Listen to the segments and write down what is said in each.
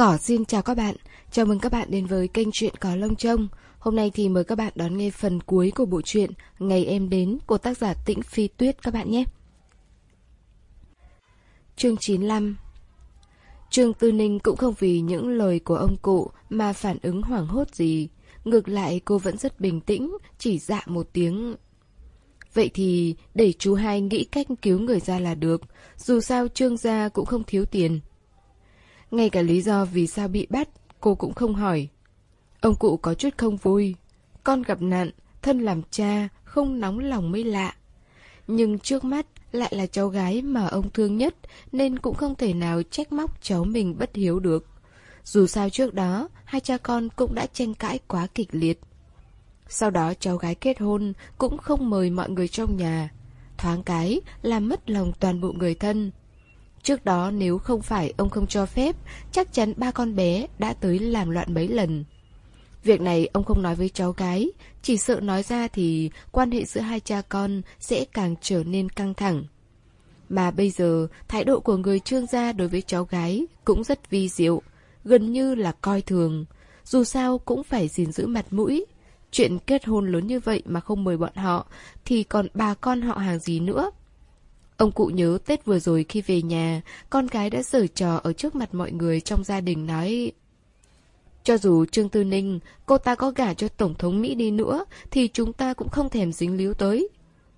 Cỏ xin chào các bạn, chào mừng các bạn đến với kênh truyện Có Lông Trông. Hôm nay thì mời các bạn đón nghe phần cuối của bộ truyện Ngày Em Đến của tác giả Tĩnh Phi Tuyết các bạn nhé. Chương 95 Trương Tư Ninh cũng không vì những lời của ông cụ mà phản ứng hoảng hốt gì. Ngược lại cô vẫn rất bình tĩnh, chỉ dạ một tiếng. Vậy thì để chú hai nghĩ cách cứu người ra là được, dù sao Trương gia cũng không thiếu tiền. Ngay cả lý do vì sao bị bắt, cô cũng không hỏi. Ông cụ có chút không vui. Con gặp nạn, thân làm cha, không nóng lòng mới lạ. Nhưng trước mắt lại là cháu gái mà ông thương nhất, nên cũng không thể nào trách móc cháu mình bất hiếu được. Dù sao trước đó, hai cha con cũng đã tranh cãi quá kịch liệt. Sau đó cháu gái kết hôn, cũng không mời mọi người trong nhà. Thoáng cái, làm mất lòng toàn bộ người thân. Trước đó nếu không phải ông không cho phép, chắc chắn ba con bé đã tới làm loạn mấy lần. Việc này ông không nói với cháu gái, chỉ sợ nói ra thì quan hệ giữa hai cha con sẽ càng trở nên căng thẳng. Mà bây giờ, thái độ của người trương gia đối với cháu gái cũng rất vi diệu, gần như là coi thường. Dù sao cũng phải gìn giữ mặt mũi. Chuyện kết hôn lớn như vậy mà không mời bọn họ, thì còn bà con họ hàng gì nữa. Ông cụ nhớ Tết vừa rồi khi về nhà, con gái đã giở trò ở trước mặt mọi người trong gia đình nói cho dù Trương Tư Ninh, cô ta có gả cho Tổng thống Mỹ đi nữa, thì chúng ta cũng không thèm dính líu tới.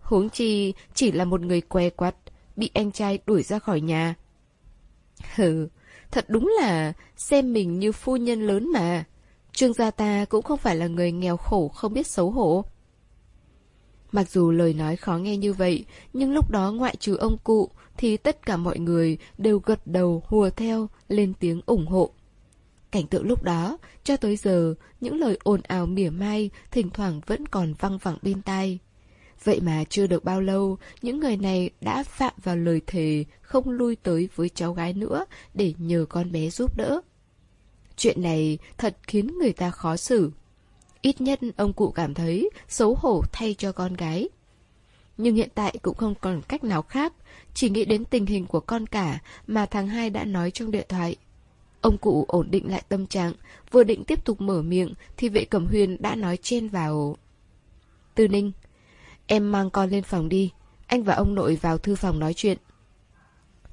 Huống chi chỉ là một người què quặt, bị anh trai đuổi ra khỏi nhà. Hừ, thật đúng là xem mình như phu nhân lớn mà. Trương gia ta cũng không phải là người nghèo khổ không biết xấu hổ. Mặc dù lời nói khó nghe như vậy, nhưng lúc đó ngoại trừ ông cụ, thì tất cả mọi người đều gật đầu hùa theo, lên tiếng ủng hộ. Cảnh tượng lúc đó, cho tới giờ, những lời ồn ào mỉa mai thỉnh thoảng vẫn còn văng vẳng bên tai. Vậy mà chưa được bao lâu, những người này đã phạm vào lời thề không lui tới với cháu gái nữa để nhờ con bé giúp đỡ. Chuyện này thật khiến người ta khó xử. Ít nhất ông cụ cảm thấy xấu hổ thay cho con gái. Nhưng hiện tại cũng không còn cách nào khác, chỉ nghĩ đến tình hình của con cả mà thằng hai đã nói trong điện thoại. Ông cụ ổn định lại tâm trạng, vừa định tiếp tục mở miệng thì vệ cẩm huyền đã nói trên vào. Tư Ninh, em mang con lên phòng đi, anh và ông nội vào thư phòng nói chuyện.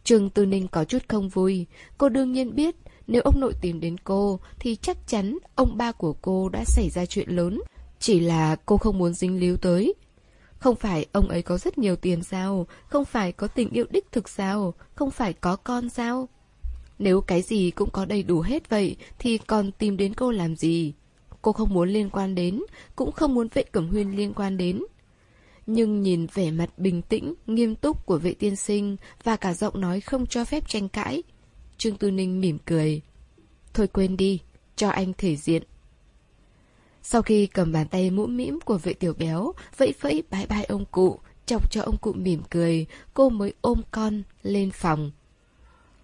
Trương Tư Ninh có chút không vui, cô đương nhiên biết nếu ông nội tìm đến cô thì chắc chắn ông ba của cô đã xảy ra chuyện lớn, chỉ là cô không muốn dính líu tới. Không phải ông ấy có rất nhiều tiền sao, không phải có tình yêu đích thực sao, không phải có con sao. Nếu cái gì cũng có đầy đủ hết vậy thì còn tìm đến cô làm gì? Cô không muốn liên quan đến, cũng không muốn vệ cẩm huyên liên quan đến. Nhưng nhìn vẻ mặt bình tĩnh, nghiêm túc của vệ tiên sinh và cả giọng nói không cho phép tranh cãi, Trương Tư Ninh mỉm cười. Thôi quên đi, cho anh thể diện. Sau khi cầm bàn tay mũm mĩm của vệ tiểu béo, vẫy vẫy bái bai ông cụ, chọc cho ông cụ mỉm cười, cô mới ôm con lên phòng.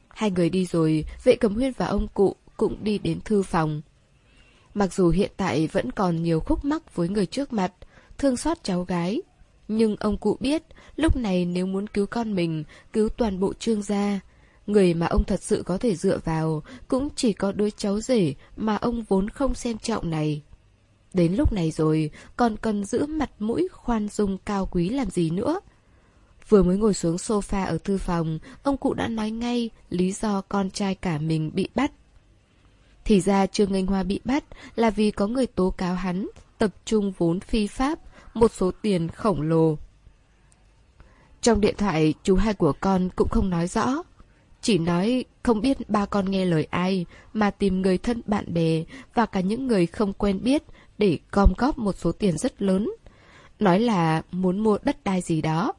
Hai người đi rồi, vệ cầm huyên và ông cụ cũng đi đến thư phòng. Mặc dù hiện tại vẫn còn nhiều khúc mắc với người trước mặt, thương xót cháu gái. Nhưng ông cụ biết, lúc này nếu muốn cứu con mình, cứu toàn bộ trương gia, người mà ông thật sự có thể dựa vào cũng chỉ có đứa cháu rể mà ông vốn không xem trọng này. Đến lúc này rồi, còn cần giữ mặt mũi khoan dung cao quý làm gì nữa? Vừa mới ngồi xuống sofa ở thư phòng, ông cụ đã nói ngay lý do con trai cả mình bị bắt. Thì ra Trương Ngành Hoa bị bắt là vì có người tố cáo hắn, tập trung vốn phi pháp, một số tiền khổng lồ. Trong điện thoại, chú hai của con cũng không nói rõ. Chỉ nói không biết ba con nghe lời ai mà tìm người thân bạn bè và cả những người không quen biết để gom góp một số tiền rất lớn. Nói là muốn mua đất đai gì đó.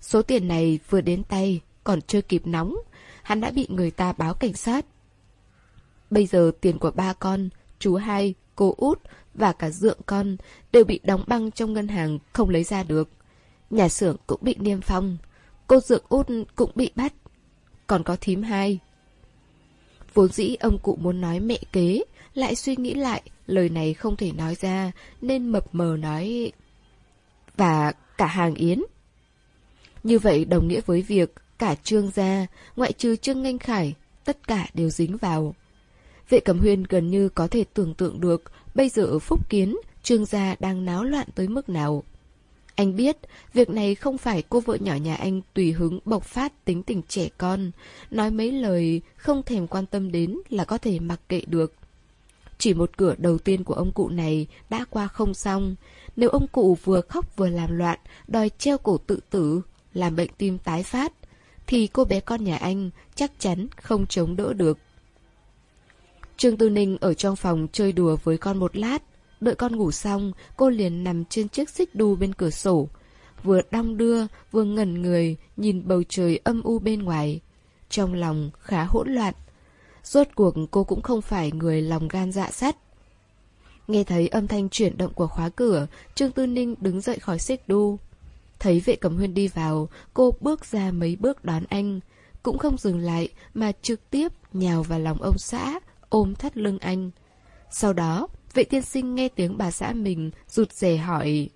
Số tiền này vừa đến tay, còn chưa kịp nóng, hắn đã bị người ta báo cảnh sát. Bây giờ tiền của ba con, chú hai, cô út và cả dượng con đều bị đóng băng trong ngân hàng không lấy ra được. Nhà xưởng cũng bị niêm phong, cô dượng út cũng bị bắt. Còn có thím hai. Vốn dĩ ông cụ muốn nói mẹ kế, lại suy nghĩ lại, lời này không thể nói ra, nên mập mờ nói... Và cả hàng yến. Như vậy đồng nghĩa với việc cả trương gia, ngoại trừ trương Nganh khải, tất cả đều dính vào. Vệ Cẩm Huyên gần như có thể tưởng tượng được bây giờ ở Phúc Kiến, Trương gia đang náo loạn tới mức nào. Anh biết, việc này không phải cô vợ nhỏ nhà anh tùy hứng bộc phát tính tình trẻ con, nói mấy lời không thèm quan tâm đến là có thể mặc kệ được. Chỉ một cửa đầu tiên của ông cụ này đã qua không xong, nếu ông cụ vừa khóc vừa làm loạn, đòi treo cổ tự tử, làm bệnh tim tái phát, thì cô bé con nhà anh chắc chắn không chống đỡ được. Trương Tư Ninh ở trong phòng chơi đùa với con một lát, đợi con ngủ xong, cô liền nằm trên chiếc xích đu bên cửa sổ, vừa đong đưa, vừa ngẩn người, nhìn bầu trời âm u bên ngoài. Trong lòng khá hỗn loạn. Rốt cuộc cô cũng không phải người lòng gan dạ sắt. Nghe thấy âm thanh chuyển động của khóa cửa, Trương Tư Ninh đứng dậy khỏi xích đu. Thấy vệ cầm huyên đi vào, cô bước ra mấy bước đón anh. Cũng không dừng lại mà trực tiếp nhào vào lòng ông xã, ôm thắt lưng anh. Sau đó, vệ tiên sinh nghe tiếng bà xã mình rụt rè hỏi.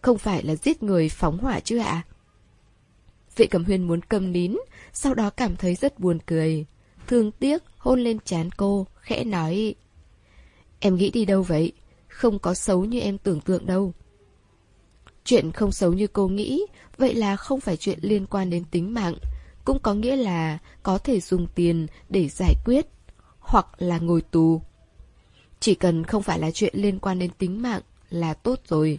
Không phải là giết người phóng hỏa chứ ạ? Vệ cầm huyên muốn cầm nín, sau đó cảm thấy rất buồn cười. Thương tiếc hôn lên chán cô, khẽ nói. Em nghĩ đi đâu vậy? Không có xấu như em tưởng tượng đâu. Chuyện không xấu như cô nghĩ, vậy là không phải chuyện liên quan đến tính mạng. Cũng có nghĩa là có thể dùng tiền để giải quyết, hoặc là ngồi tù. Chỉ cần không phải là chuyện liên quan đến tính mạng là tốt rồi.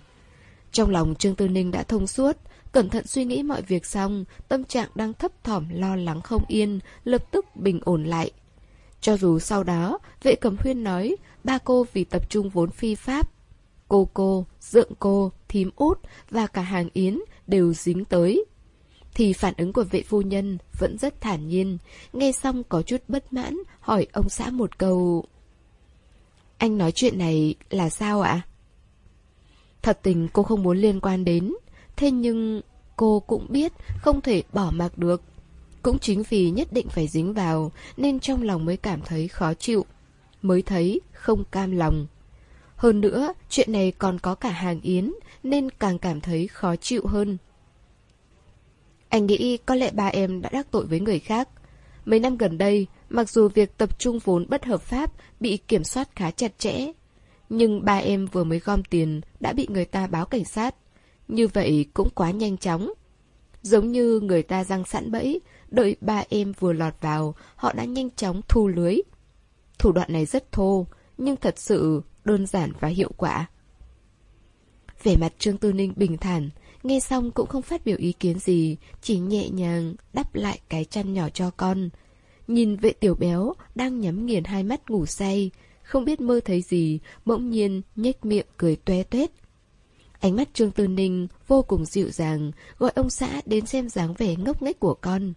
Trong lòng Trương Tư Ninh đã thông suốt, cẩn thận suy nghĩ mọi việc xong, tâm trạng đang thấp thỏm lo lắng không yên, lập tức bình ổn lại. Cho dù sau đó, vệ cẩm huyên nói, ba cô vì tập trung vốn phi pháp. Cô cô, dượng cô, thím út và cả hàng yến đều dính tới. Thì phản ứng của vệ phu nhân vẫn rất thản nhiên, nghe xong có chút bất mãn, hỏi ông xã một câu. Anh nói chuyện này là sao ạ? Thật tình cô không muốn liên quan đến, thế nhưng cô cũng biết không thể bỏ mặc được. Cũng chính vì nhất định phải dính vào nên trong lòng mới cảm thấy khó chịu, mới thấy không cam lòng. Hơn nữa, chuyện này còn có cả hàng yến nên càng cảm thấy khó chịu hơn. Anh nghĩ có lẽ ba em đã đắc tội với người khác. Mấy năm gần đây, mặc dù việc tập trung vốn bất hợp pháp bị kiểm soát khá chặt chẽ, nhưng ba em vừa mới gom tiền đã bị người ta báo cảnh sát. Như vậy cũng quá nhanh chóng. Giống như người ta răng sẵn bẫy, đợi ba em vừa lọt vào, họ đã nhanh chóng thu lưới. Thủ đoạn này rất thô, nhưng thật sự đơn giản và hiệu quả. Vẻ mặt Trương Tư Ninh bình thản, nghe xong cũng không phát biểu ý kiến gì, chỉ nhẹ nhàng đắp lại cái chăn nhỏ cho con. Nhìn vệ tiểu béo đang nhắm nghiền hai mắt ngủ say, không biết mơ thấy gì, bỗng nhiên nhếch miệng cười toe toét. Ánh mắt Trương Tư Ninh vô cùng dịu dàng, gọi ông xã đến xem dáng vẻ ngốc nghếch của con.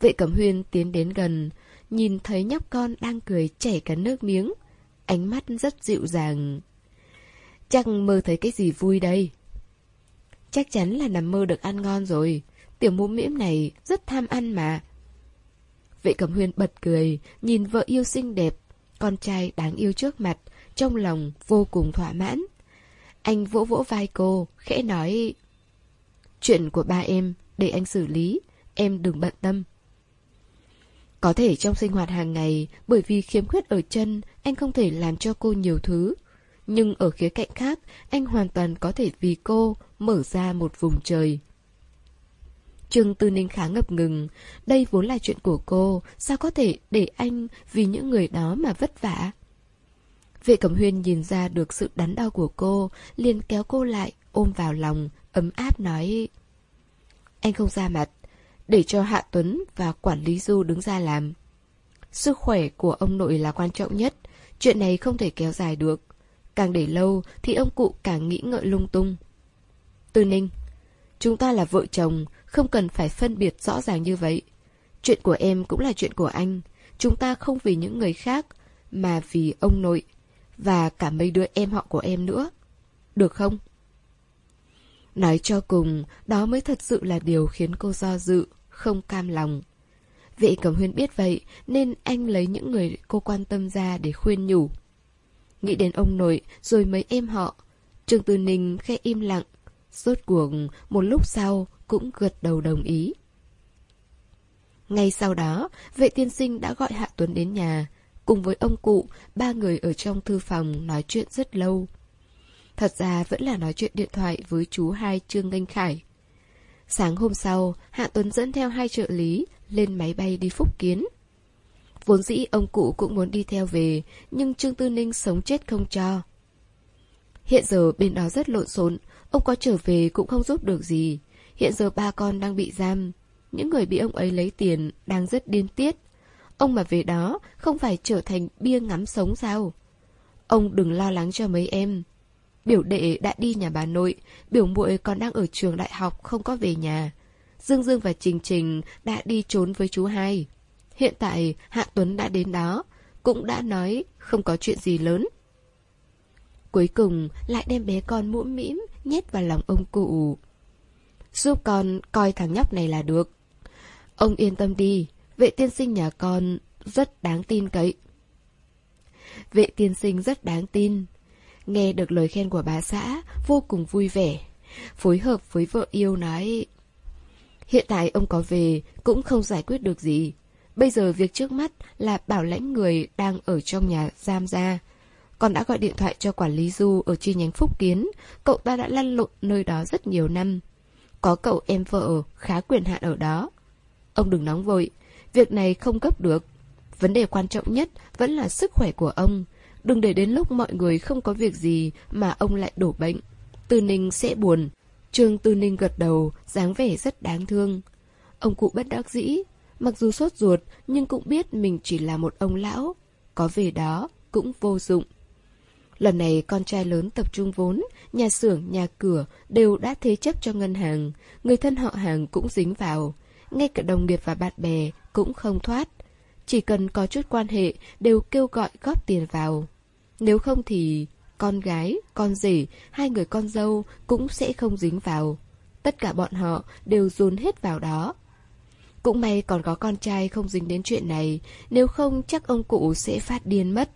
Vệ Cẩm Huyên tiến đến gần, nhìn thấy nhóc con đang cười chảy cả nước miếng. Ánh mắt rất dịu dàng. Chắc mơ thấy cái gì vui đây? Chắc chắn là nằm mơ được ăn ngon rồi. Tiểu mũ miễm này rất tham ăn mà. Vệ Cẩm Huyên bật cười, nhìn vợ yêu xinh đẹp, con trai đáng yêu trước mặt, trong lòng vô cùng thỏa mãn. Anh vỗ vỗ vai cô, khẽ nói Chuyện của ba em, để anh xử lý, em đừng bận tâm. Có thể trong sinh hoạt hàng ngày, bởi vì khiếm khuyết ở chân, anh không thể làm cho cô nhiều thứ. Nhưng ở khía cạnh khác, anh hoàn toàn có thể vì cô mở ra một vùng trời. Trương Tư Ninh khá ngập ngừng, đây vốn là chuyện của cô, sao có thể để anh vì những người đó mà vất vả? Vệ Cẩm Huyên nhìn ra được sự đắn đo của cô, liền kéo cô lại, ôm vào lòng, ấm áp nói Anh không ra mặt, để cho Hạ Tuấn và quản lý Du đứng ra làm. Sức khỏe của ông nội là quan trọng nhất, chuyện này không thể kéo dài được. Càng để lâu thì ông cụ càng nghĩ ngợi lung tung. Tư Ninh, chúng ta là vợ chồng, không cần phải phân biệt rõ ràng như vậy. Chuyện của em cũng là chuyện của anh. Chúng ta không vì những người khác, mà vì ông nội, và cả mấy đứa em họ của em nữa. Được không? Nói cho cùng, đó mới thật sự là điều khiến cô do dự, không cam lòng. Vệ Cẩm Huyên biết vậy, nên anh lấy những người cô quan tâm ra để khuyên nhủ. Nghĩ đến ông nội, rồi mấy em họ. Trương Tư Ninh khẽ im lặng. Rốt cuộc, một lúc sau, cũng gật đầu đồng ý. Ngay sau đó, vệ tiên sinh đã gọi Hạ Tuấn đến nhà. cùng với ông cụ, ba người ở trong thư phòng nói chuyện rất lâu. Thật ra vẫn là nói chuyện điện thoại với chú hai Trương Nganh Khải. Sáng hôm sau, Hạ Tuấn dẫn theo hai trợ lý lên máy bay đi Phúc Kiến. Vốn dĩ ông cụ cũng muốn đi theo về, nhưng Trương Tư Ninh sống chết không cho. Hiện giờ bên đó rất lộn xộn, ông có trở về cũng không giúp được gì. Hiện giờ ba con đang bị giam. Những người bị ông ấy lấy tiền đang rất điên tiết. Ông mà về đó không phải trở thành bia ngắm sống sao? Ông đừng lo lắng cho mấy em. Biểu đệ đã đi nhà bà nội, biểu muội còn đang ở trường đại học không có về nhà. Dương Dương và Trình Trình đã đi trốn với chú hai. Hiện tại Hạ Tuấn đã đến đó, cũng đã nói không có chuyện gì lớn. Cuối cùng lại đem bé con mũm mĩm nhét vào lòng ông cụ. Giúp con coi thằng nhóc này là được. Ông yên tâm đi, vệ tiên sinh nhà con rất đáng tin cậy. Vệ tiên sinh rất đáng tin. Nghe được lời khen của bà xã, vô cùng vui vẻ. Phối hợp với vợ yêu nói... Hiện tại ông có về cũng không giải quyết được gì. Bây giờ việc trước mắt là bảo lãnh người đang ở trong nhà giam ra. Con đã gọi điện thoại cho quản lý Du ở chi nhánh Phúc Kiến. Cậu ta đã lăn lộn nơi đó rất nhiều năm. Có cậu em vợ khá quyền hạn ở đó. Ông đừng nóng vội. Việc này không gấp được. Vấn đề quan trọng nhất vẫn là sức khỏe của ông. Đừng để đến lúc mọi người không có việc gì mà ông lại đổ bệnh. Tư Ninh sẽ buồn. Trương Tư Ninh gật đầu, dáng vẻ rất đáng thương. Ông cụ bất đắc dĩ, mặc dù sốt ruột nhưng cũng biết mình chỉ là một ông lão. Có về đó cũng vô dụng. Lần này con trai lớn tập trung vốn, nhà xưởng, nhà cửa đều đã thế chấp cho ngân hàng, người thân họ hàng cũng dính vào, ngay cả đồng nghiệp và bạn bè cũng không thoát. Chỉ cần có chút quan hệ đều kêu gọi góp tiền vào. Nếu không thì con gái, con rể, hai người con dâu cũng sẽ không dính vào. Tất cả bọn họ đều dồn hết vào đó. Cũng may còn có con trai không dính đến chuyện này, nếu không chắc ông cụ sẽ phát điên mất.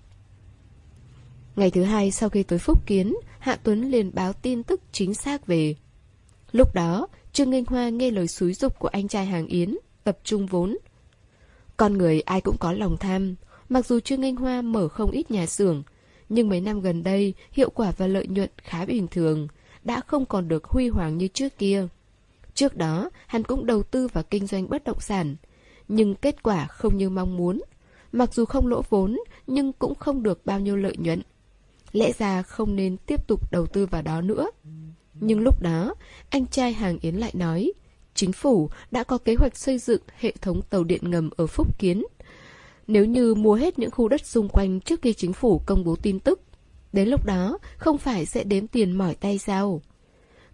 Ngày thứ hai sau khi tới Phúc Kiến, Hạ Tuấn liền báo tin tức chính xác về. Lúc đó, Trương Nghênh Hoa nghe lời xúi dục của anh trai hàng Yến, tập trung vốn. Con người ai cũng có lòng tham, mặc dù Trương Nghênh Hoa mở không ít nhà xưởng, nhưng mấy năm gần đây hiệu quả và lợi nhuận khá bình thường, đã không còn được huy hoàng như trước kia. Trước đó, hắn cũng đầu tư vào kinh doanh bất động sản, nhưng kết quả không như mong muốn. Mặc dù không lỗ vốn, nhưng cũng không được bao nhiêu lợi nhuận. Lẽ ra không nên tiếp tục đầu tư vào đó nữa. Nhưng lúc đó, anh trai Hàng Yến lại nói, chính phủ đã có kế hoạch xây dựng hệ thống tàu điện ngầm ở Phúc Kiến. Nếu như mua hết những khu đất xung quanh trước khi chính phủ công bố tin tức, đến lúc đó không phải sẽ đếm tiền mỏi tay sao?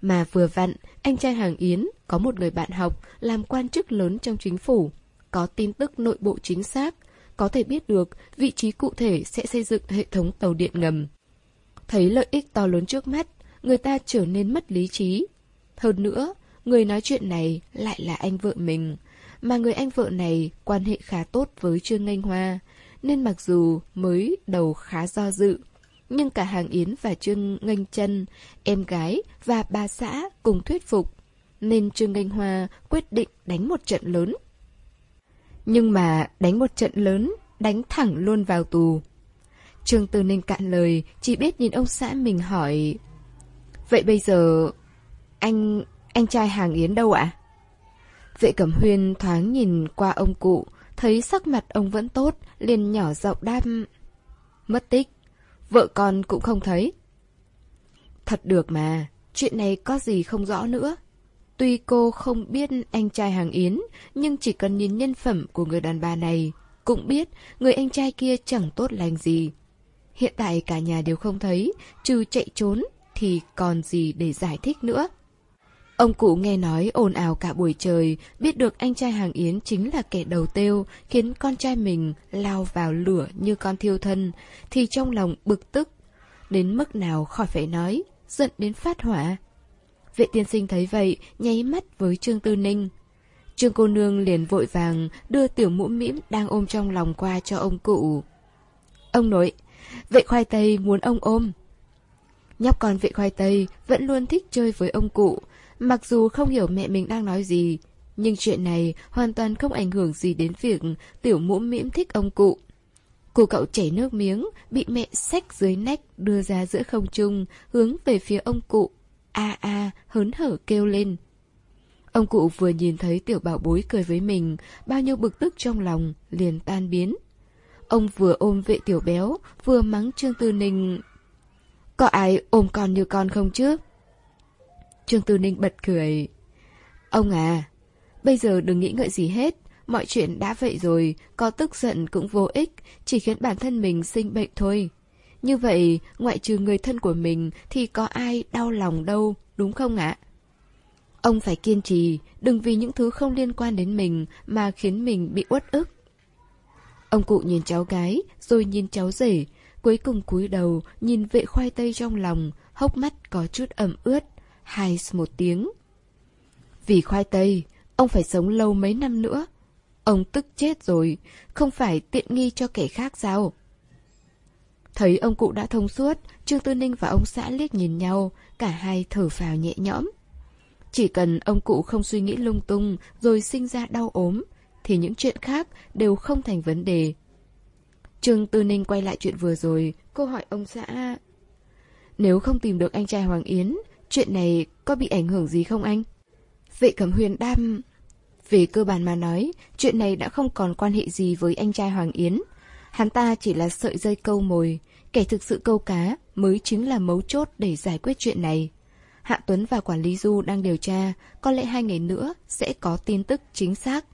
Mà vừa vặn, anh trai Hàng Yến có một người bạn học làm quan chức lớn trong chính phủ, có tin tức nội bộ chính xác, có thể biết được vị trí cụ thể sẽ xây dựng hệ thống tàu điện ngầm. Thấy lợi ích to lớn trước mắt, người ta trở nên mất lý trí. Hơn nữa, người nói chuyện này lại là anh vợ mình, mà người anh vợ này quan hệ khá tốt với Trương Nganh Hoa, nên mặc dù mới đầu khá do dự, nhưng cả Hàng Yến và Trương Nganh chân em gái và bà xã cùng thuyết phục, nên Trương Nganh Hoa quyết định đánh một trận lớn. Nhưng mà đánh một trận lớn, đánh thẳng luôn vào tù. Trương Tư Ninh cạn lời, chỉ biết nhìn ông xã mình hỏi. Vậy bây giờ, anh, anh trai hàng Yến đâu ạ? Vệ Cẩm Huyên thoáng nhìn qua ông cụ, thấy sắc mặt ông vẫn tốt, liền nhỏ giọng đam. Mất tích, vợ con cũng không thấy. Thật được mà, chuyện này có gì không rõ nữa. Tuy cô không biết anh trai hàng Yến, nhưng chỉ cần nhìn nhân phẩm của người đàn bà này, cũng biết người anh trai kia chẳng tốt lành gì. Hiện tại cả nhà đều không thấy, trừ chạy trốn thì còn gì để giải thích nữa. Ông cụ nghe nói ồn ào cả buổi trời, biết được anh trai hàng Yến chính là kẻ đầu tiêu, khiến con trai mình lao vào lửa như con thiêu thân, thì trong lòng bực tức. Đến mức nào khỏi phải nói, giận đến phát hỏa. Vệ tiên sinh thấy vậy, nháy mắt với Trương Tư Ninh. Trương cô nương liền vội vàng đưa tiểu mũ mĩm đang ôm trong lòng qua cho ông cụ. Ông nội, vệ khoai tây muốn ông ôm. Nhóc con vệ khoai tây vẫn luôn thích chơi với ông cụ, mặc dù không hiểu mẹ mình đang nói gì, nhưng chuyện này hoàn toàn không ảnh hưởng gì đến việc tiểu mũ miễm thích ông cụ. Cô cậu chảy nước miếng, bị mẹ xách dưới nách đưa ra giữa không trung, hướng về phía ông cụ. A a, hớn hở kêu lên. Ông cụ vừa nhìn thấy tiểu bảo bối cười với mình, bao nhiêu bực tức trong lòng, liền tan biến. Ông vừa ôm vệ tiểu béo, vừa mắng Trương Tư Ninh. Có ai ôm con như con không chứ? Trương Tư Ninh bật cười. Ông à, bây giờ đừng nghĩ ngợi gì hết, mọi chuyện đã vậy rồi, có tức giận cũng vô ích, chỉ khiến bản thân mình sinh bệnh thôi. Như vậy, ngoại trừ người thân của mình thì có ai đau lòng đâu, đúng không ạ? Ông phải kiên trì, đừng vì những thứ không liên quan đến mình mà khiến mình bị uất ức. Ông cụ nhìn cháu gái, rồi nhìn cháu rể, cuối cùng cúi đầu nhìn vệ khoai tây trong lòng, hốc mắt có chút ẩm ướt, hai một tiếng. Vì khoai tây, ông phải sống lâu mấy năm nữa. Ông tức chết rồi, không phải tiện nghi cho kẻ khác sao? Thấy ông cụ đã thông suốt, Trương Tư Ninh và ông xã liếc nhìn nhau, cả hai thở phào nhẹ nhõm. Chỉ cần ông cụ không suy nghĩ lung tung rồi sinh ra đau ốm, thì những chuyện khác đều không thành vấn đề. Trương Tư Ninh quay lại chuyện vừa rồi, cô hỏi ông xã... Nếu không tìm được anh trai Hoàng Yến, chuyện này có bị ảnh hưởng gì không anh? Vệ Cẩm Huyền đam... Về cơ bản mà nói, chuyện này đã không còn quan hệ gì với anh trai Hoàng Yến. Hắn ta chỉ là sợi dây câu mồi, kẻ thực sự câu cá mới chính là mấu chốt để giải quyết chuyện này. Hạ Tuấn và quản lý Du đang điều tra, có lẽ hai ngày nữa sẽ có tin tức chính xác.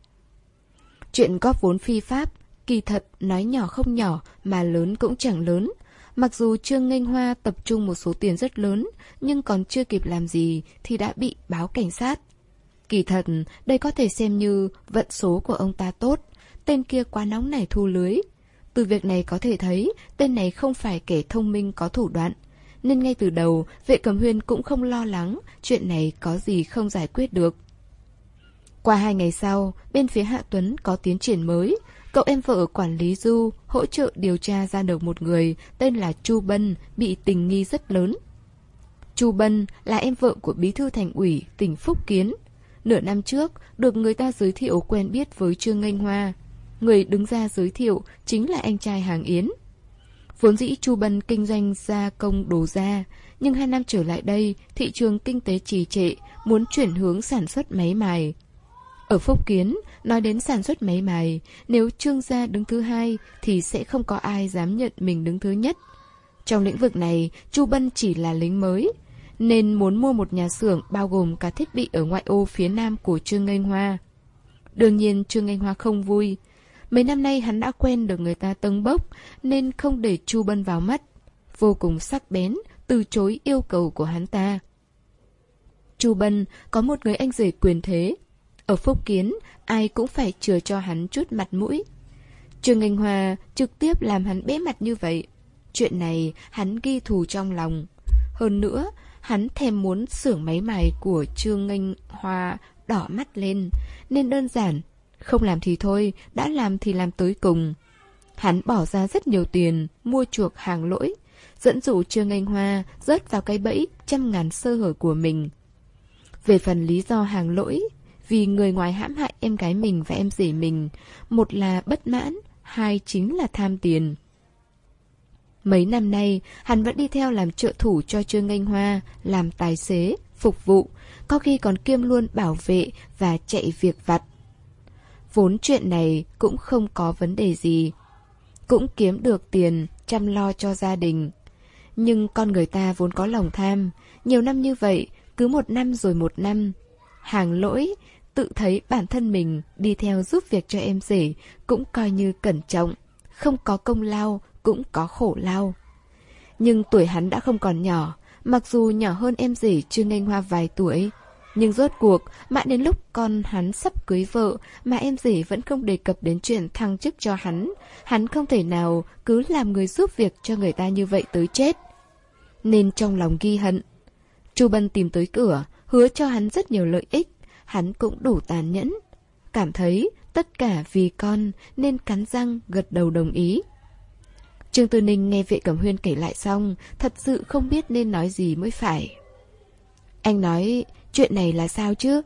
Chuyện góp vốn phi pháp, kỳ thật nói nhỏ không nhỏ mà lớn cũng chẳng lớn. Mặc dù Trương Nghênh Hoa tập trung một số tiền rất lớn, nhưng còn chưa kịp làm gì thì đã bị báo cảnh sát. Kỳ thật, đây có thể xem như vận số của ông ta tốt, tên kia quá nóng nảy thu lưới. Từ việc này có thể thấy, tên này không phải kẻ thông minh có thủ đoạn. Nên ngay từ đầu, vệ cầm huyên cũng không lo lắng, chuyện này có gì không giải quyết được. Qua hai ngày sau, bên phía Hạ Tuấn có tiến triển mới. Cậu em vợ quản lý Du hỗ trợ điều tra ra được một người tên là Chu Bân bị tình nghi rất lớn. Chu Bân là em vợ của bí thư thành ủy tỉnh Phúc Kiến. Nửa năm trước, được người ta giới thiệu quen biết với Trương Nghênh Hoa. Người đứng ra giới thiệu chính là anh trai Hàng Yến. Vốn dĩ Chu Bân kinh doanh gia công đồ da, nhưng hai năm trở lại đây, thị trường kinh tế trì trệ, muốn chuyển hướng sản xuất máy mài. Ở Phúc Kiến, nói đến sản xuất máy mài, nếu Trương gia đứng thứ hai thì sẽ không có ai dám nhận mình đứng thứ nhất. Trong lĩnh vực này, Chu Bân chỉ là lính mới, nên muốn mua một nhà xưởng bao gồm cả thiết bị ở ngoại ô phía nam của Trương ngân Hoa. Đương nhiên Trương ngân Hoa không vui. Mấy năm nay hắn đã quen được người ta tâng bốc, nên không để Chu Bân vào mắt. Vô cùng sắc bén, từ chối yêu cầu của hắn ta. Chu Bân có một người anh rể quyền thế. Ở Phúc Kiến, ai cũng phải chừa cho hắn chút mặt mũi. Trương Nghênh hòa trực tiếp làm hắn bẽ mặt như vậy. Chuyện này hắn ghi thù trong lòng. Hơn nữa, hắn thèm muốn xưởng máy mài của Trương Nghênh hòa đỏ mắt lên, nên đơn giản, không làm thì thôi, đã làm thì làm tới cùng. Hắn bỏ ra rất nhiều tiền, mua chuộc hàng lỗi, dẫn dụ Trương Anh Hoa rớt vào cái bẫy trăm ngàn sơ hở của mình. Về phần lý do hàng lỗi, vì người ngoài hãm hại em gái mình và em rể mình, một là bất mãn, hai chính là tham tiền. Mấy năm nay, hắn vẫn đi theo làm trợ thủ cho Trương Anh Hoa, làm tài xế, phục vụ, có khi còn kiêm luôn bảo vệ và chạy việc vặt. Vốn chuyện này cũng không có vấn đề gì. Cũng kiếm được tiền, chăm lo cho gia đình. Nhưng con người ta vốn có lòng tham, nhiều năm như vậy, cứ một năm rồi một năm. Hàng lỗi, tự thấy bản thân mình đi theo giúp việc cho em rể cũng coi như cẩn trọng, không có công lao cũng có khổ lao. Nhưng tuổi hắn đã không còn nhỏ, mặc dù nhỏ hơn em rể Trương Nghênh Hoa vài tuổi. Nhưng rốt cuộc, mãi đến lúc con hắn sắp cưới vợ mà em rể vẫn không đề cập đến chuyện thăng chức cho hắn, hắn không thể nào cứ làm người giúp việc cho người ta như vậy tới chết. Nên trong lòng ghi hận. Chu Bân tìm tới cửa, hứa cho hắn rất nhiều lợi ích, hắn cũng đủ tàn nhẫn. Cảm thấy tất cả vì con nên cắn răng gật đầu đồng ý. Trương Tư Ninh nghe vệ cẩm huyên kể lại xong, thật sự không biết nên nói gì mới phải. Anh nói, chuyện này là sao chứ?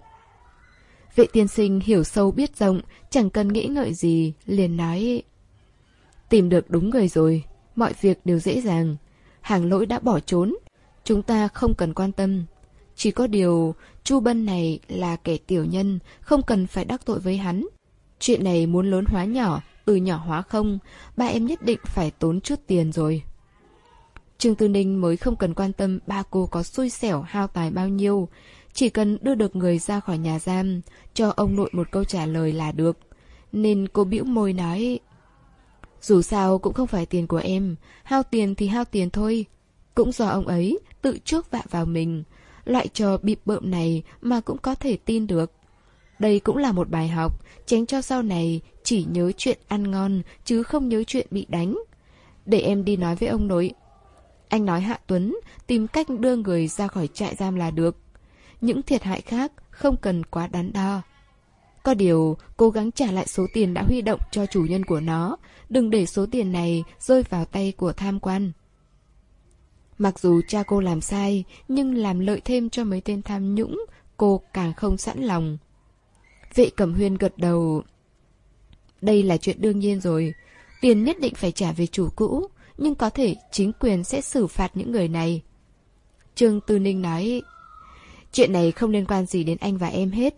Vệ tiên sinh hiểu sâu biết rộng, chẳng cần nghĩ ngợi gì, liền nói. Tìm được đúng người rồi, mọi việc đều dễ dàng. Hàng lỗi đã bỏ trốn, chúng ta không cần quan tâm. Chỉ có điều, Chu Bân này là kẻ tiểu nhân, không cần phải đắc tội với hắn. Chuyện này muốn lớn hóa nhỏ, từ nhỏ hóa không, ba em nhất định phải tốn chút tiền rồi. Trương Tư Ninh mới không cần quan tâm ba cô có xui xẻo hao tài bao nhiêu, chỉ cần đưa được người ra khỏi nhà giam, cho ông nội một câu trả lời là được. Nên cô bĩu môi nói, dù sao cũng không phải tiền của em, hao tiền thì hao tiền thôi. Cũng do ông ấy tự chuốc vạ vào mình, loại trò bịp bợm này mà cũng có thể tin được. Đây cũng là một bài học, tránh cho sau này chỉ nhớ chuyện ăn ngon chứ không nhớ chuyện bị đánh. Để em đi nói với ông nội. Anh nói Hạ Tuấn tìm cách đưa người ra khỏi trại giam là được. Những thiệt hại khác không cần quá đắn đo. Có điều, cố gắng trả lại số tiền đã huy động cho chủ nhân của nó, đừng để số tiền này rơi vào tay của tham quan. Mặc dù cha cô làm sai, nhưng làm lợi thêm cho mấy tên tham nhũng, cô càng không sẵn lòng. Vệ Cẩm Huyên gật đầu. Đây là chuyện đương nhiên rồi, tiền nhất định phải trả về chủ cũ, nhưng có thể chính quyền sẽ xử phạt những người này. Trương Tư Ninh nói, chuyện này không liên quan gì đến anh và em hết.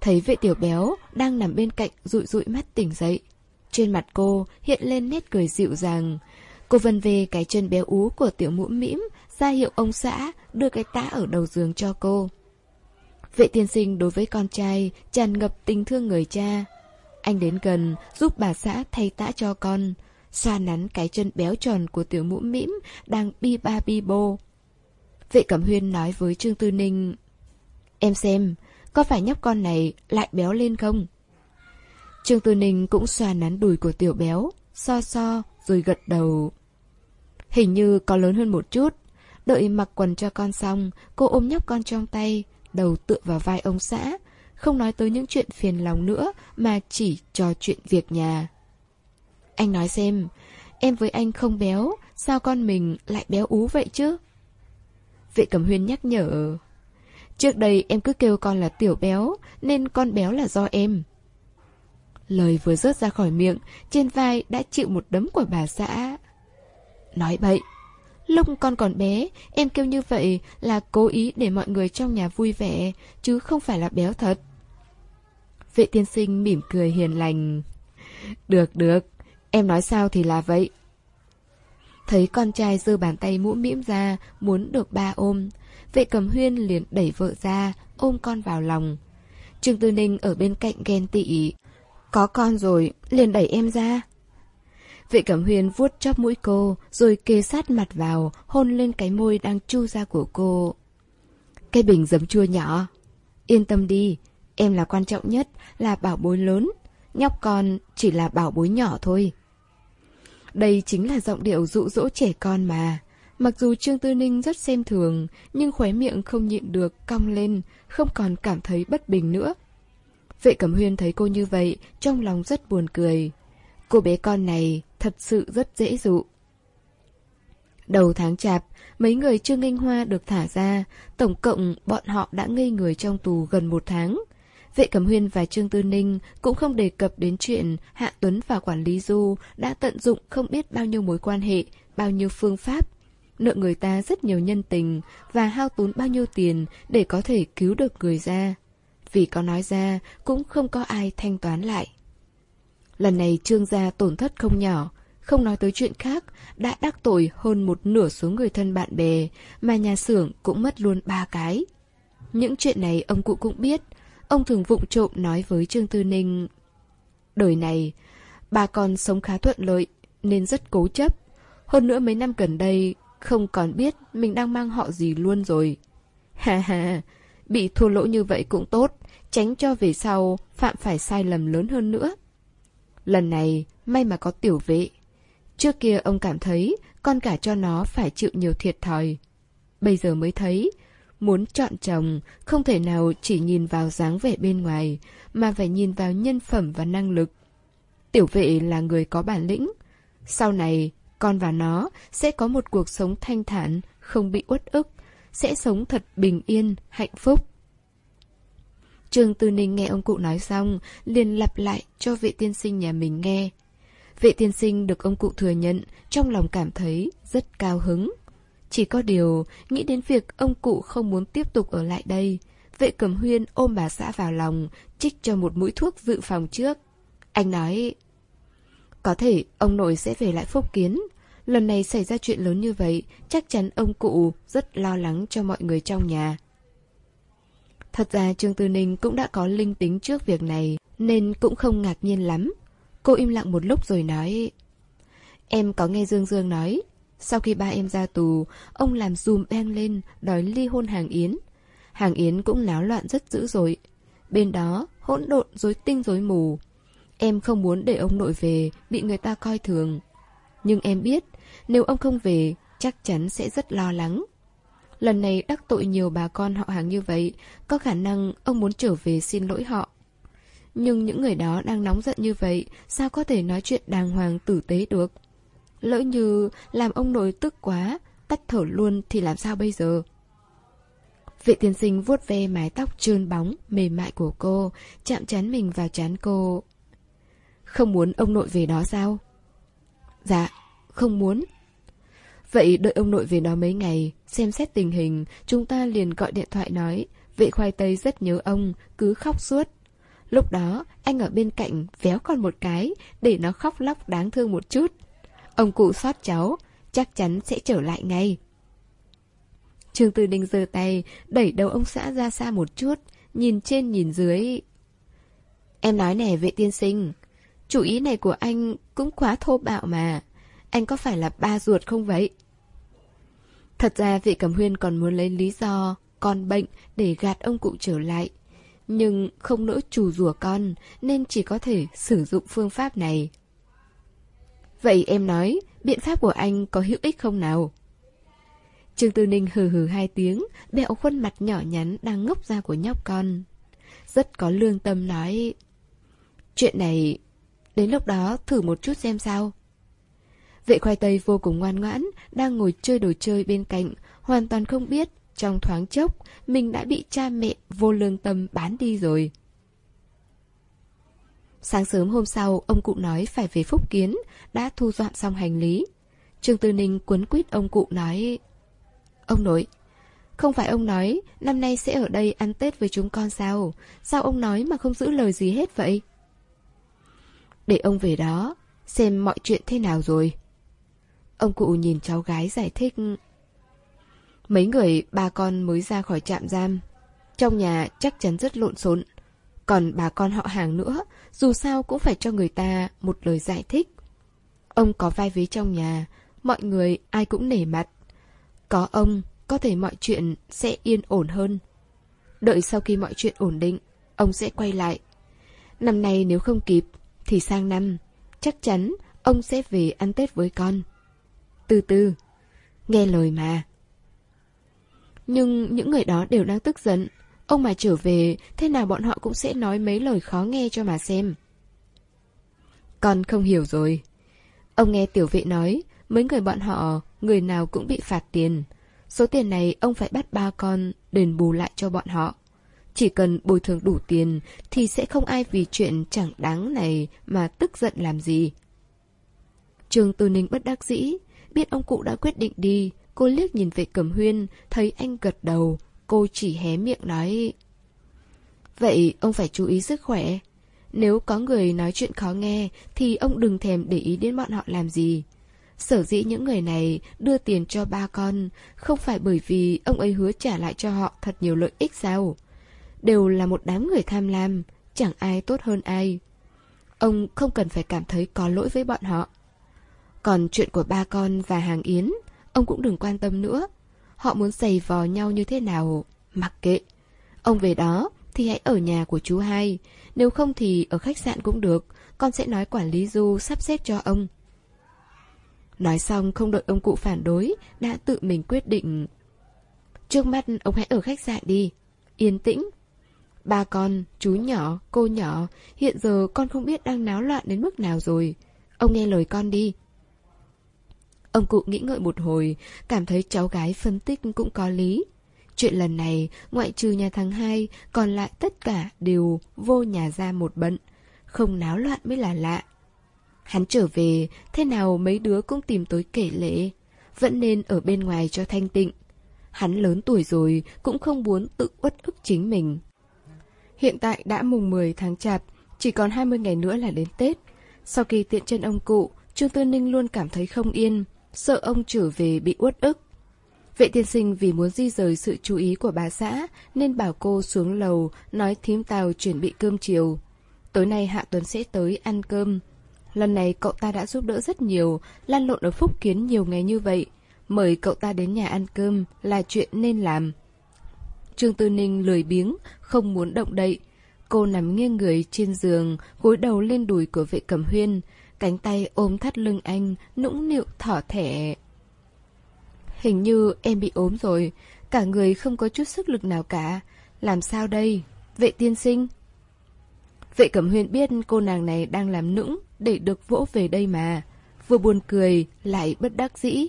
Thấy vệ tiểu béo đang nằm bên cạnh rụi rụi mắt tỉnh dậy. Trên mặt cô hiện lên nét cười dịu dàng. Cô vân về cái chân béo ú của tiểu mũ mĩm, ra hiệu ông xã đưa cái tã ở đầu giường cho cô. Vệ tiên sinh đối với con trai tràn ngập tình thương người cha. Anh đến gần giúp bà xã thay tã cho con, xoa nắn cái chân béo tròn của tiểu mũ mĩm đang bi ba bi bô. Vệ Cẩm Huyên nói với Trương Tư Ninh Em xem, có phải nhóc con này lại béo lên không? Trương Tư Ninh cũng xoa nắn đùi của tiểu béo, so so rồi gật đầu. Hình như có lớn hơn một chút. Đợi mặc quần cho con xong, cô ôm nhóc con trong tay, đầu tựa vào vai ông xã, không nói tới những chuyện phiền lòng nữa mà chỉ trò chuyện việc nhà. Anh nói xem, em với anh không béo, sao con mình lại béo ú vậy chứ? Vệ cầm Huyên nhắc nhở. Trước đây em cứ kêu con là tiểu béo, nên con béo là do em. Lời vừa rớt ra khỏi miệng, trên vai đã chịu một đấm của bà xã. Nói bậy, lúc con còn bé, em kêu như vậy là cố ý để mọi người trong nhà vui vẻ, chứ không phải là béo thật. Vệ tiên sinh mỉm cười hiền lành. Được, được, em nói sao thì là vậy. Thấy con trai giơ bàn tay mũ mĩm ra, muốn được ba ôm. Vệ cầm huyên liền đẩy vợ ra, ôm con vào lòng. Trương Tư Ninh ở bên cạnh ghen tị. Có con rồi, liền đẩy em ra. Vệ cẩm huyền vuốt chóp mũi cô, rồi kê sát mặt vào, hôn lên cái môi đang chu ra của cô. Cái bình giấm chua nhỏ. Yên tâm đi, em là quan trọng nhất, là bảo bối lớn. Nhóc con chỉ là bảo bối nhỏ thôi. Đây chính là giọng điệu dụ dỗ trẻ con mà. Mặc dù Trương Tư Ninh rất xem thường, nhưng khóe miệng không nhịn được, cong lên, không còn cảm thấy bất bình nữa. Vệ Cẩm Huyên thấy cô như vậy, trong lòng rất buồn cười. Cô bé con này thật sự rất dễ dụ. Đầu tháng chạp, mấy người Trương anh Hoa được thả ra, tổng cộng bọn họ đã ngây người trong tù gần một tháng. Vệ Cẩm Huyên và Trương Tư Ninh cũng không đề cập đến chuyện Hạ Tuấn và Quản lý Du đã tận dụng không biết bao nhiêu mối quan hệ, bao nhiêu phương pháp. Nợ người ta rất nhiều nhân tình và hao tốn bao nhiêu tiền để có thể cứu được người ra. Vì có nói ra cũng không có ai thanh toán lại. Lần này Trương gia tổn thất không nhỏ, không nói tới chuyện khác, đã đắc tội hơn một nửa số người thân bạn bè, mà nhà xưởng cũng mất luôn ba cái. Những chuyện này ông cụ cũng biết, ông thường vụng trộm nói với Trương Tư Ninh. Đời này, bà con sống khá thuận lợi, nên rất cố chấp. Hơn nữa mấy năm gần đây, không còn biết mình đang mang họ gì luôn rồi. Ha ha, bị thua lỗ như vậy cũng tốt, tránh cho về sau phạm phải sai lầm lớn hơn nữa. Lần này, may mà có tiểu vệ. Trước kia ông cảm thấy con cả cho nó phải chịu nhiều thiệt thòi. Bây giờ mới thấy, muốn chọn chồng không thể nào chỉ nhìn vào dáng vẻ bên ngoài, mà phải nhìn vào nhân phẩm và năng lực. Tiểu vệ là người có bản lĩnh. Sau này, con và nó sẽ có một cuộc sống thanh thản, không bị uất ức, sẽ sống thật bình yên, hạnh phúc. Trương Tư Ninh nghe ông cụ nói xong, liền lặp lại cho vị tiên sinh nhà mình nghe. Vệ tiên sinh được ông cụ thừa nhận, trong lòng cảm thấy rất cao hứng. Chỉ có điều, nghĩ đến việc ông cụ không muốn tiếp tục ở lại đây. Vệ cầm huyên ôm bà xã vào lòng, trích cho một mũi thuốc dự phòng trước. Anh nói, có thể ông nội sẽ về lại phúc kiến. Lần này xảy ra chuyện lớn như vậy, chắc chắn ông cụ rất lo lắng cho mọi người trong nhà. Thật ra Trương Tư Ninh cũng đã có linh tính trước việc này, nên cũng không ngạc nhiên lắm. Cô im lặng một lúc rồi nói Em có nghe Dương Dương nói Sau khi ba em ra tù Ông làm dùm beng lên Đòi ly hôn Hàng Yến Hàng Yến cũng náo loạn rất dữ rồi Bên đó hỗn độn rối tinh rối mù Em không muốn để ông nội về Bị người ta coi thường Nhưng em biết nếu ông không về Chắc chắn sẽ rất lo lắng Lần này đắc tội nhiều bà con họ hàng như vậy Có khả năng ông muốn trở về xin lỗi họ nhưng những người đó đang nóng giận như vậy, sao có thể nói chuyện đàng hoàng tử tế được? Lỡ như làm ông nội tức quá, tắt thở luôn thì làm sao bây giờ? Vệ tiên sinh vuốt ve mái tóc trơn bóng, mềm mại của cô, chạm chán mình vào chán cô. Không muốn ông nội về đó sao? Dạ, không muốn. Vậy đợi ông nội về đó mấy ngày, xem xét tình hình, chúng ta liền gọi điện thoại nói, vệ khoai tây rất nhớ ông, cứ khóc suốt. Lúc đó, anh ở bên cạnh véo con một cái để nó khóc lóc đáng thương một chút. Ông cụ xót cháu, chắc chắn sẽ trở lại ngay. Trương Tư Đình giơ tay, đẩy đầu ông xã ra xa một chút, nhìn trên nhìn dưới. Em nói nè vệ tiên sinh, chủ ý này của anh cũng quá thô bạo mà. Anh có phải là ba ruột không vậy? Thật ra vị cẩm huyên còn muốn lấy lý do con bệnh để gạt ông cụ trở lại. Nhưng không nỡ chủ rủa con Nên chỉ có thể sử dụng phương pháp này Vậy em nói, Biện pháp của anh có hữu ích không nào? Trương Tư Ninh hừ hừ hai tiếng Bẹo khuôn mặt nhỏ nhắn Đang ngốc ra của nhóc con Rất có lương tâm nói, Chuyện này, Đến lúc đó thử một chút xem sao Vệ khoai tây vô cùng ngoan ngoãn Đang ngồi chơi đồ chơi bên cạnh Hoàn toàn không biết trong thoáng chốc, mình đã bị cha mẹ vô lương tâm bán đi rồi. Sáng sớm hôm sau, ông cụ nói phải về Phúc Kiến, đã thu dọn xong hành lý. Trương Tư Ninh cuốn quýt ông cụ nói Ông nội, không phải ông nói năm nay sẽ ở đây ăn Tết với chúng con sao? Sao ông nói mà không giữ lời gì hết vậy? Để ông về đó, xem mọi chuyện thế nào rồi. Ông cụ nhìn cháu gái giải thích Mấy người ba con mới ra khỏi trạm giam. Trong nhà chắc chắn rất lộn xộn. Còn bà con họ hàng nữa, dù sao cũng phải cho người ta một lời giải thích. Ông có vai vế trong nhà, mọi người ai cũng nể mặt. Có ông, có thể mọi chuyện sẽ yên ổn hơn. Đợi sau khi mọi chuyện ổn định, ông sẽ quay lại. Năm nay nếu không kịp, thì sang năm, chắc chắn ông sẽ về ăn Tết với con. Từ từ, nghe lời mà. Nhưng những người đó đều đang tức giận. Ông mà trở về, thế nào bọn họ cũng sẽ nói mấy lời khó nghe cho mà xem. Con không hiểu rồi. Ông nghe tiểu vệ nói, mấy người bọn họ, người nào cũng bị phạt tiền. Số tiền này ông phải bắt ba con đền bù lại cho bọn họ. Chỉ cần bồi thường đủ tiền thì sẽ không ai vì chuyện chẳng đáng này mà tức giận làm gì. Trường Tư Ninh bất đắc dĩ, biết ông cụ đã quyết định đi, Cô liếc nhìn về cẩm huyên, thấy anh gật đầu, cô chỉ hé miệng nói. Vậy ông phải chú ý sức khỏe. Nếu có người nói chuyện khó nghe, thì ông đừng thèm để ý đến bọn họ làm gì. Sở dĩ những người này đưa tiền cho ba con, không phải bởi vì ông ấy hứa trả lại cho họ thật nhiều lợi ích sao. Đều là một đám người tham lam, chẳng ai tốt hơn ai. Ông không cần phải cảm thấy có lỗi với bọn họ. Còn chuyện của ba con và hàng yến Ông cũng đừng quan tâm nữa. Họ muốn giày vò nhau như thế nào Mặc kệ. Ông về đó thì hãy ở nhà của chú hai. Nếu không thì ở khách sạn cũng được. Con sẽ nói quản lý du sắp xếp cho ông. Nói xong không đợi ông cụ phản đối Đã tự mình quyết định. Trước mắt ông hãy ở khách sạn đi. Yên tĩnh. Ba con, chú nhỏ, cô nhỏ Hiện giờ con không biết đang náo loạn đến mức nào rồi. Ông nghe lời con đi. Ông cụ nghĩ ngợi một hồi, cảm thấy cháu gái phân tích cũng có lý. Chuyện lần này, ngoại trừ nhà thằng hai, còn lại tất cả đều vô nhà ra một bận. Không náo loạn mới là lạ. Hắn trở về, thế nào mấy đứa cũng tìm tới kể lệ. Vẫn nên ở bên ngoài cho thanh tịnh. Hắn lớn tuổi rồi, cũng không muốn tự uất ức chính mình. Hiện tại đã mùng 10 tháng chạp, chỉ còn 20 ngày nữa là đến Tết. Sau khi tiện chân ông cụ, Trương Tư Ninh luôn cảm thấy không yên, sợ ông trở về bị uất ức. Vệ tiên sinh vì muốn di rời sự chú ý của bà xã nên bảo cô xuống lầu nói thím tàu chuẩn bị cơm chiều. Tối nay Hạ Tuấn sẽ tới ăn cơm. Lần này cậu ta đã giúp đỡ rất nhiều, lan lộn ở Phúc Kiến nhiều ngày như vậy. Mời cậu ta đến nhà ăn cơm là chuyện nên làm. Trương Tư Ninh lười biếng, không muốn động đậy. Cô nằm nghiêng người trên giường, gối đầu lên đùi của vệ cẩm huyên, cánh tay ôm thắt lưng anh, nũng nịu thỏ thẻ. Hình như em bị ốm rồi, cả người không có chút sức lực nào cả. Làm sao đây? Vệ tiên sinh? Vệ Cẩm Huyên biết cô nàng này đang làm nũng để được vỗ về đây mà. Vừa buồn cười, lại bất đắc dĩ.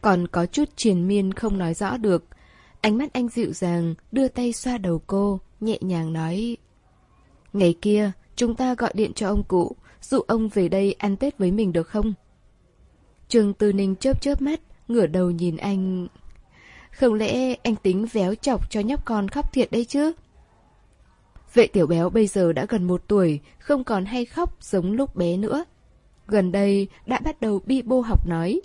Còn có chút triền miên không nói rõ được. Ánh mắt anh dịu dàng, đưa tay xoa đầu cô, nhẹ nhàng nói. Ngày kia, chúng ta gọi điện cho ông cụ, dụ ông về đây ăn Tết với mình được không? Trường Tư Ninh chớp chớp mắt, ngửa đầu nhìn anh. Không lẽ anh tính véo chọc cho nhóc con khóc thiệt đây chứ? Vệ tiểu béo bây giờ đã gần một tuổi, không còn hay khóc giống lúc bé nữa. Gần đây đã bắt đầu bi bô học nói.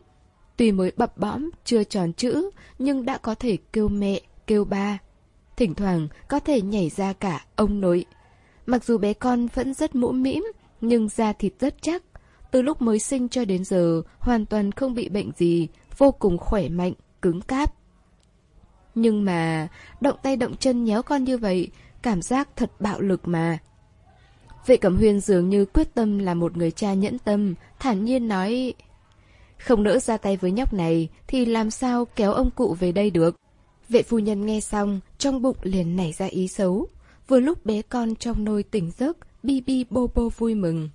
Tuy mới bập bõm, chưa tròn chữ, nhưng đã có thể kêu mẹ, kêu ba. Thỉnh thoảng có thể nhảy ra cả ông nội. Mặc dù bé con vẫn rất mũm mĩm, nhưng da thịt rất chắc. Từ lúc mới sinh cho đến giờ, hoàn toàn không bị bệnh gì, vô cùng khỏe mạnh, cứng cáp. Nhưng mà, động tay động chân nhéo con như vậy, cảm giác thật bạo lực mà. Vệ Cẩm Huyên dường như quyết tâm là một người cha nhẫn tâm, thản nhiên nói... Không nỡ ra tay với nhóc này, thì làm sao kéo ông cụ về đây được? Vệ phu nhân nghe xong, trong bụng liền nảy ra ý xấu. Vừa lúc bé con trong nôi tỉnh giấc, bi bi bô bô vui mừng.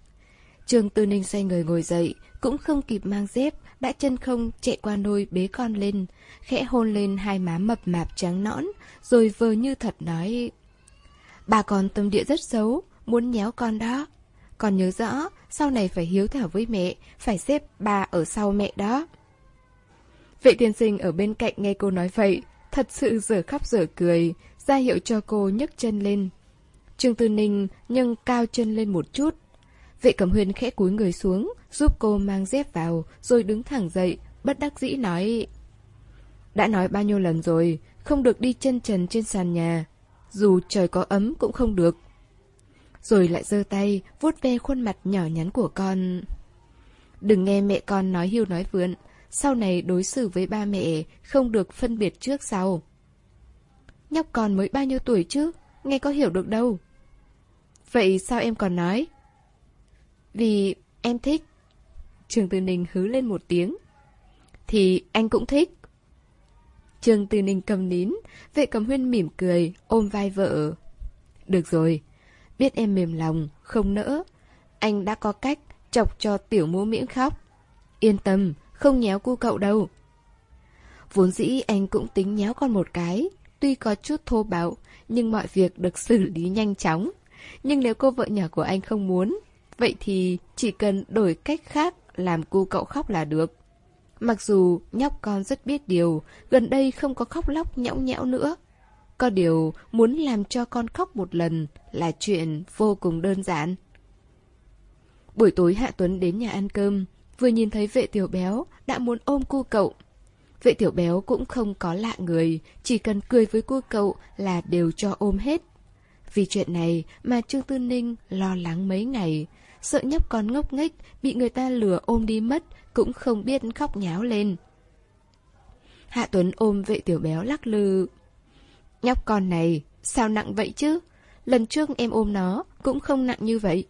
Trường Tư Ninh xoay người ngồi dậy, cũng không kịp mang dép, đã chân không chạy qua nôi bế con lên, khẽ hôn lên hai má mập mạp trắng nõn, rồi vờ như thật nói Bà con tâm địa rất xấu, muốn nhéo con đó. Con nhớ rõ, sau này phải hiếu thảo với mẹ, phải xếp bà ở sau mẹ đó. Vệ tiên sinh ở bên cạnh nghe cô nói vậy, thật sự dở khóc dở cười, ra hiệu cho cô nhấc chân lên. Trương Tư Ninh nâng cao chân lên một chút. Vệ Cẩm Huyền khẽ cúi người xuống, giúp cô mang dép vào, rồi đứng thẳng dậy, bất đắc dĩ nói. Đã nói bao nhiêu lần rồi, không được đi chân trần trên sàn nhà, dù trời có ấm cũng không được. Rồi lại giơ tay, vuốt ve khuôn mặt nhỏ nhắn của con. Đừng nghe mẹ con nói hiu nói vượn, sau này đối xử với ba mẹ không được phân biệt trước sau. Nhóc con mới bao nhiêu tuổi chứ, nghe có hiểu được đâu. Vậy sao em còn nói? Vì em thích. Trường Tư Ninh hứ lên một tiếng. Thì anh cũng thích. trường Tư Ninh cầm nín, vệ cầm huyên mỉm cười, ôm vai vợ. Được rồi, biết em mềm lòng, không nỡ. Anh đã có cách chọc cho tiểu mũ miễn khóc. Yên tâm, không nhéo cu cậu đâu. Vốn dĩ anh cũng tính nhéo con một cái, tuy có chút thô bạo, nhưng mọi việc được xử lý nhanh chóng. Nhưng nếu cô vợ nhỏ của anh không muốn, vậy thì chỉ cần đổi cách khác làm cu cậu khóc là được. Mặc dù nhóc con rất biết điều, gần đây không có khóc lóc nhõng nhẽo nữa. Có điều muốn làm cho con khóc một lần là chuyện vô cùng đơn giản. Buổi tối Hạ Tuấn đến nhà ăn cơm, vừa nhìn thấy vệ tiểu béo đã muốn ôm cu cậu. Vệ tiểu béo cũng không có lạ người, chỉ cần cười với cu cậu là đều cho ôm hết. Vì chuyện này mà Trương Tư Ninh lo lắng mấy ngày, sợ nhóc con ngốc nghếch bị người ta lừa ôm đi mất cũng không biết khóc nháo lên. Hạ Tuấn ôm vệ tiểu béo lắc lư. Nhóc con này, sao nặng vậy chứ? Lần trước em ôm nó cũng không nặng như vậy.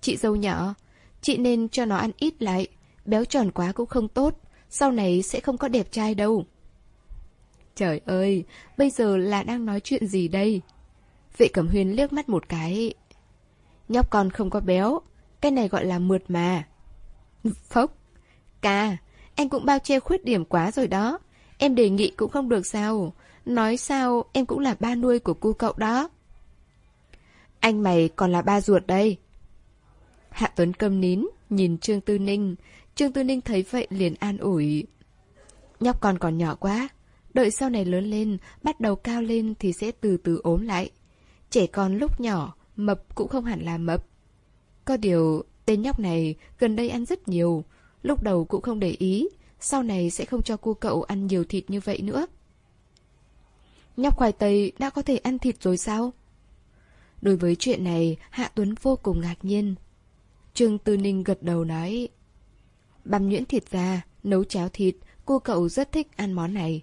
Chị dâu nhỏ, chị nên cho nó ăn ít lại, béo tròn quá cũng không tốt, sau này sẽ không có đẹp trai đâu. Trời ơi, bây giờ là đang nói chuyện gì đây? Vệ Cẩm Huyên liếc mắt một cái. Nhóc con không có béo, cái này gọi là mượt mà. Phốc. Ca, anh cũng bao che khuyết điểm quá rồi đó. Em đề nghị cũng không được sao. Nói sao em cũng là ba nuôi của cô cậu đó. Anh mày còn là ba ruột đây. Hạ Tuấn câm nín, nhìn Trương Tư Ninh. Trương Tư Ninh thấy vậy liền an ủi. Nhóc con còn nhỏ quá, đợi sau này lớn lên, bắt đầu cao lên thì sẽ từ từ ốm lại. Trẻ con lúc nhỏ, mập cũng không hẳn là mập. Có điều, tên nhóc này gần đây ăn rất nhiều, lúc đầu cũng không để ý, sau này sẽ không cho cô cậu ăn nhiều thịt như vậy nữa. Nhóc khoai tây đã có thể ăn thịt rồi sao? Đối với chuyện này, Hạ Tuấn vô cùng ngạc nhiên. Trương Tư Ninh gật đầu nói Băm nhuyễn thịt ra, nấu cháo thịt, cô cậu rất thích ăn món này.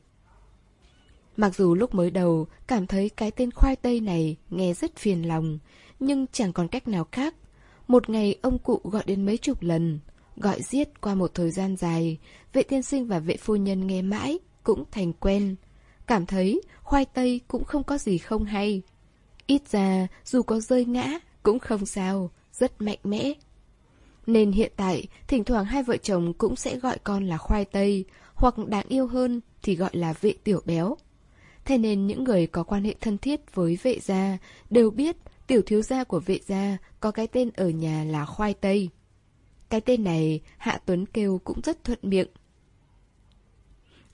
Mặc dù lúc mới đầu cảm thấy cái tên khoai tây này nghe rất phiền lòng, nhưng chẳng còn cách nào khác. Một ngày ông cụ gọi đến mấy chục lần, gọi giết qua một thời gian dài, vệ tiên sinh và vệ phu nhân nghe mãi, cũng thành quen. Cảm thấy khoai tây cũng không có gì không hay. Ít ra, dù có rơi ngã, cũng không sao, rất mạnh mẽ. Nên hiện tại, thỉnh thoảng hai vợ chồng cũng sẽ gọi con là khoai tây, hoặc đáng yêu hơn thì gọi là vệ tiểu béo. Thế nên những người có quan hệ thân thiết với vệ gia đều biết tiểu thiếu gia của vệ gia có cái tên ở nhà là khoai tây. Cái tên này Hạ Tuấn kêu cũng rất thuận miệng.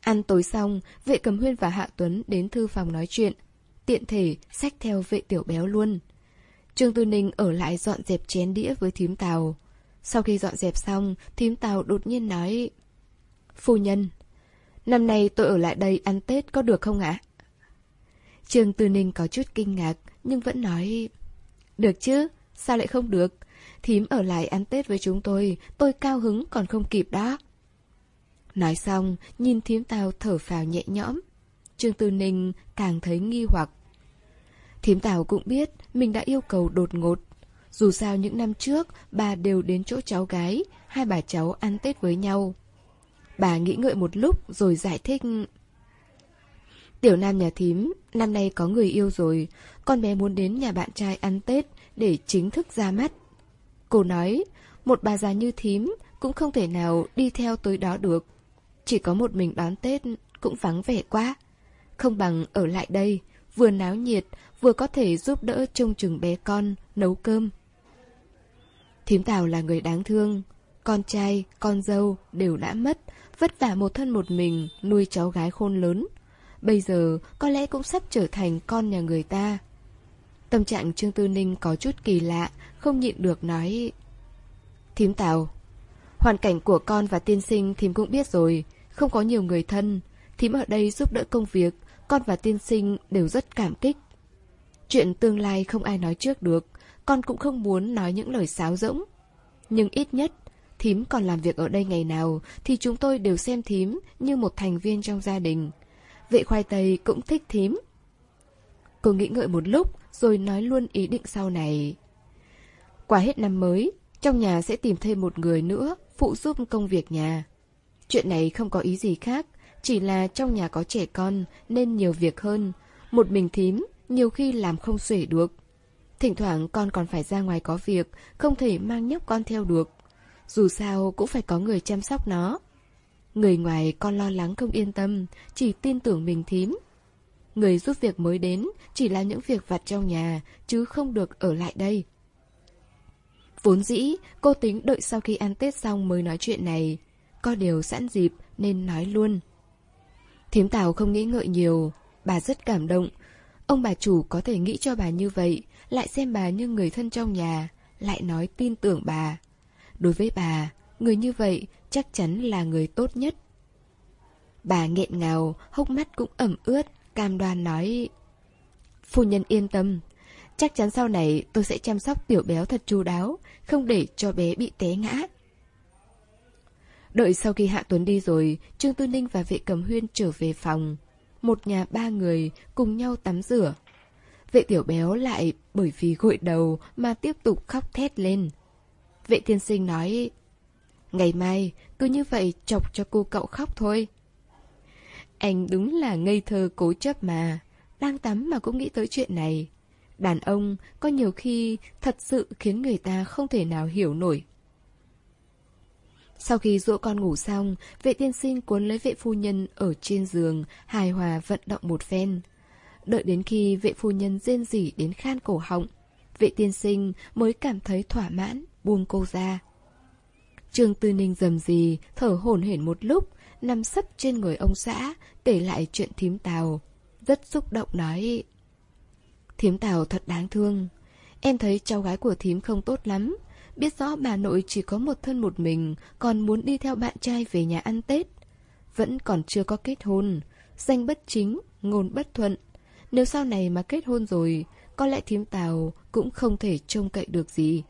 Ăn tối xong, vệ cầm huyên và Hạ Tuấn đến thư phòng nói chuyện. Tiện thể, xách theo vệ tiểu béo luôn. Trương Tư Ninh ở lại dọn dẹp chén đĩa với thím tàu. Sau khi dọn dẹp xong, thím tàu đột nhiên nói Phu nhân, năm nay tôi ở lại đây ăn Tết có được không ạ? Trương Tư Ninh có chút kinh ngạc, nhưng vẫn nói Được chứ, sao lại không được? Thím ở lại ăn Tết với chúng tôi, tôi cao hứng còn không kịp đó. Nói xong, nhìn thím tao thở phào nhẹ nhõm. Trương Tư Ninh càng thấy nghi hoặc. Thím Tào cũng biết mình đã yêu cầu đột ngột. Dù sao những năm trước, bà đều đến chỗ cháu gái, hai bà cháu ăn Tết với nhau. Bà nghĩ ngợi một lúc rồi giải thích. Tiểu nam nhà thím, năm nay có người yêu rồi, con bé muốn đến nhà bạn trai ăn Tết để chính thức ra mắt. Cô nói, một bà già như thím cũng không thể nào đi theo tới đó được. Chỉ có một mình đón Tết cũng vắng vẻ quá. Không bằng ở lại đây, vừa náo nhiệt, vừa có thể giúp đỡ trông chừng bé con, nấu cơm. Thím Tào là người đáng thương. Con trai, con dâu đều đã mất, vất vả một thân một mình nuôi cháu gái khôn lớn. Bây giờ có lẽ cũng sắp trở thành con nhà người ta. Tâm trạng Trương Tư Ninh có chút kỳ lạ, không nhịn được nói. Thím Tào, hoàn cảnh của con và tiên sinh thím cũng biết rồi, không có nhiều người thân. Thím ở đây giúp đỡ công việc, con và tiên sinh đều rất cảm kích. Chuyện tương lai không ai nói trước được, con cũng không muốn nói những lời sáo rỗng. Nhưng ít nhất, thím còn làm việc ở đây ngày nào thì chúng tôi đều xem thím như một thành viên trong gia đình. Vệ khoai tây cũng thích thím. Cô nghĩ ngợi một lúc rồi nói luôn ý định sau này. Qua hết năm mới, trong nhà sẽ tìm thêm một người nữa phụ giúp công việc nhà. Chuyện này không có ý gì khác, chỉ là trong nhà có trẻ con nên nhiều việc hơn. Một mình thím, nhiều khi làm không xuể được. Thỉnh thoảng con còn phải ra ngoài có việc, không thể mang nhóc con theo được. Dù sao cũng phải có người chăm sóc nó. Người ngoài con lo lắng không yên tâm, chỉ tin tưởng mình thím. Người giúp việc mới đến chỉ là những việc vặt trong nhà, chứ không được ở lại đây. Vốn dĩ, cô tính đợi sau khi ăn Tết xong mới nói chuyện này. Có điều sẵn dịp nên nói luôn. thím Tào không nghĩ ngợi nhiều, bà rất cảm động. Ông bà chủ có thể nghĩ cho bà như vậy, lại xem bà như người thân trong nhà, lại nói tin tưởng bà. Đối với bà, người như vậy chắc chắn là người tốt nhất. Bà nghẹn ngào, hốc mắt cũng ẩm ướt, cam đoan nói Phu nhân yên tâm, chắc chắn sau này tôi sẽ chăm sóc tiểu béo thật chu đáo, không để cho bé bị té ngã. Đợi sau khi Hạ Tuấn đi rồi, Trương Tư Ninh và vệ cầm huyên trở về phòng. Một nhà ba người cùng nhau tắm rửa. Vệ tiểu béo lại bởi vì gội đầu mà tiếp tục khóc thét lên. Vệ tiên sinh nói, ngày mai cứ như vậy chọc cho cô cậu khóc thôi. Anh đúng là ngây thơ cố chấp mà, đang tắm mà cũng nghĩ tới chuyện này. Đàn ông có nhiều khi thật sự khiến người ta không thể nào hiểu nổi. Sau khi dỗ con ngủ xong, vệ tiên sinh cuốn lấy vệ phu nhân ở trên giường, hài hòa vận động một phen. Đợi đến khi vệ phu nhân rên rỉ đến khan cổ họng, vệ tiên sinh mới cảm thấy thỏa mãn, buông cô ra. Trương Tư Ninh dầm gì, thở hổn hển một lúc, nằm sấp trên người ông xã, kể lại chuyện thím tàu. Rất xúc động nói. Thím tàu thật đáng thương. Em thấy cháu gái của thím không tốt lắm. Biết rõ bà nội chỉ có một thân một mình, còn muốn đi theo bạn trai về nhà ăn Tết. Vẫn còn chưa có kết hôn. Danh bất chính, ngôn bất thuận. Nếu sau này mà kết hôn rồi, có lẽ thím tàu cũng không thể trông cậy được gì.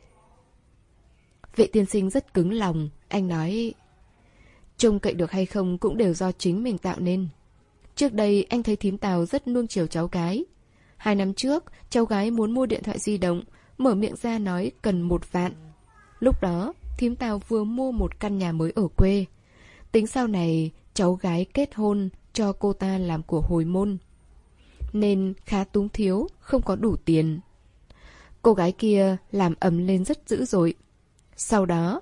Vệ tiên sinh rất cứng lòng, anh nói... Trông cậy được hay không cũng đều do chính mình tạo nên. Trước đây anh thấy thím tàu rất nuông chiều cháu gái. Hai năm trước, cháu gái muốn mua điện thoại di động, mở miệng ra nói cần một vạn. Lúc đó, thím tàu vừa mua một căn nhà mới ở quê. Tính sau này, cháu gái kết hôn cho cô ta làm của hồi môn. Nên khá túng thiếu, không có đủ tiền. Cô gái kia làm ầm lên rất dữ dội. Sau đó,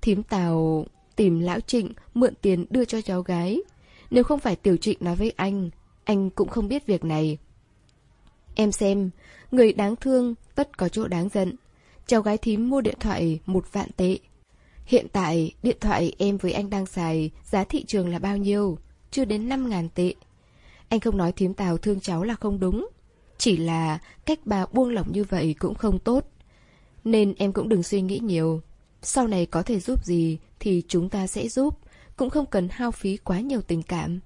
thím tàu tìm lão Trịnh mượn tiền đưa cho cháu gái. Nếu không phải tiểu trịnh nói với anh, anh cũng không biết việc này. Em xem, người đáng thương, tất có chỗ đáng giận. Cháu gái thím mua điện thoại một vạn tệ. Hiện tại, điện thoại em với anh đang xài, giá thị trường là bao nhiêu? Chưa đến 5 ngàn tệ. Anh không nói thím tào thương cháu là không đúng. Chỉ là cách bà buông lỏng như vậy cũng không tốt. Nên em cũng đừng suy nghĩ nhiều. Sau này có thể giúp gì thì chúng ta sẽ giúp, cũng không cần hao phí quá nhiều tình cảm.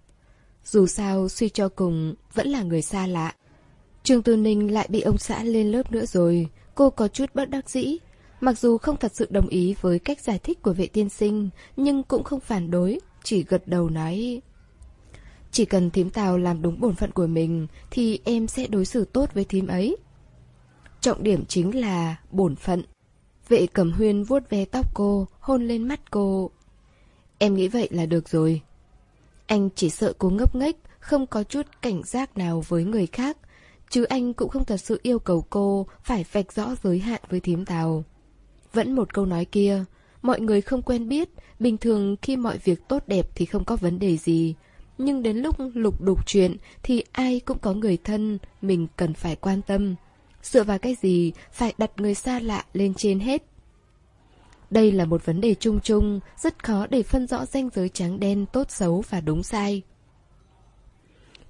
Dù sao, suy cho cùng, vẫn là người xa lạ. Trương Tư Ninh lại bị ông xã lên lớp nữa rồi, cô có chút bất đắc dĩ. Mặc dù không thật sự đồng ý với cách giải thích của vệ tiên sinh, nhưng cũng không phản đối, chỉ gật đầu nói... Chỉ cần thím Tào làm đúng bổn phận của mình, thì em sẽ đối xử tốt với thím ấy. Trọng điểm chính là bổn phận. Vệ cẩm huyên vuốt ve tóc cô, hôn lên mắt cô. Em nghĩ vậy là được rồi. Anh chỉ sợ cô ngốc nghếch, không có chút cảnh giác nào với người khác. Chứ anh cũng không thật sự yêu cầu cô phải vạch rõ giới hạn với thím tàu. Vẫn một câu nói kia, mọi người không quen biết, bình thường khi mọi việc tốt đẹp thì không có vấn đề gì. Nhưng đến lúc lục đục chuyện thì ai cũng có người thân mình cần phải quan tâm. Dựa vào cái gì phải đặt người xa lạ lên trên hết. Đây là một vấn đề chung chung, rất khó để phân rõ ranh giới trắng đen, tốt xấu và đúng sai.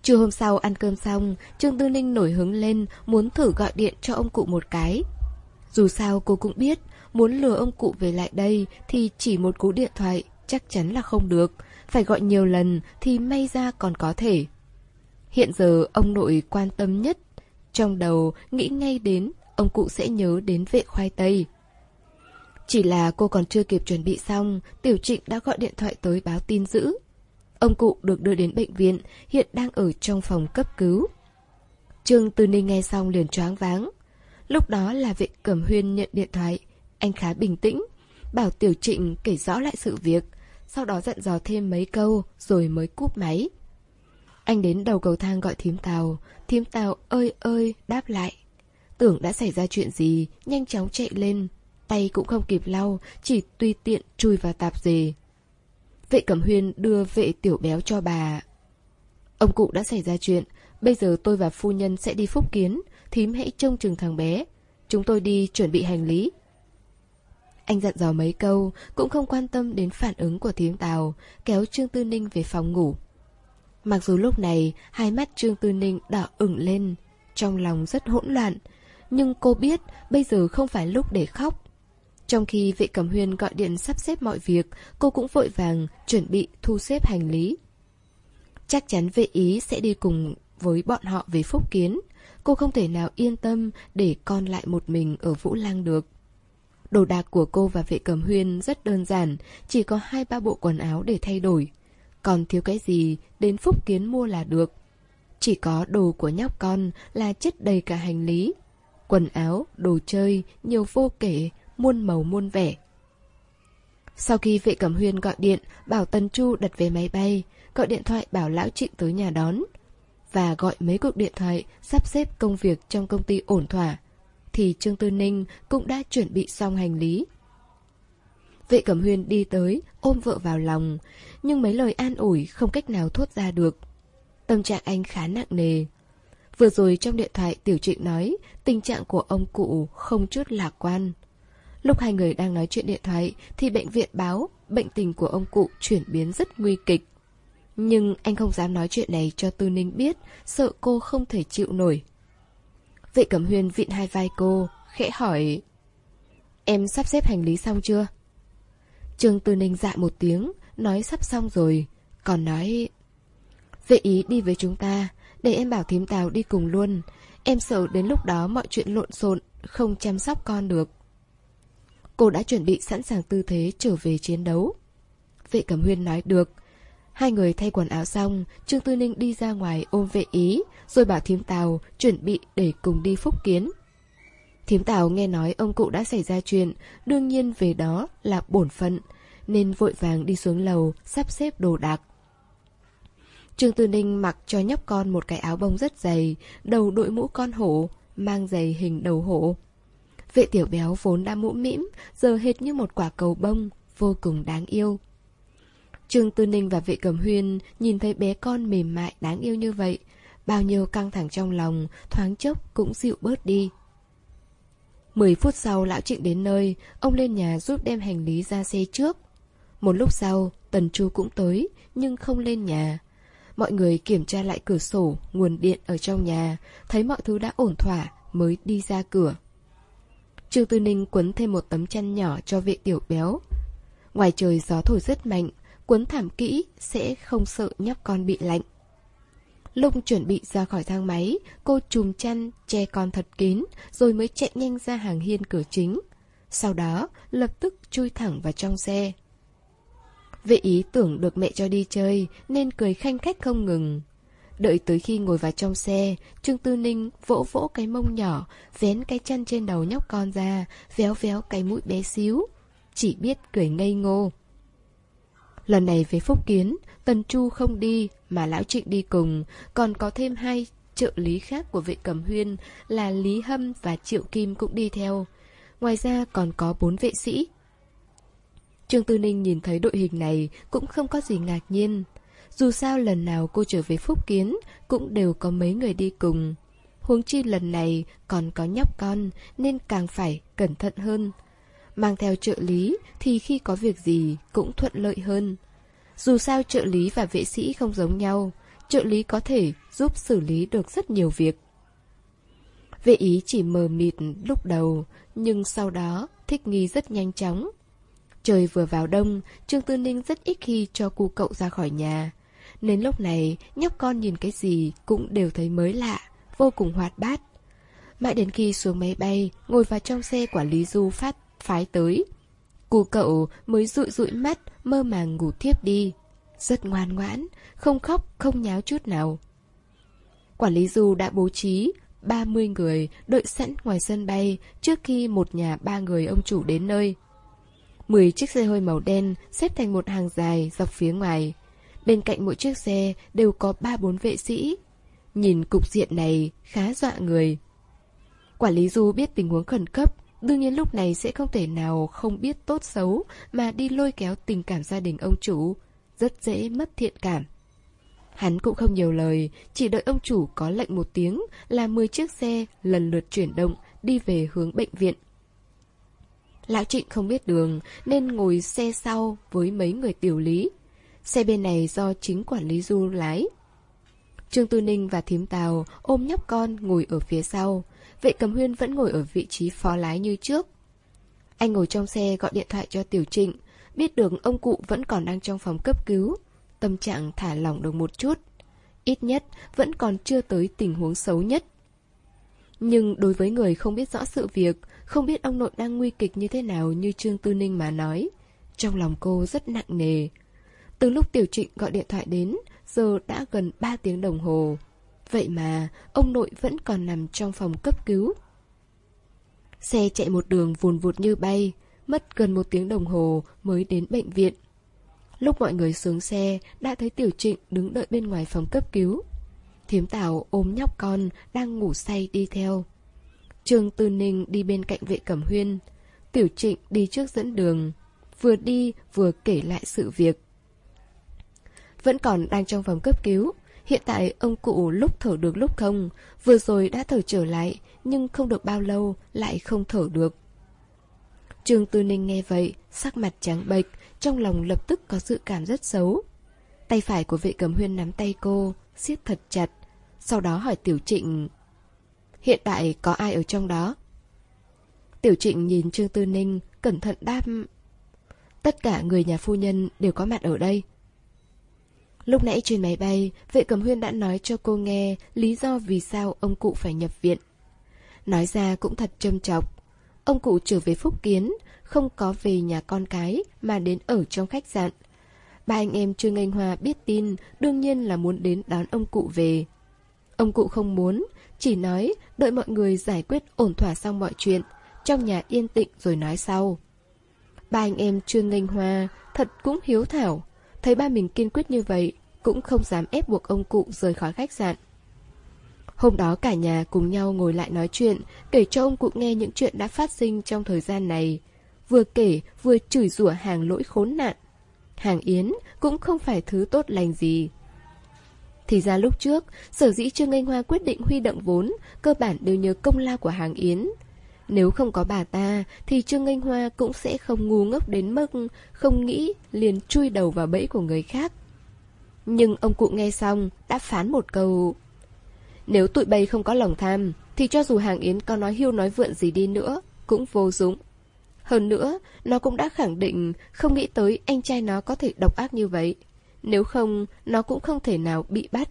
Trưa hôm sau ăn cơm xong, Trương Tư Ninh nổi hứng lên, muốn thử gọi điện cho ông cụ một cái. Dù sao cô cũng biết, muốn lừa ông cụ về lại đây thì chỉ một cú điện thoại chắc chắn là không được, phải gọi nhiều lần thì may ra còn có thể. Hiện giờ ông nội quan tâm nhất trong đầu nghĩ ngay đến ông cụ sẽ nhớ đến vệ khoai tây. Chỉ là cô còn chưa kịp chuẩn bị xong, Tiểu Trịnh đã gọi điện thoại tới báo tin dữ. Ông cụ được đưa đến bệnh viện, hiện đang ở trong phòng cấp cứu. Trương Tư Ninh nghe xong liền choáng váng. Lúc đó là vệ cẩm huyên nhận điện thoại, anh khá bình tĩnh, bảo Tiểu Trịnh kể rõ lại sự việc, sau đó dặn dò thêm mấy câu rồi mới cúp máy. Anh đến đầu cầu thang gọi thím tàu, thím tàu ơi ơi đáp lại. Tưởng đã xảy ra chuyện gì, nhanh chóng chạy lên, tay cũng không kịp lau, chỉ tùy tiện chui vào tạp dề. Vệ Cẩm Huyên đưa vệ tiểu béo cho bà. Ông cụ đã xảy ra chuyện, bây giờ tôi và phu nhân sẽ đi phúc kiến, thím hãy trông chừng thằng bé. Chúng tôi đi chuẩn bị hành lý. Anh dặn dò mấy câu, cũng không quan tâm đến phản ứng của thím Tào, kéo Trương Tư Ninh về phòng ngủ. Mặc dù lúc này hai mắt Trương Tư Ninh đỏ ửng lên, trong lòng rất hỗn loạn, nhưng cô biết bây giờ không phải lúc để khóc. Trong khi vệ cẩm huyên gọi điện sắp xếp mọi việc, cô cũng vội vàng chuẩn bị thu xếp hành lý. Chắc chắn vệ ý sẽ đi cùng với bọn họ về phúc kiến. Cô không thể nào yên tâm để con lại một mình ở Vũ Lang được. Đồ đạc của cô và vệ cẩm huyên rất đơn giản, chỉ có hai ba bộ quần áo để thay đổi. Còn thiếu cái gì, đến phúc kiến mua là được. Chỉ có đồ của nhóc con là chất đầy cả hành lý. Quần áo, đồ chơi, nhiều vô kể, muôn màu muôn vẻ. Sau khi vệ cẩm huyên gọi điện bảo tân Chu đặt vé máy bay, gọi điện thoại bảo Lão Trịnh tới nhà đón, và gọi mấy cuộc điện thoại sắp xếp công việc trong công ty ổn thỏa, thì Trương Tư Ninh cũng đã chuẩn bị xong hành lý. Vệ Cẩm Huyên đi tới, ôm vợ vào lòng, nhưng mấy lời an ủi không cách nào thốt ra được. Tâm trạng anh khá nặng nề. Vừa rồi trong điện thoại Tiểu Trịnh nói tình trạng của ông cụ không chút lạc quan. Lúc hai người đang nói chuyện điện thoại thì bệnh viện báo bệnh tình của ông cụ chuyển biến rất nguy kịch. Nhưng anh không dám nói chuyện này cho Tư Ninh biết, sợ cô không thể chịu nổi. Vệ Cẩm Huyên vịn hai vai cô, khẽ hỏi Em sắp xếp hành lý xong chưa? Trương Tư Ninh dạ một tiếng, nói sắp xong rồi, còn nói Vệ ý đi với chúng ta, để em bảo thím Tào đi cùng luôn. Em sợ đến lúc đó mọi chuyện lộn xộn, không chăm sóc con được. Cô đã chuẩn bị sẵn sàng tư thế trở về chiến đấu. Vệ Cẩm Huyên nói được. Hai người thay quần áo xong, Trương Tư Ninh đi ra ngoài ôm vệ ý, rồi bảo thím Tào chuẩn bị để cùng đi phúc kiến. Thím Tào nghe nói ông cụ đã xảy ra chuyện, đương nhiên về đó là bổn phận, nên vội vàng đi xuống lầu, sắp xếp đồ đạc. Trương Tư Ninh mặc cho nhóc con một cái áo bông rất dày, đầu đội mũ con hổ, mang giày hình đầu hổ. Vệ tiểu béo vốn đã mũ mĩm, giờ hệt như một quả cầu bông, vô cùng đáng yêu. Trương Tư Ninh và vệ cầm huyên nhìn thấy bé con mềm mại đáng yêu như vậy. Bao nhiêu căng thẳng trong lòng, thoáng chốc cũng dịu bớt đi. Mười phút sau lão trịnh đến nơi, ông lên nhà giúp đem hành lý ra xe trước. Một lúc sau, Tần Chu cũng tới, nhưng không lên nhà. Mọi người kiểm tra lại cửa sổ, nguồn điện ở trong nhà, thấy mọi thứ đã ổn thỏa mới đi ra cửa. Trương Tư Ninh quấn thêm một tấm chăn nhỏ cho vệ tiểu béo. Ngoài trời gió thổi rất mạnh, quấn thảm kỹ sẽ không sợ nhóc con bị lạnh. lung chuẩn bị ra khỏi thang máy, cô chùm chăn, che con thật kín, rồi mới chạy nhanh ra hàng hiên cửa chính. Sau đó, lập tức chui thẳng vào trong xe. Vệ ý tưởng được mẹ cho đi chơi, nên cười khanh khách không ngừng. Đợi tới khi ngồi vào trong xe, Trương Tư Ninh vỗ vỗ cái mông nhỏ, vén cái chân trên đầu nhóc con ra, véo véo cái mũi bé xíu. Chỉ biết cười ngây ngô. Lần này về Phúc Kiến, Tần Chu không đi, mà Lão Trịnh đi cùng, còn có thêm hai trợ lý khác của vệ cầm huyên là Lý Hâm và Triệu Kim cũng đi theo. Ngoài ra còn có bốn vệ sĩ. Trương Tư Ninh nhìn thấy đội hình này cũng không có gì ngạc nhiên. Dù sao lần nào cô trở về Phúc Kiến cũng đều có mấy người đi cùng. Huống chi lần này còn có nhóc con nên càng phải cẩn thận hơn. Mang theo trợ lý thì khi có việc gì cũng thuận lợi hơn. Dù sao trợ lý và vệ sĩ không giống nhau, trợ lý có thể giúp xử lý được rất nhiều việc. Vệ ý chỉ mờ mịt lúc đầu, nhưng sau đó thích nghi rất nhanh chóng. Trời vừa vào đông, Trương Tư Ninh rất ít khi cho cu cậu ra khỏi nhà. Nên lúc này, nhóc con nhìn cái gì cũng đều thấy mới lạ, vô cùng hoạt bát. Mãi đến khi xuống máy bay, ngồi vào trong xe quản lý du phát phái tới. Cụ cậu mới rụi rụi mắt, mơ màng ngủ thiếp đi. Rất ngoan ngoãn, không khóc, không nháo chút nào. Quản lý du đã bố trí 30 người đợi sẵn ngoài sân bay trước khi một nhà ba người ông chủ đến nơi. 10 chiếc xe hơi màu đen xếp thành một hàng dài dọc phía ngoài. Bên cạnh mỗi chiếc xe đều có ba bốn vệ sĩ. Nhìn cục diện này khá dọa người. Quản lý Du biết tình huống khẩn cấp, đương nhiên lúc này sẽ không thể nào không biết tốt xấu mà đi lôi kéo tình cảm gia đình ông chủ. Rất dễ mất thiện cảm. Hắn cũng không nhiều lời, chỉ đợi ông chủ có lệnh một tiếng là 10 chiếc xe lần lượt chuyển động đi về hướng bệnh viện. Lão Trịnh không biết đường, nên ngồi xe sau với mấy người tiểu lý. Xe bên này do chính quản lý du lái. Trương Tư Ninh và Thím Tào ôm nhóc con ngồi ở phía sau. Vệ cầm huyên vẫn ngồi ở vị trí phó lái như trước. Anh ngồi trong xe gọi điện thoại cho Tiểu Trịnh. Biết được ông cụ vẫn còn đang trong phòng cấp cứu. Tâm trạng thả lỏng được một chút. Ít nhất vẫn còn chưa tới tình huống xấu nhất. Nhưng đối với người không biết rõ sự việc, không biết ông nội đang nguy kịch như thế nào như Trương Tư Ninh mà nói. Trong lòng cô rất nặng nề. Từ lúc Tiểu Trịnh gọi điện thoại đến, giờ đã gần 3 tiếng đồng hồ. Vậy mà, ông nội vẫn còn nằm trong phòng cấp cứu. Xe chạy một đường vùn vụt như bay, mất gần một tiếng đồng hồ mới đến bệnh viện. Lúc mọi người xuống xe, đã thấy Tiểu Trịnh đứng đợi bên ngoài phòng cấp cứu. Thiếm Tảo ôm nhóc con, đang ngủ say đi theo. Trương Tư Ninh đi bên cạnh vệ cẩm huyên. Tiểu Trịnh đi trước dẫn đường. Vừa đi vừa kể lại sự việc. Vẫn còn đang trong phòng cấp cứu. Hiện tại ông cụ lúc thở được lúc không. Vừa rồi đã thở trở lại, nhưng không được bao lâu lại không thở được. Trương Tư Ninh nghe vậy, sắc mặt trắng bệch, trong lòng lập tức có sự cảm rất xấu. Tay phải của vệ cầm huyên nắm tay cô, siết thật chặt, sau đó hỏi Tiểu Trịnh Hiện tại có ai ở trong đó? Tiểu Trịnh nhìn Trương Tư Ninh, cẩn thận đáp Tất cả người nhà phu nhân đều có mặt ở đây. Lúc nãy trên máy bay, vệ cầm huyên đã nói cho cô nghe lý do vì sao ông cụ phải nhập viện. Nói ra cũng thật châm chọc. Ông cụ trở về Phúc Kiến, không có về nhà con cái mà đến ở trong khách sạn. Ba anh em Trương Anh Hoa biết tin, đương nhiên là muốn đến đón ông cụ về. Ông cụ không muốn, chỉ nói đợi mọi người giải quyết ổn thỏa xong mọi chuyện, trong nhà yên tĩnh rồi nói sau. Ba anh em Trương Anh Hoa thật cũng hiếu thảo, thấy ba mình kiên quyết như vậy, cũng không dám ép buộc ông cụ rời khỏi khách sạn. Hôm đó cả nhà cùng nhau ngồi lại nói chuyện, kể cho ông cụ nghe những chuyện đã phát sinh trong thời gian này. Vừa kể, vừa chửi rủa hàng lỗi khốn nạn. Hàng Yến cũng không phải thứ tốt lành gì. Thì ra lúc trước, sở dĩ Trương Anh Hoa quyết định huy động vốn, cơ bản đều nhờ công lao của Hàng Yến. Nếu không có bà ta, thì Trương Anh Hoa cũng sẽ không ngu ngốc đến mức không nghĩ liền chui đầu vào bẫy của người khác. Nhưng ông cụ nghe xong, đã phán một câu... Nếu tụi bay không có lòng tham, thì cho dù Hàng Yến có nói hiu nói vượn gì đi nữa, cũng vô dụng. Hơn nữa, nó cũng đã khẳng định không nghĩ tới anh trai nó có thể độc ác như vậy. Nếu không, nó cũng không thể nào bị bắt.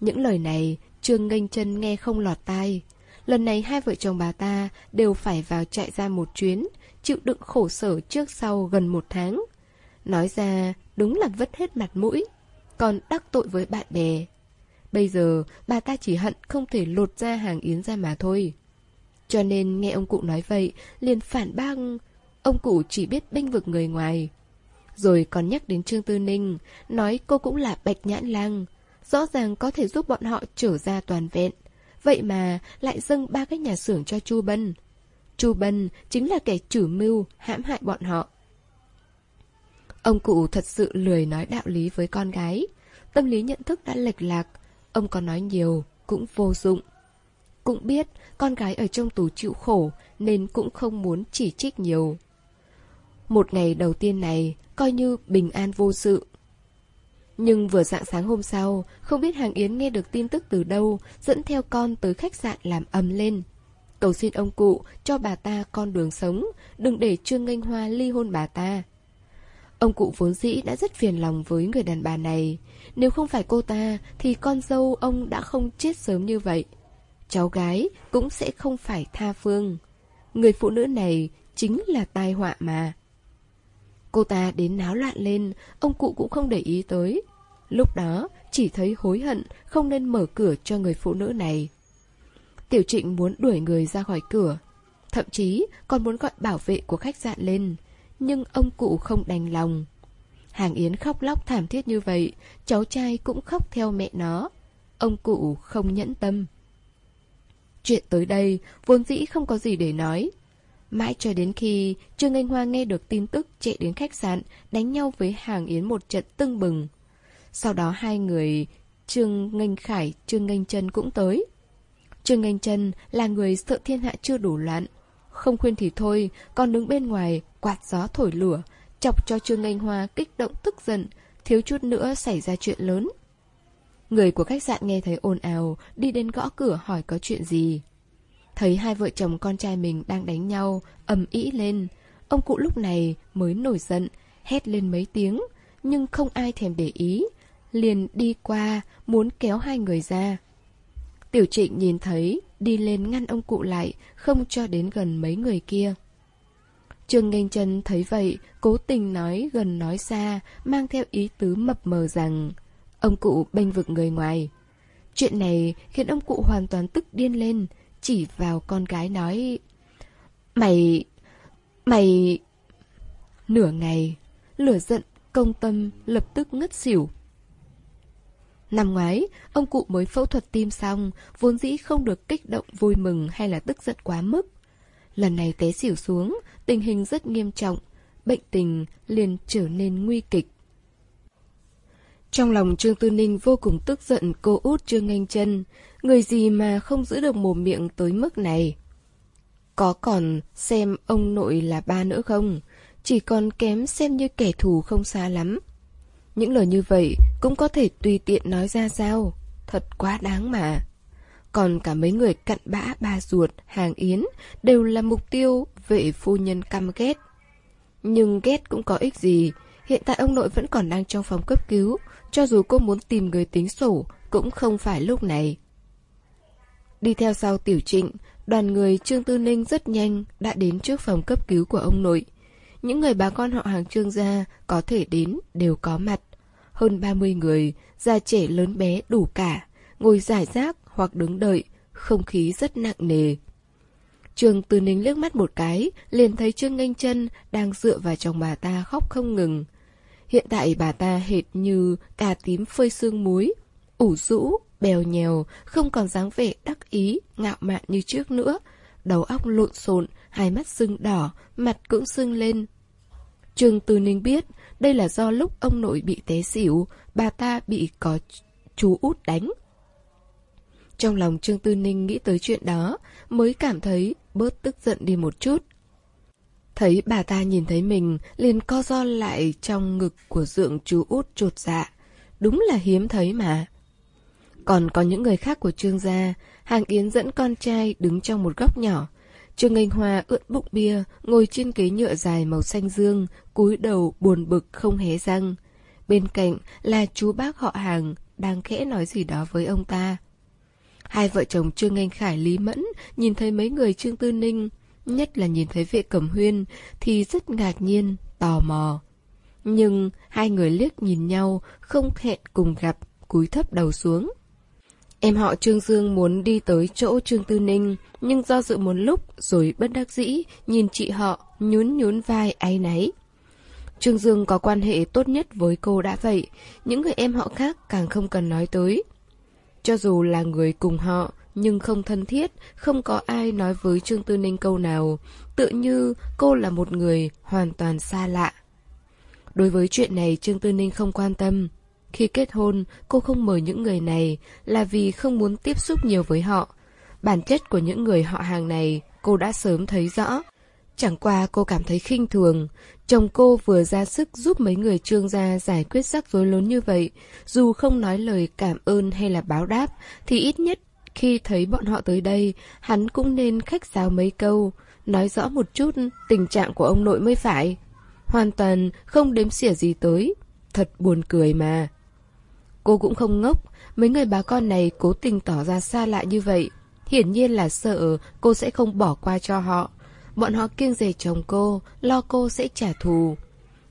Những lời này, Trương Nghênh chân nghe không lọt tai. Lần này hai vợ chồng bà ta đều phải vào trại ra một chuyến, chịu đựng khổ sở trước sau gần một tháng. Nói ra, đúng là vứt hết mặt mũi, còn đắc tội với bạn bè. Bây giờ, bà ta chỉ hận không thể lột ra hàng yến ra mà thôi. Cho nên nghe ông cụ nói vậy, liền phản bác, ông cụ chỉ biết binh vực người ngoài. Rồi còn nhắc đến Trương Tư Ninh, nói cô cũng là bạch nhãn lang, rõ ràng có thể giúp bọn họ trở ra toàn vẹn. Vậy mà lại dâng ba cái nhà xưởng cho Chu Bân. Chu Bân chính là kẻ chủ mưu hãm hại bọn họ. Ông cụ thật sự lười nói đạo lý với con gái. Tâm lý nhận thức đã lệch lạc, ông có nói nhiều, cũng vô dụng. Cũng biết con gái ở trong tù chịu khổ nên cũng không muốn chỉ trích nhiều. Một ngày đầu tiên này coi như bình an vô sự. Nhưng vừa dạng sáng hôm sau, không biết Hàng Yến nghe được tin tức từ đâu, dẫn theo con tới khách sạn làm ầm lên. Cầu xin ông cụ cho bà ta con đường sống, đừng để Trương Nghênh Hoa ly hôn bà ta. Ông cụ vốn dĩ đã rất phiền lòng với người đàn bà này. Nếu không phải cô ta, thì con dâu ông đã không chết sớm như vậy. Cháu gái cũng sẽ không phải tha phương. Người phụ nữ này chính là tai họa mà. Cô ta đến náo loạn lên, ông cụ cũng không để ý tới. Lúc đó, chỉ thấy hối hận không nên mở cửa cho người phụ nữ này. Tiểu trịnh muốn đuổi người ra khỏi cửa. Thậm chí còn muốn gọi bảo vệ của khách sạn lên. Nhưng ông cụ không đành lòng. Hàng Yến khóc lóc thảm thiết như vậy, cháu trai cũng khóc theo mẹ nó. Ông cụ không nhẫn tâm. Chuyện tới đây, vốn dĩ không có gì để nói. Mãi cho đến khi Trương Anh Hoa nghe được tin tức chạy đến khách sạn đánh nhau với Hàng Yến một trận tưng bừng. Sau đó hai người Trương Nghênh Khải, Trương Nghênh Trân cũng tới. Trương Nghênh Trân là người sợ thiên hạ chưa đủ loạn. Không khuyên thì thôi, còn đứng bên ngoài quạt gió thổi lửa, chọc cho Trương Nghênh Hoa kích động tức giận, thiếu chút nữa xảy ra chuyện lớn. Người của khách sạn nghe thấy ồn ào, đi đến gõ cửa hỏi có chuyện gì. Thấy hai vợ chồng con trai mình đang đánh nhau, ầm ĩ lên. Ông cụ lúc này mới nổi giận, hét lên mấy tiếng, nhưng không ai thèm để ý. Liền đi qua, muốn kéo hai người ra. Tiểu trịnh nhìn thấy, đi lên ngăn ông cụ lại, không cho đến gần mấy người kia. Trương Nghênh chân thấy vậy, cố tình nói gần nói xa, mang theo ý tứ mập mờ rằng ông cụ bênh vực người ngoài. Chuyện này khiến ông cụ hoàn toàn tức điên lên, chỉ vào con gái nói Mày... mày... Nửa ngày, lửa giận, công tâm lập tức ngất xỉu. Năm ngoái, ông cụ mới phẫu thuật tim xong, vốn dĩ không được kích động vui mừng hay là tức giận quá mức. Lần này té xỉu xuống, tình hình rất nghiêm trọng, bệnh tình liền trở nên nguy kịch. Trong lòng Trương Tư Ninh vô cùng tức giận cô út Trương Nganh chân Người gì mà không giữ được mồm miệng tới mức này. Có còn xem ông nội là ba nữa không? Chỉ còn kém xem như kẻ thù không xa lắm. Những lời như vậy cũng có thể tùy tiện nói ra sao? Thật quá đáng mà. Còn cả mấy người cặn bã ba ruột, hàng yến đều là mục tiêu vệ phu nhân căm ghét. Nhưng ghét cũng có ích gì. Hiện tại ông nội vẫn còn đang trong phòng cấp cứu. Cho dù cô muốn tìm người tính sổ, cũng không phải lúc này. Đi theo sau tiểu trịnh, đoàn người Trương Tư Ninh rất nhanh đã đến trước phòng cấp cứu của ông nội. Những người bà con họ hàng Trương gia có thể đến đều có mặt. Hơn 30 người, già trẻ lớn bé đủ cả, ngồi giải rác hoặc đứng đợi, không khí rất nặng nề. Trương Tư Ninh liếc mắt một cái, liền thấy Trương Nghênh chân đang dựa vào chồng bà ta khóc không ngừng. Hiện tại bà ta hệt như cà tím phơi sương muối, ủ rũ, bèo nhèo, không còn dáng vẻ đắc ý, ngạo mạn như trước nữa. Đầu óc lộn xộn, hai mắt sưng đỏ, mặt cũng sưng lên. Trương Tư Ninh biết đây là do lúc ông nội bị té xỉu, bà ta bị có chú út đánh. Trong lòng Trương Tư Ninh nghĩ tới chuyện đó, mới cảm thấy bớt tức giận đi một chút. Thấy bà ta nhìn thấy mình, liền co do lại trong ngực của dượng chú út trột dạ. Đúng là hiếm thấy mà. Còn có những người khác của Trương gia, Hàng Yến dẫn con trai đứng trong một góc nhỏ. Trương Ngành Hoa ướt bụng bia, ngồi trên ghế nhựa dài màu xanh dương, cúi đầu buồn bực không hé răng. Bên cạnh là chú bác họ hàng, đang khẽ nói gì đó với ông ta. Hai vợ chồng Trương Anh Khải Lý Mẫn nhìn thấy mấy người Trương Tư Ninh, nhất là nhìn thấy vệ cẩm huyên, thì rất ngạc nhiên, tò mò. Nhưng hai người liếc nhìn nhau, không hẹn cùng gặp, cúi thấp đầu xuống. Em họ Trương Dương muốn đi tới chỗ Trương Tư Ninh, nhưng do dự một lúc rồi bất đắc dĩ, nhìn chị họ nhún nhún vai áy náy. Trương Dương có quan hệ tốt nhất với cô đã vậy, những người em họ khác càng không cần nói tới. Cho dù là người cùng họ, nhưng không thân thiết, không có ai nói với Trương Tư Ninh câu nào, tự như cô là một người hoàn toàn xa lạ. Đối với chuyện này Trương Tư Ninh không quan tâm. Khi kết hôn, cô không mời những người này là vì không muốn tiếp xúc nhiều với họ. Bản chất của những người họ hàng này cô đã sớm thấy rõ. Chẳng qua cô cảm thấy khinh thường, chồng cô vừa ra sức giúp mấy người trương gia giải quyết rắc rối lớn như vậy, dù không nói lời cảm ơn hay là báo đáp, thì ít nhất khi thấy bọn họ tới đây, hắn cũng nên khách sáo mấy câu, nói rõ một chút tình trạng của ông nội mới phải. Hoàn toàn không đếm xỉa gì tới, thật buồn cười mà. Cô cũng không ngốc, mấy người bà con này cố tình tỏ ra xa lạ như vậy, hiển nhiên là sợ cô sẽ không bỏ qua cho họ. Bọn họ kiêng dè chồng cô, lo cô sẽ trả thù.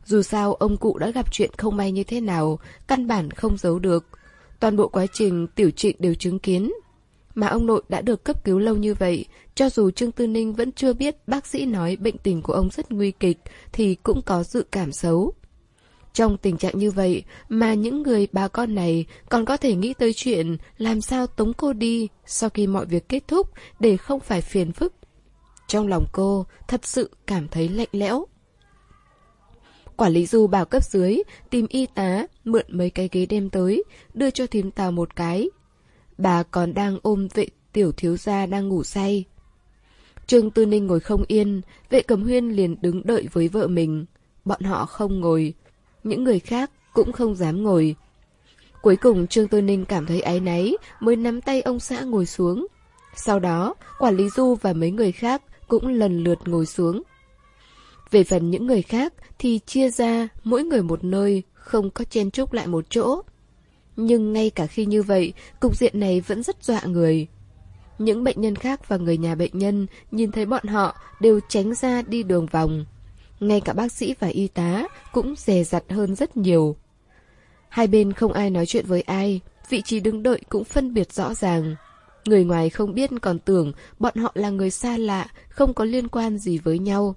Dù sao, ông cụ đã gặp chuyện không may như thế nào, căn bản không giấu được. Toàn bộ quá trình tiểu trịnh đều chứng kiến. Mà ông nội đã được cấp cứu lâu như vậy, cho dù Trương Tư Ninh vẫn chưa biết bác sĩ nói bệnh tình của ông rất nguy kịch, thì cũng có dự cảm xấu. Trong tình trạng như vậy mà những người bà con này còn có thể nghĩ tới chuyện làm sao tống cô đi sau khi mọi việc kết thúc để không phải phiền phức trong lòng cô thật sự cảm thấy lạnh lẽo. Quản lý du bảo cấp dưới tìm y tá mượn mấy cái ghế đem tới, đưa cho thím tàu một cái. Bà còn đang ôm vệ tiểu thiếu gia đang ngủ say. Trương Tư Ninh ngồi không yên, vệ cầm huyên liền đứng đợi với vợ mình. Bọn họ không ngồi, những người khác cũng không dám ngồi. Cuối cùng Trương Tư Ninh cảm thấy áy náy mới nắm tay ông xã ngồi xuống. Sau đó, quản lý du và mấy người khác cũng lần lượt ngồi xuống. Về phần những người khác thì chia ra mỗi người một nơi, không có chen chúc lại một chỗ. Nhưng ngay cả khi như vậy, cục diện này vẫn rất dọa người. Những bệnh nhân khác và người nhà bệnh nhân nhìn thấy bọn họ đều tránh ra đi đường vòng. Ngay cả bác sĩ và y tá cũng dè dặt hơn rất nhiều. Hai bên không ai nói chuyện với ai, vị trí đứng đợi cũng phân biệt rõ ràng. Người ngoài không biết còn tưởng bọn họ là người xa lạ, không có liên quan gì với nhau.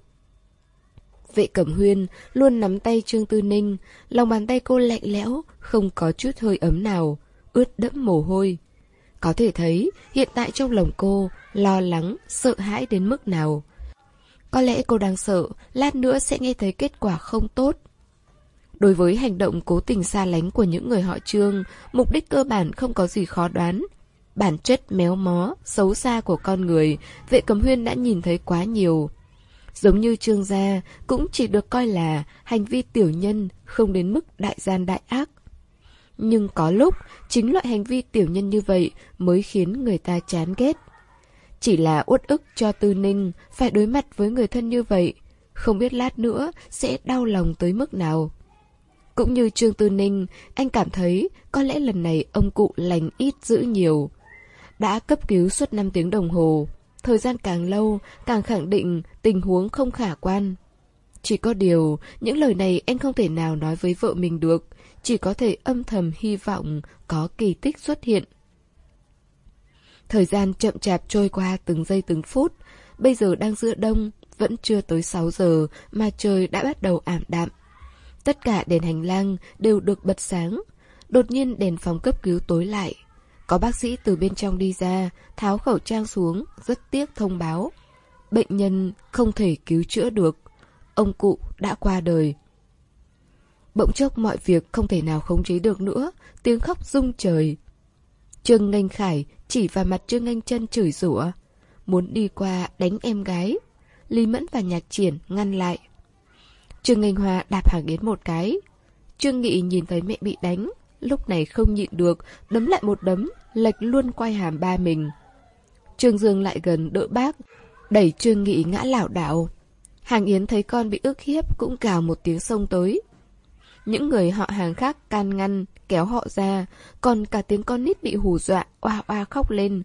Vệ Cẩm Huyên luôn nắm tay Trương Tư Ninh, lòng bàn tay cô lạnh lẽo, không có chút hơi ấm nào, ướt đẫm mồ hôi. Có thể thấy, hiện tại trong lòng cô, lo lắng, sợ hãi đến mức nào. Có lẽ cô đang sợ, lát nữa sẽ nghe thấy kết quả không tốt. Đối với hành động cố tình xa lánh của những người họ trương, mục đích cơ bản không có gì khó đoán, Bản chất méo mó, xấu xa của con người, vệ cầm huyên đã nhìn thấy quá nhiều. Giống như trương gia, cũng chỉ được coi là hành vi tiểu nhân, không đến mức đại gian đại ác. Nhưng có lúc, chính loại hành vi tiểu nhân như vậy mới khiến người ta chán ghét. Chỉ là uất ức cho Tư Ninh phải đối mặt với người thân như vậy, không biết lát nữa sẽ đau lòng tới mức nào. Cũng như Trương Tư Ninh, anh cảm thấy có lẽ lần này ông cụ lành ít giữ nhiều. Đã cấp cứu suốt 5 tiếng đồng hồ, thời gian càng lâu càng khẳng định tình huống không khả quan. Chỉ có điều, những lời này anh không thể nào nói với vợ mình được, chỉ có thể âm thầm hy vọng có kỳ tích xuất hiện. Thời gian chậm chạp trôi qua từng giây từng phút, bây giờ đang giữa đông, vẫn chưa tới 6 giờ mà trời đã bắt đầu ảm đạm. Tất cả đèn hành lang đều được bật sáng. Đột nhiên đèn phòng cấp cứu tối lại. Có bác sĩ từ bên trong đi ra, tháo khẩu trang xuống, rất tiếc thông báo. Bệnh nhân không thể cứu chữa được. Ông cụ đã qua đời. Bỗng chốc mọi việc không thể nào khống chế được nữa, tiếng khóc rung trời. Trương Nganh Khải chỉ vào mặt Trương Nganh chân chửi rủa, muốn đi qua đánh em gái. Lý Mẫn và Nhạc Triển ngăn lại. Trương Nganh Hoa đạp hàng đến một cái. Trương Nghị nhìn thấy mẹ bị đánh, lúc này không nhịn được, đấm lại một đấm, lệch luôn quay hàm ba mình. Trương Dương lại gần đỡ bác, đẩy Trương Nghị ngã lảo đảo. Hàng Yến thấy con bị ức hiếp cũng cào một tiếng sông tới. Những người họ hàng khác can ngăn, kéo họ ra, còn cả tiếng con nít bị hù dọa, oa oa khóc lên.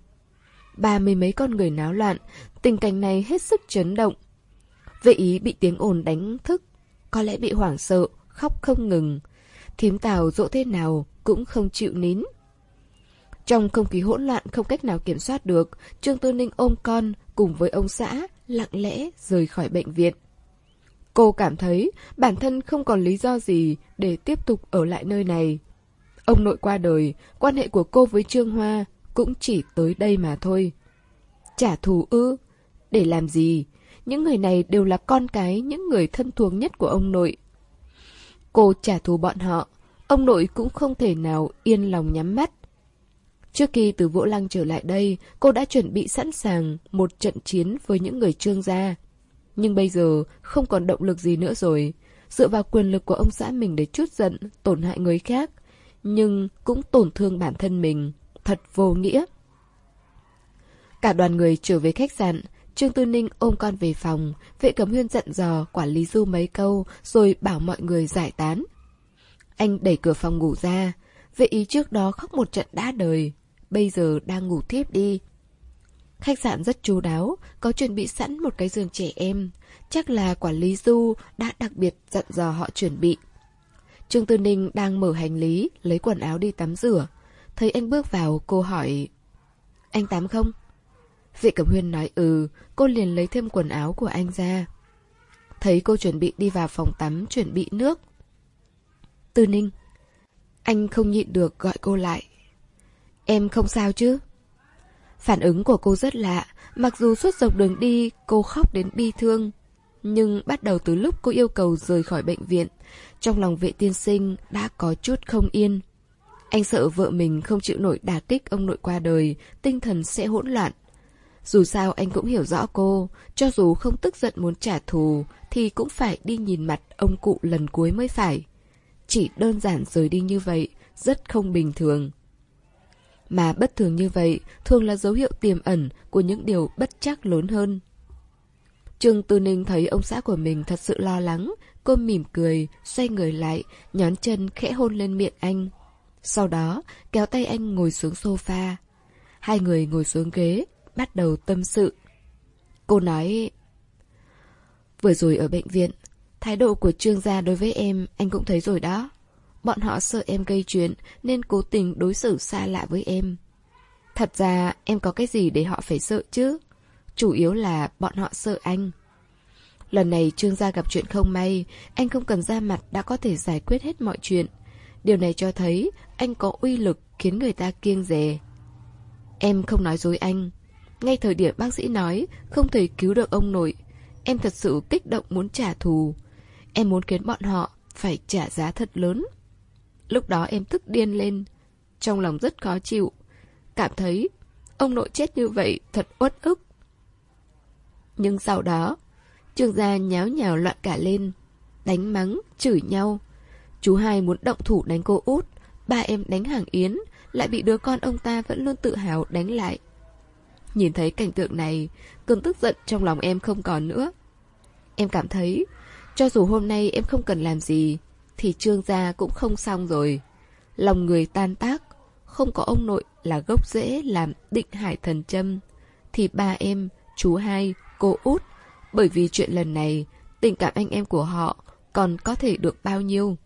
Ba mươi mấy con người náo loạn, tình cảnh này hết sức chấn động. Vệ ý bị tiếng ồn đánh thức, có lẽ bị hoảng sợ, khóc không ngừng. Thím tào dỗ thế nào cũng không chịu nín. Trong không khí hỗn loạn không cách nào kiểm soát được, Trương Tư Ninh ôm con cùng với ông xã lặng lẽ rời khỏi bệnh viện. Cô cảm thấy bản thân không còn lý do gì để tiếp tục ở lại nơi này. Ông nội qua đời, quan hệ của cô với Trương Hoa cũng chỉ tới đây mà thôi. Trả thù ư? Để làm gì? Những người này đều là con cái những người thân thuộc nhất của ông nội. Cô trả thù bọn họ, ông nội cũng không thể nào yên lòng nhắm mắt. Trước khi từ Vỗ Lăng trở lại đây, cô đã chuẩn bị sẵn sàng một trận chiến với những người trương gia. Nhưng bây giờ không còn động lực gì nữa rồi. Dựa vào quyền lực của ông xã mình để chút giận, tổn hại người khác. Nhưng cũng tổn thương bản thân mình. Thật vô nghĩa. Cả đoàn người trở về khách sạn, Trương Tư Ninh ôm con về phòng, vệ cẩm huyên giận dò quản lý du mấy câu rồi bảo mọi người giải tán. Anh đẩy cửa phòng ngủ ra, vệ ý trước đó khóc một trận đã đời, bây giờ đang ngủ thiếp đi. Khách sạn rất chú đáo, có chuẩn bị sẵn một cái giường trẻ em, chắc là quản lý du đã đặc biệt dặn dò họ chuẩn bị. Trương Tư Ninh đang mở hành lý, lấy quần áo đi tắm rửa. Thấy anh bước vào, cô hỏi... Anh tắm không? vệ Cẩm Huyên nói ừ, cô liền lấy thêm quần áo của anh ra. Thấy cô chuẩn bị đi vào phòng tắm chuẩn bị nước. Tư Ninh. Anh không nhịn được gọi cô lại. Em không sao chứ? Phản ứng của cô rất lạ, mặc dù suốt dọc đường đi cô khóc đến bi thương. Nhưng bắt đầu từ lúc cô yêu cầu rời khỏi bệnh viện, trong lòng vệ tiên sinh đã có chút không yên. Anh sợ vợ mình không chịu nổi đả kích ông nội qua đời, tinh thần sẽ hỗn loạn. Dù sao anh cũng hiểu rõ cô, cho dù không tức giận muốn trả thù, thì cũng phải đi nhìn mặt ông cụ lần cuối mới phải. Chỉ đơn giản rời đi như vậy, rất không bình thường. Mà bất thường như vậy thường là dấu hiệu tiềm ẩn của những điều bất chắc lớn hơn. Trương Tư Ninh thấy ông xã của mình thật sự lo lắng, cô mỉm cười, xoay người lại, nhón chân khẽ hôn lên miệng anh. Sau đó, kéo tay anh ngồi xuống sofa. Hai người ngồi xuống ghế, bắt đầu tâm sự. Cô nói... Vừa rồi ở bệnh viện, thái độ của trương gia đối với em anh cũng thấy rồi đó. Bọn họ sợ em gây chuyện nên cố tình đối xử xa lạ với em. Thật ra em có cái gì để họ phải sợ chứ? Chủ yếu là bọn họ sợ anh. Lần này Trương gia gặp chuyện không may, anh không cần ra mặt đã có thể giải quyết hết mọi chuyện. Điều này cho thấy anh có uy lực khiến người ta kiêng dè. Em không nói dối anh. Ngay thời điểm bác sĩ nói không thể cứu được ông nội, em thật sự kích động muốn trả thù. Em muốn khiến bọn họ phải trả giá thật lớn. Lúc đó em tức điên lên, trong lòng rất khó chịu, cảm thấy Ông nội chết như vậy thật uất ức. Nhưng sau đó, trương gia nháo nhào loạn cả lên, đánh mắng, chửi nhau. Chú hai muốn động thủ đánh cô út, ba em đánh hàng yến, lại bị đứa con ông ta vẫn luôn tự hào đánh lại. Nhìn thấy cảnh tượng này, cơn tức giận trong lòng em không còn nữa. Em cảm thấy, cho dù hôm nay em không cần làm gì, thì trương gia cũng không xong rồi. Lòng người tan tác, không có ông nội là gốc rễ làm định hải thần châm, thì ba em, chú hai, cô út, bởi vì chuyện lần này, tình cảm anh em của họ còn có thể được bao nhiêu.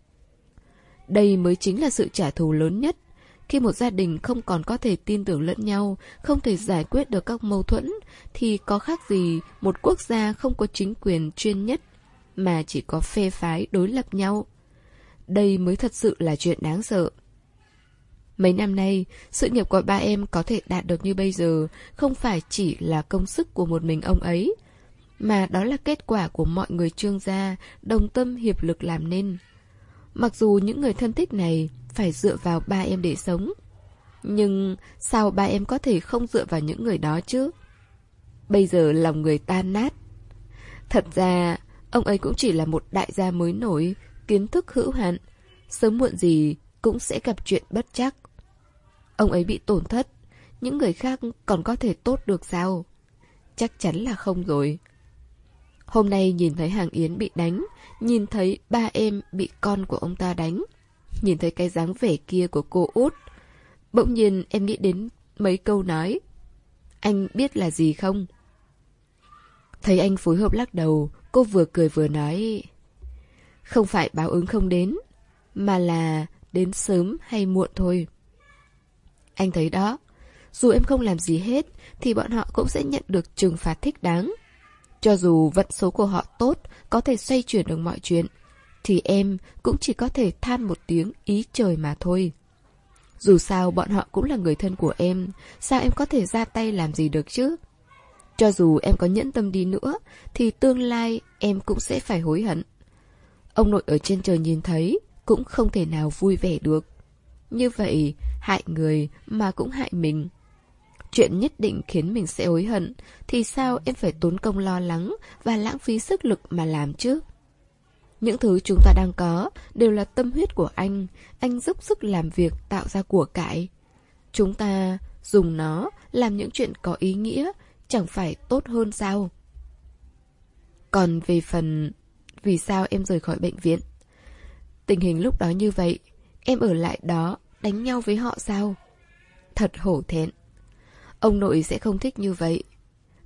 Đây mới chính là sự trả thù lớn nhất. Khi một gia đình không còn có thể tin tưởng lẫn nhau, không thể giải quyết được các mâu thuẫn, thì có khác gì một quốc gia không có chính quyền chuyên nhất, mà chỉ có phe phái đối lập nhau. Đây mới thật sự là chuyện đáng sợ. Mấy năm nay, sự nghiệp của ba em có thể đạt được như bây giờ không phải chỉ là công sức của một mình ông ấy, mà đó là kết quả của mọi người trương gia đồng tâm hiệp lực làm nên. Mặc dù những người thân thích này phải dựa vào ba em để sống, nhưng sao ba em có thể không dựa vào những người đó chứ? Bây giờ lòng người tan nát. Thật ra, ông ấy cũng chỉ là một đại gia mới nổi, kiến thức hữu hạn. Sớm muộn gì cũng sẽ gặp chuyện bất chắc. Ông ấy bị tổn thất, những người khác còn có thể tốt được sao? Chắc chắn là không rồi. Hôm nay nhìn thấy hàng Yến bị đánh, nhìn thấy ba em bị con của ông ta đánh, nhìn thấy cái dáng vẻ kia của cô út. Bỗng nhiên em nghĩ đến mấy câu nói. Anh biết là gì không? Thấy anh phối hợp lắc đầu, cô vừa cười vừa nói. Không phải báo ứng không đến, mà là đến sớm hay muộn thôi. Anh thấy đó, dù em không làm gì hết, thì bọn họ cũng sẽ nhận được trừng phạt thích đáng. Cho dù vận số của họ tốt, có thể xoay chuyển được mọi chuyện, thì em cũng chỉ có thể than một tiếng ý trời mà thôi. Dù sao bọn họ cũng là người thân của em, sao em có thể ra tay làm gì được chứ? Cho dù em có nhẫn tâm đi nữa, thì tương lai em cũng sẽ phải hối hận. Ông nội ở trên trời nhìn thấy, cũng không thể nào vui vẻ được. Như vậy, hại người mà cũng hại mình. Chuyện nhất định khiến mình sẽ hối hận, thì sao em phải tốn công lo lắng và lãng phí sức lực mà làm chứ? Những thứ chúng ta đang có đều là tâm huyết của anh, anh dốc sức làm việc tạo ra của cải. Chúng ta dùng nó làm những chuyện có ý nghĩa, chẳng phải tốt hơn sao? Còn về phần vì sao em rời khỏi bệnh viện? Tình hình lúc đó như vậy, em ở lại đó đánh nhau với họ sao? Thật hổ thẹn. Ông nội sẽ không thích như vậy.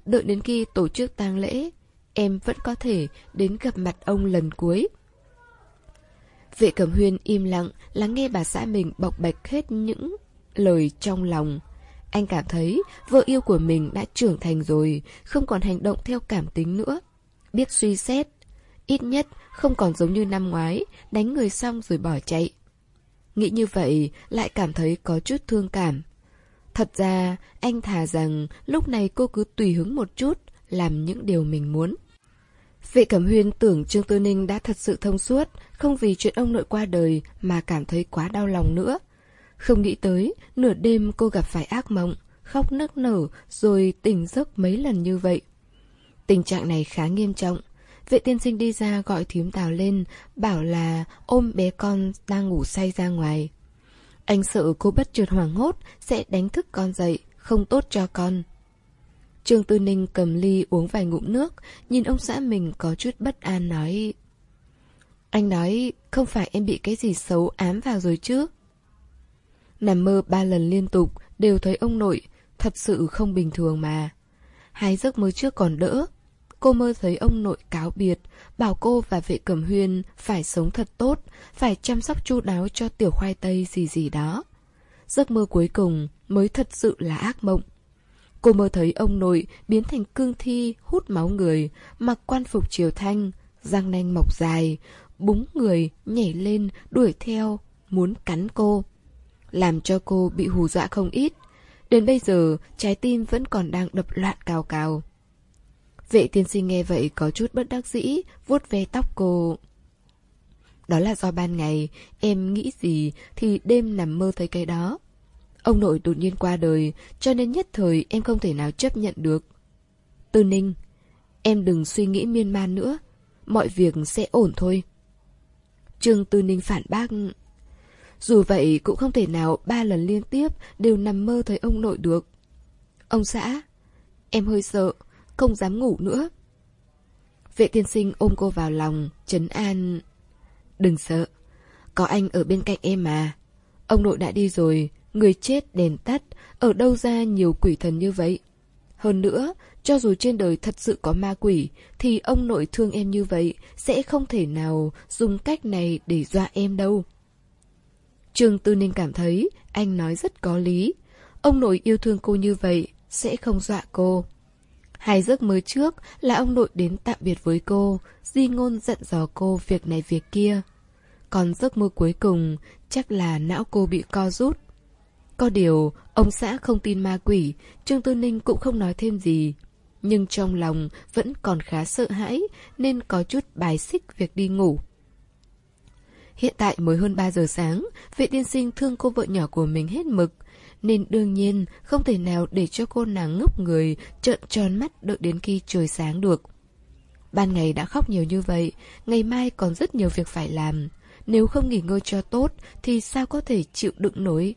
Đợi đến khi tổ chức tang lễ, em vẫn có thể đến gặp mặt ông lần cuối. Vệ cẩm huyên im lặng lắng nghe bà xã mình bộc bạch hết những lời trong lòng. Anh cảm thấy vợ yêu của mình đã trưởng thành rồi, không còn hành động theo cảm tính nữa. Biết suy xét, ít nhất không còn giống như năm ngoái, đánh người xong rồi bỏ chạy. Nghĩ như vậy lại cảm thấy có chút thương cảm. Thật ra, anh thà rằng lúc này cô cứ tùy hứng một chút, làm những điều mình muốn. Vệ Cẩm Huyên tưởng Trương Tư Ninh đã thật sự thông suốt, không vì chuyện ông nội qua đời mà cảm thấy quá đau lòng nữa. Không nghĩ tới, nửa đêm cô gặp phải ác mộng, khóc nức nở rồi tỉnh giấc mấy lần như vậy. Tình trạng này khá nghiêm trọng. Vệ tiên sinh đi ra gọi thím tào lên, bảo là ôm bé con đang ngủ say ra ngoài. Anh sợ cô bất chợt hoảng hốt sẽ đánh thức con dậy, không tốt cho con. Trương Tư Ninh cầm ly uống vài ngụm nước, nhìn ông xã mình có chút bất an nói. Anh nói không phải em bị cái gì xấu ám vào rồi chứ? Nằm mơ ba lần liên tục đều thấy ông nội, thật sự không bình thường mà. Hai giấc mơ trước còn đỡ. Cô mơ thấy ông nội cáo biệt, bảo cô và vệ cẩm huyên phải sống thật tốt, phải chăm sóc chu đáo cho tiểu khoai tây gì gì đó. Giấc mơ cuối cùng mới thật sự là ác mộng. Cô mơ thấy ông nội biến thành cương thi hút máu người, mặc quan phục triều thanh, răng nanh mọc dài, búng người nhảy lên đuổi theo, muốn cắn cô. Làm cho cô bị hù dọa không ít. Đến bây giờ, trái tim vẫn còn đang đập loạn cào cào. Vệ tiên sinh nghe vậy có chút bất đắc dĩ, vuốt ve tóc cô. Đó là do ban ngày, em nghĩ gì thì đêm nằm mơ thấy cái đó. Ông nội đột nhiên qua đời, cho nên nhất thời em không thể nào chấp nhận được. Tư Ninh, em đừng suy nghĩ miên man nữa, mọi việc sẽ ổn thôi. Trương Tư Ninh phản bác. Dù vậy cũng không thể nào ba lần liên tiếp đều nằm mơ thấy ông nội được. Ông xã, em hơi sợ, không dám ngủ nữa. Vệ tiên sinh ôm cô vào lòng, trấn an. Đừng sợ, có anh ở bên cạnh em mà. Ông nội đã đi rồi, người chết đèn tắt, ở đâu ra nhiều quỷ thần như vậy? Hơn nữa, cho dù trên đời thật sự có ma quỷ, thì ông nội thương em như vậy sẽ không thể nào dùng cách này để dọa em đâu. Trương Tư Ninh cảm thấy anh nói rất có lý. Ông nội yêu thương cô như vậy sẽ không dọa cô. Hai giấc mơ trước là ông nội đến tạm biệt với cô, di ngôn dặn dò cô việc này việc kia. Còn giấc mơ cuối cùng chắc là não cô bị co rút. Có điều, ông xã không tin ma quỷ, Trương Tư Ninh cũng không nói thêm gì. Nhưng trong lòng vẫn còn khá sợ hãi nên có chút bài xích việc đi ngủ. Hiện tại mới hơn 3 giờ sáng, vệ tiên sinh thương cô vợ nhỏ của mình hết mực, nên đương nhiên không thể nào để cho cô nàng ngốc người trợn tròn mắt đợi đến khi trời sáng được. Ban ngày đã khóc nhiều như vậy, ngày mai còn rất nhiều việc phải làm. Nếu không nghỉ ngơi cho tốt thì sao có thể chịu đựng nổi.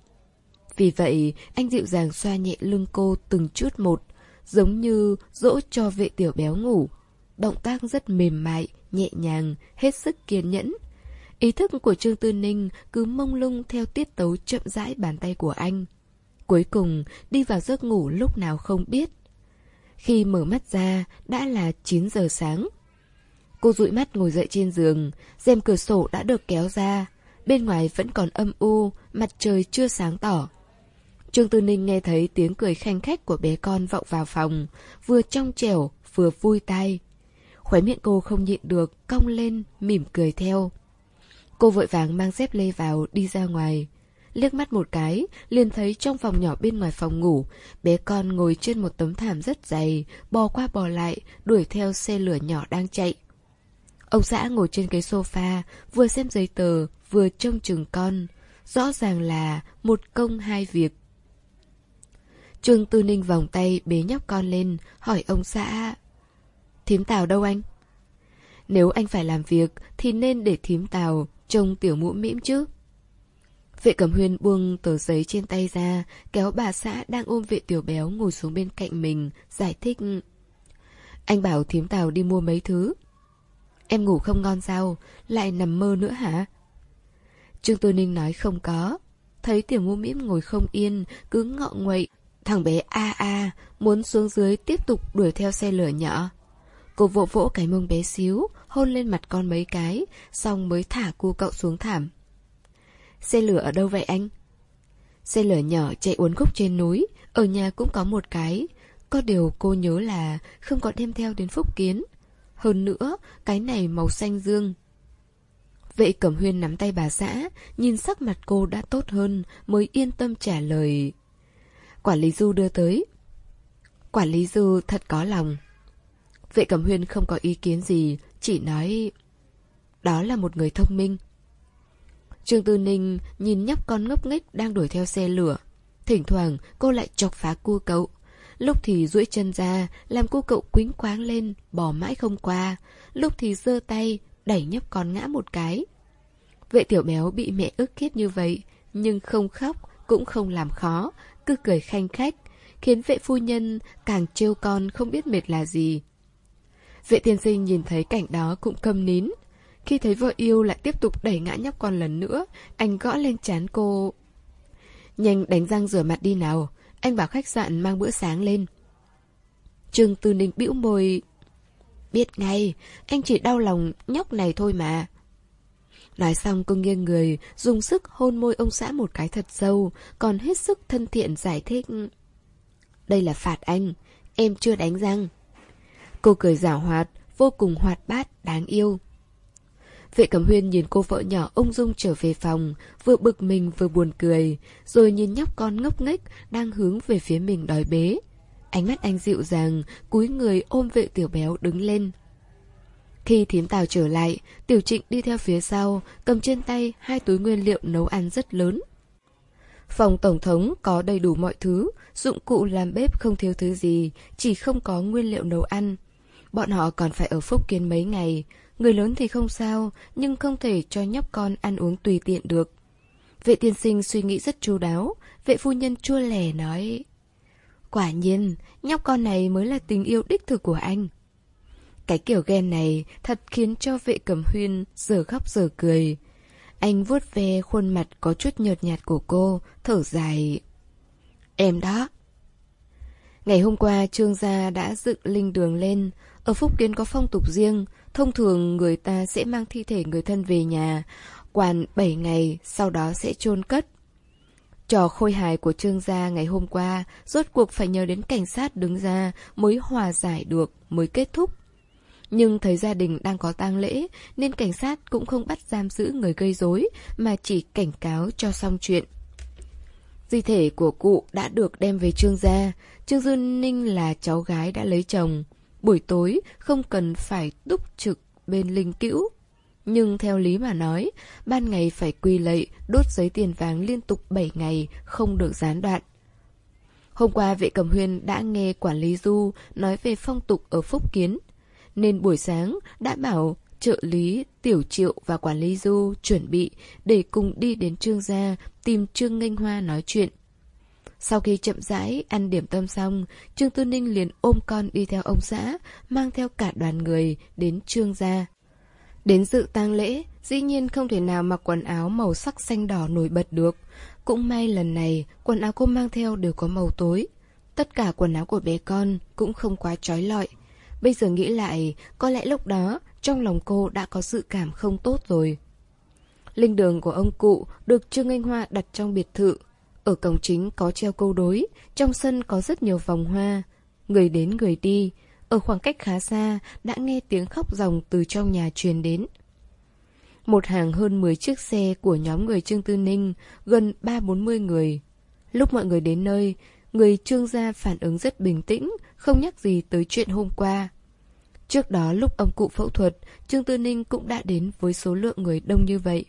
Vì vậy, anh dịu dàng xoa nhẹ lưng cô từng chút một, giống như dỗ cho vệ tiểu béo ngủ. Động tác rất mềm mại, nhẹ nhàng, hết sức kiên nhẫn. Ý thức của Trương Tư Ninh cứ mông lung theo tiết tấu chậm rãi bàn tay của anh. Cuối cùng, đi vào giấc ngủ lúc nào không biết. Khi mở mắt ra, đã là 9 giờ sáng. Cô dụi mắt ngồi dậy trên giường, rèm cửa sổ đã được kéo ra. Bên ngoài vẫn còn âm u, mặt trời chưa sáng tỏ. Trương Tư Ninh nghe thấy tiếng cười khanh khách của bé con vọng vào phòng, vừa trong trẻo, vừa vui tai. Khóe miệng cô không nhịn được, cong lên, mỉm cười theo. Cô vội vàng mang dép lê vào, đi ra ngoài. Liếc mắt một cái, liền thấy trong phòng nhỏ bên ngoài phòng ngủ, bé con ngồi trên một tấm thảm rất dày, bò qua bò lại, đuổi theo xe lửa nhỏ đang chạy. Ông xã ngồi trên cái sofa, vừa xem giấy tờ, vừa trông chừng con. Rõ ràng là một công hai việc. Trương Tư Ninh vòng tay bế nhóc con lên, hỏi ông xã. Thím Tào đâu anh? Nếu anh phải làm việc thì nên để thím Tào trông tiểu mũ mĩm chứ. Vệ cẩm huyên buông tờ giấy trên tay ra, kéo bà xã đang ôm vệ tiểu béo ngồi xuống bên cạnh mình, giải thích. Anh bảo thím Tào đi mua mấy thứ. Em ngủ không ngon sao, lại nằm mơ nữa hả? Trương Tư Ninh nói không có. Thấy tiểu mũ miễm ngồi không yên, cứ ngọ nguậy, Thằng bé a a muốn xuống dưới tiếp tục đuổi theo xe lửa nhỏ. Cô vỗ vỗ cái mông bé xíu, hôn lên mặt con mấy cái, xong mới thả cu cậu xuống thảm. Xe lửa ở đâu vậy anh? Xe lửa nhỏ chạy uốn khúc trên núi, ở nhà cũng có một cái. Có điều cô nhớ là không có đem theo đến phúc kiến. Hơn nữa, cái này màu xanh dương. Vệ Cẩm Huyên nắm tay bà xã, nhìn sắc mặt cô đã tốt hơn, mới yên tâm trả lời. Quản lý Du đưa tới. Quản lý Du thật có lòng. Vệ Cẩm Huyên không có ý kiến gì, chỉ nói... Đó là một người thông minh. Trương Tư Ninh nhìn nhóc con ngốc nghếch đang đuổi theo xe lửa. Thỉnh thoảng cô lại chọc phá cu cậu. Lúc thì duỗi chân ra, làm cu cậu quính quáng lên, bỏ mãi không qua. Lúc thì giơ tay, đẩy nhóc con ngã một cái. Vệ tiểu béo bị mẹ ức hiếp như vậy, nhưng không khóc, cũng không làm khó, cứ cười khanh khách, khiến vệ phu nhân càng trêu con không biết mệt là gì. Vệ tiên sinh nhìn thấy cảnh đó cũng câm nín. Khi thấy vợ yêu lại tiếp tục đẩy ngã nhóc con lần nữa, anh gõ lên chán cô. Nhanh đánh răng rửa mặt đi nào, anh bảo khách sạn mang bữa sáng lên. Trương Tư Ninh bĩu môi. Biết ngay, anh chỉ đau lòng nhóc này thôi mà. Nói xong cô nghiêng người, dùng sức hôn môi ông xã một cái thật sâu, còn hết sức thân thiện giải thích. Đây là phạt anh, em chưa đánh răng. Cô cười giả hoạt, vô cùng hoạt bát, đáng yêu. Vệ Cẩm Huyên nhìn cô vợ nhỏ ung dung trở về phòng, vừa bực mình vừa buồn cười, rồi nhìn nhóc con ngốc nghếch đang hướng về phía mình đòi bế. Ánh mắt anh dịu dàng, cúi người ôm vệ tiểu béo đứng lên. Khi thím tàu trở lại, Tiểu Trịnh đi theo phía sau, cầm trên tay hai túi nguyên liệu nấu ăn rất lớn. Phòng tổng thống có đầy đủ mọi thứ, dụng cụ làm bếp không thiếu thứ gì, chỉ không có nguyên liệu nấu ăn. Bọn họ còn phải ở Phúc Kiến mấy ngày. Người lớn thì không sao, nhưng không thể cho nhóc con ăn uống tùy tiện được. Vệ tiên sinh suy nghĩ rất chu đáo, vệ phu nhân chua lẻ nói... Quả nhiên, nhóc con này mới là tình yêu đích thực của anh. Cái kiểu ghen này thật khiến cho vệ cẩm huyên giờ khóc giờ cười. Anh vuốt ve khuôn mặt có chút nhợt nhạt của cô, thở dài. Em đó. Ngày hôm qua Trương gia đã dựng linh đường lên. Ở Phúc Kiến có phong tục riêng. Thông thường người ta sẽ mang thi thể người thân về nhà, quan 7 ngày, sau đó sẽ chôn cất. Trò khôi hài của Trương gia ngày hôm qua rốt cuộc phải nhờ đến cảnh sát đứng ra mới hòa giải được, mới kết thúc. Nhưng thấy gia đình đang có tang lễ nên cảnh sát cũng không bắt giam giữ người gây rối mà chỉ cảnh cáo cho xong chuyện. Di thể của cụ đã được đem về Trương gia, Trương Dư Ninh là cháu gái đã lấy chồng. Buổi tối không cần phải túc trực bên linh cữu. Nhưng theo lý mà nói, ban ngày phải quy lệ, đốt giấy tiền vàng liên tục 7 ngày, không được gián đoạn. Hôm qua vệ cầm huyên đã nghe quản lý Du nói về phong tục ở Phúc Kiến, nên buổi sáng đã bảo trợ lý, tiểu triệu và quản lý Du chuẩn bị để cùng đi đến Trương gia tìm Trương Nghênh Hoa nói chuyện. Sau khi chậm rãi ăn điểm tâm xong, Trương Tư Ninh liền ôm con đi theo ông xã, mang theo cả đoàn người đến Trương gia. Đến dự tang lễ, dĩ nhiên không thể nào mặc quần áo màu sắc xanh đỏ nổi bật được. Cũng may lần này, quần áo cô mang theo đều có màu tối. Tất cả quần áo của bé con cũng không quá trói lọi. Bây giờ nghĩ lại, có lẽ lúc đó trong lòng cô đã có sự cảm không tốt rồi. Linh đường của ông cụ được Trương Anh Hoa đặt trong biệt thự. Ở cổng chính có treo câu đối, trong sân có rất nhiều vòng hoa. Người đến người đi, ở khoảng cách khá xa đã nghe tiếng khóc ròng từ trong nhà truyền đến. Một hàng hơn 10 chiếc xe của nhóm người Trương Tư Ninh, gần 3-40 người. Lúc mọi người đến nơi, người Trương gia phản ứng rất bình tĩnh, không nhắc gì tới chuyện hôm qua. Trước đó lúc ông cụ phẫu thuật, Trương Tư Ninh cũng đã đến với số lượng người đông như vậy.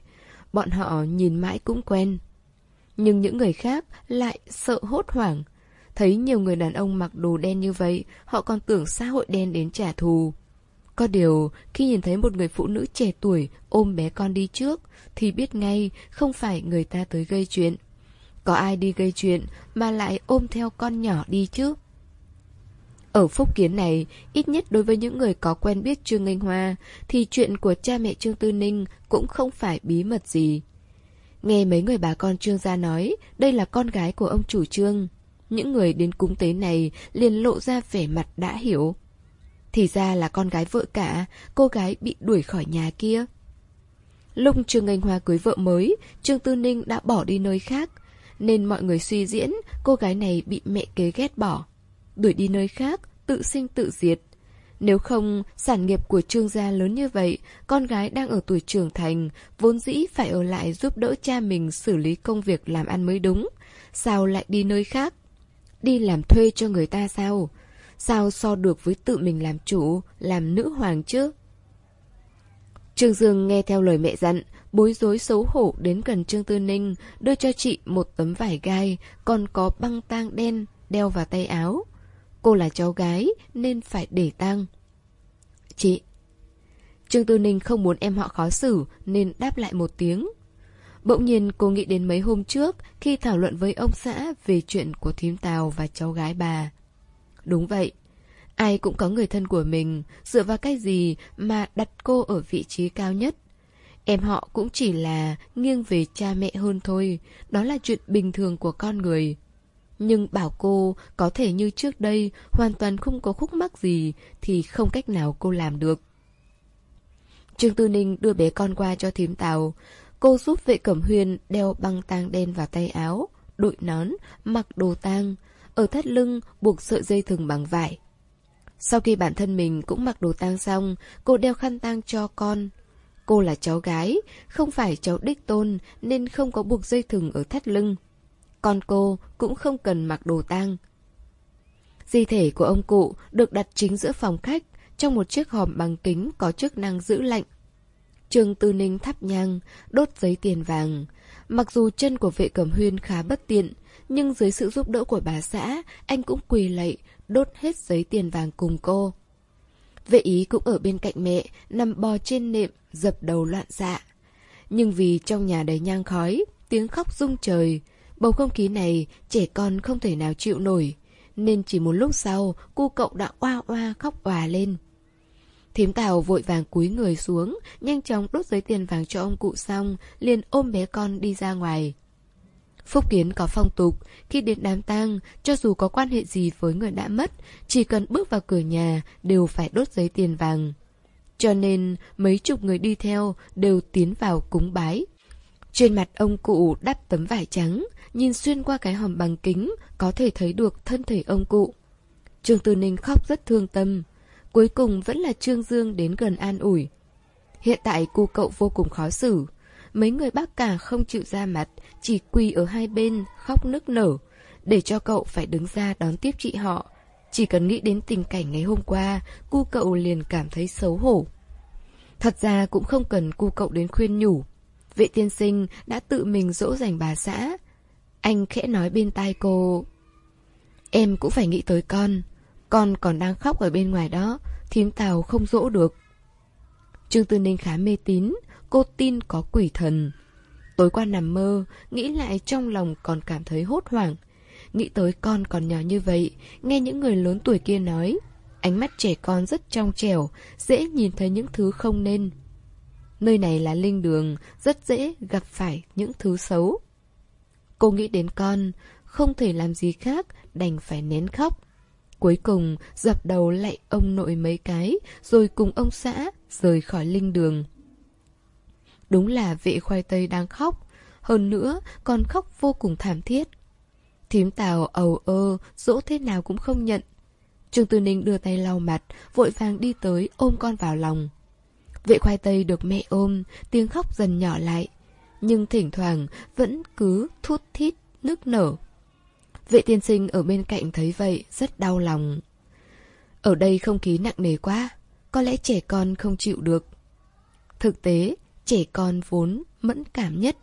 Bọn họ nhìn mãi cũng quen. Nhưng những người khác lại sợ hốt hoảng. Thấy nhiều người đàn ông mặc đồ đen như vậy, họ còn tưởng xã hội đen đến trả thù. Có điều, khi nhìn thấy một người phụ nữ trẻ tuổi ôm bé con đi trước, thì biết ngay không phải người ta tới gây chuyện. Có ai đi gây chuyện mà lại ôm theo con nhỏ đi chứ? Ở Phúc Kiến này, ít nhất đối với những người có quen biết Trương anh Hoa, thì chuyện của cha mẹ Trương Tư Ninh cũng không phải bí mật gì. Nghe mấy người bà con Trương gia nói, đây là con gái của ông chủ Trương. Những người đến cúng tế này liền lộ ra vẻ mặt đã hiểu. Thì ra là con gái vợ cả, cô gái bị đuổi khỏi nhà kia. Lúc Trương anh Hoa cưới vợ mới, Trương Tư Ninh đã bỏ đi nơi khác, nên mọi người suy diễn cô gái này bị mẹ kế ghét bỏ đuổi đi nơi khác, tự sinh tự diệt. Nếu không, sản nghiệp của trương gia lớn như vậy, con gái đang ở tuổi trưởng thành, vốn dĩ phải ở lại giúp đỡ cha mình xử lý công việc làm ăn mới đúng. Sao lại đi nơi khác? Đi làm thuê cho người ta sao? Sao so được với tự mình làm chủ, làm nữ hoàng chứ? Trương Dương nghe theo lời mẹ dặn, bối rối xấu hổ đến gần Trương Tư Ninh, đưa cho chị một tấm vải gai, còn có băng tang đen đeo vào tay áo. Cô là cháu gái nên phải để tang. Chị. Trương Tư Ninh không muốn em họ khó xử nên đáp lại một tiếng. Bỗng nhiên cô nghĩ đến mấy hôm trước khi thảo luận với ông xã về chuyện của thím Tào và cháu gái bà. Đúng vậy. Ai cũng có người thân của mình, dựa vào cái gì mà đặt cô ở vị trí cao nhất. Em họ cũng chỉ là nghiêng về cha mẹ hơn thôi, đó là chuyện bình thường của con người. Nhưng bảo cô có thể như trước đây hoàn toàn không có khúc mắc gì thì không cách nào cô làm được. Trương Tư Ninh đưa bé con qua cho thím tàu. Cô giúp vệ cẩm huyền đeo băng tang đen vào tay áo, đội nón, mặc đồ tang, ở thắt lưng buộc sợi dây thừng bằng vải. Sau khi bản thân mình cũng mặc đồ tang xong, cô đeo khăn tang cho con. Cô là cháu gái, không phải cháu đích tôn nên không có buộc dây thừng ở thắt lưng. Con cô cũng không cần mặc đồ tang. Di thể của ông cụ được đặt chính giữa phòng khách, trong một chiếc hòm bằng kính có chức năng giữ lạnh. trường Tư Ninh thắp nhang, đốt giấy tiền vàng. Mặc dù chân của vệ cẩm huyên khá bất tiện, nhưng dưới sự giúp đỡ của bà xã, anh cũng quỳ lạy, đốt hết giấy tiền vàng cùng cô. Vệ ý cũng ở bên cạnh mẹ, nằm bò trên nệm, dập đầu loạn dạ. Nhưng vì trong nhà đầy nhang khói, tiếng khóc rung trời, bầu không khí này trẻ con không thể nào chịu nổi, nên chỉ một lúc sau, cu cậu đã oa oa khóc òa lên. Thím Tào vội vàng cúi người xuống, nhanh chóng đốt giấy tiền vàng cho ông cụ xong, liền ôm bé con đi ra ngoài. Phúc Kiến có phong tục, khi đến đám tang, cho dù có quan hệ gì với người đã mất, chỉ cần bước vào cửa nhà đều phải đốt giấy tiền vàng. Cho nên mấy chục người đi theo đều tiến vào cúng bái. Trên mặt ông cụ đắp tấm vải trắng, nhìn xuyên qua cái hòm bằng kính, có thể thấy được thân thể ông cụ. Trương Tư Ninh khóc rất thương tâm. Cuối cùng vẫn là Trương Dương đến gần an ủi. Hiện tại cô cậu vô cùng khó xử. Mấy người bác cả không chịu ra mặt, chỉ quỳ ở hai bên, khóc nức nở, để cho cậu phải đứng ra đón tiếp chị họ. Chỉ cần nghĩ đến tình cảnh ngày hôm qua, cu cậu liền cảm thấy xấu hổ. Thật ra cũng không cần cu cậu đến khuyên nhủ. Vệ tiên sinh đã tự mình dỗ dành bà xã. Anh khẽ nói bên tai cô. Em cũng phải nghĩ tới con. Con còn đang khóc ở bên ngoài đó, thím tàu không dỗ được. Trương Tư Ninh khá mê tín, cô tin có quỷ thần. Tối qua nằm mơ, nghĩ lại trong lòng còn cảm thấy hốt hoảng. Nghĩ tới con còn nhỏ như vậy, nghe những người lớn tuổi kia nói. Ánh mắt trẻ con rất trong trẻo, dễ nhìn thấy những thứ không nên. Nơi này là linh đường, rất dễ gặp phải những thứ xấu. Cô nghĩ đến con, không thể làm gì khác, đành phải nén khóc. Cuối cùng, dập đầu lại ông nội mấy cái, rồi cùng ông xã rời khỏi linh đường. Đúng là vệ khoai tây đang khóc, hơn nữa còn khóc vô cùng thảm thiết. Thím tào ầu ơ, dỗ thế nào cũng không nhận. Trương Tư Ninh đưa tay lau mặt, vội vàng đi tới ôm con vào lòng. Vệ khoai tây được mẹ ôm, tiếng khóc dần nhỏ lại, nhưng thỉnh thoảng vẫn cứ thút thít, nức nở. Vệ tiên sinh ở bên cạnh thấy vậy rất đau lòng. Ở đây không khí nặng nề quá, có lẽ trẻ con không chịu được. Thực tế, trẻ con vốn mẫn cảm nhất.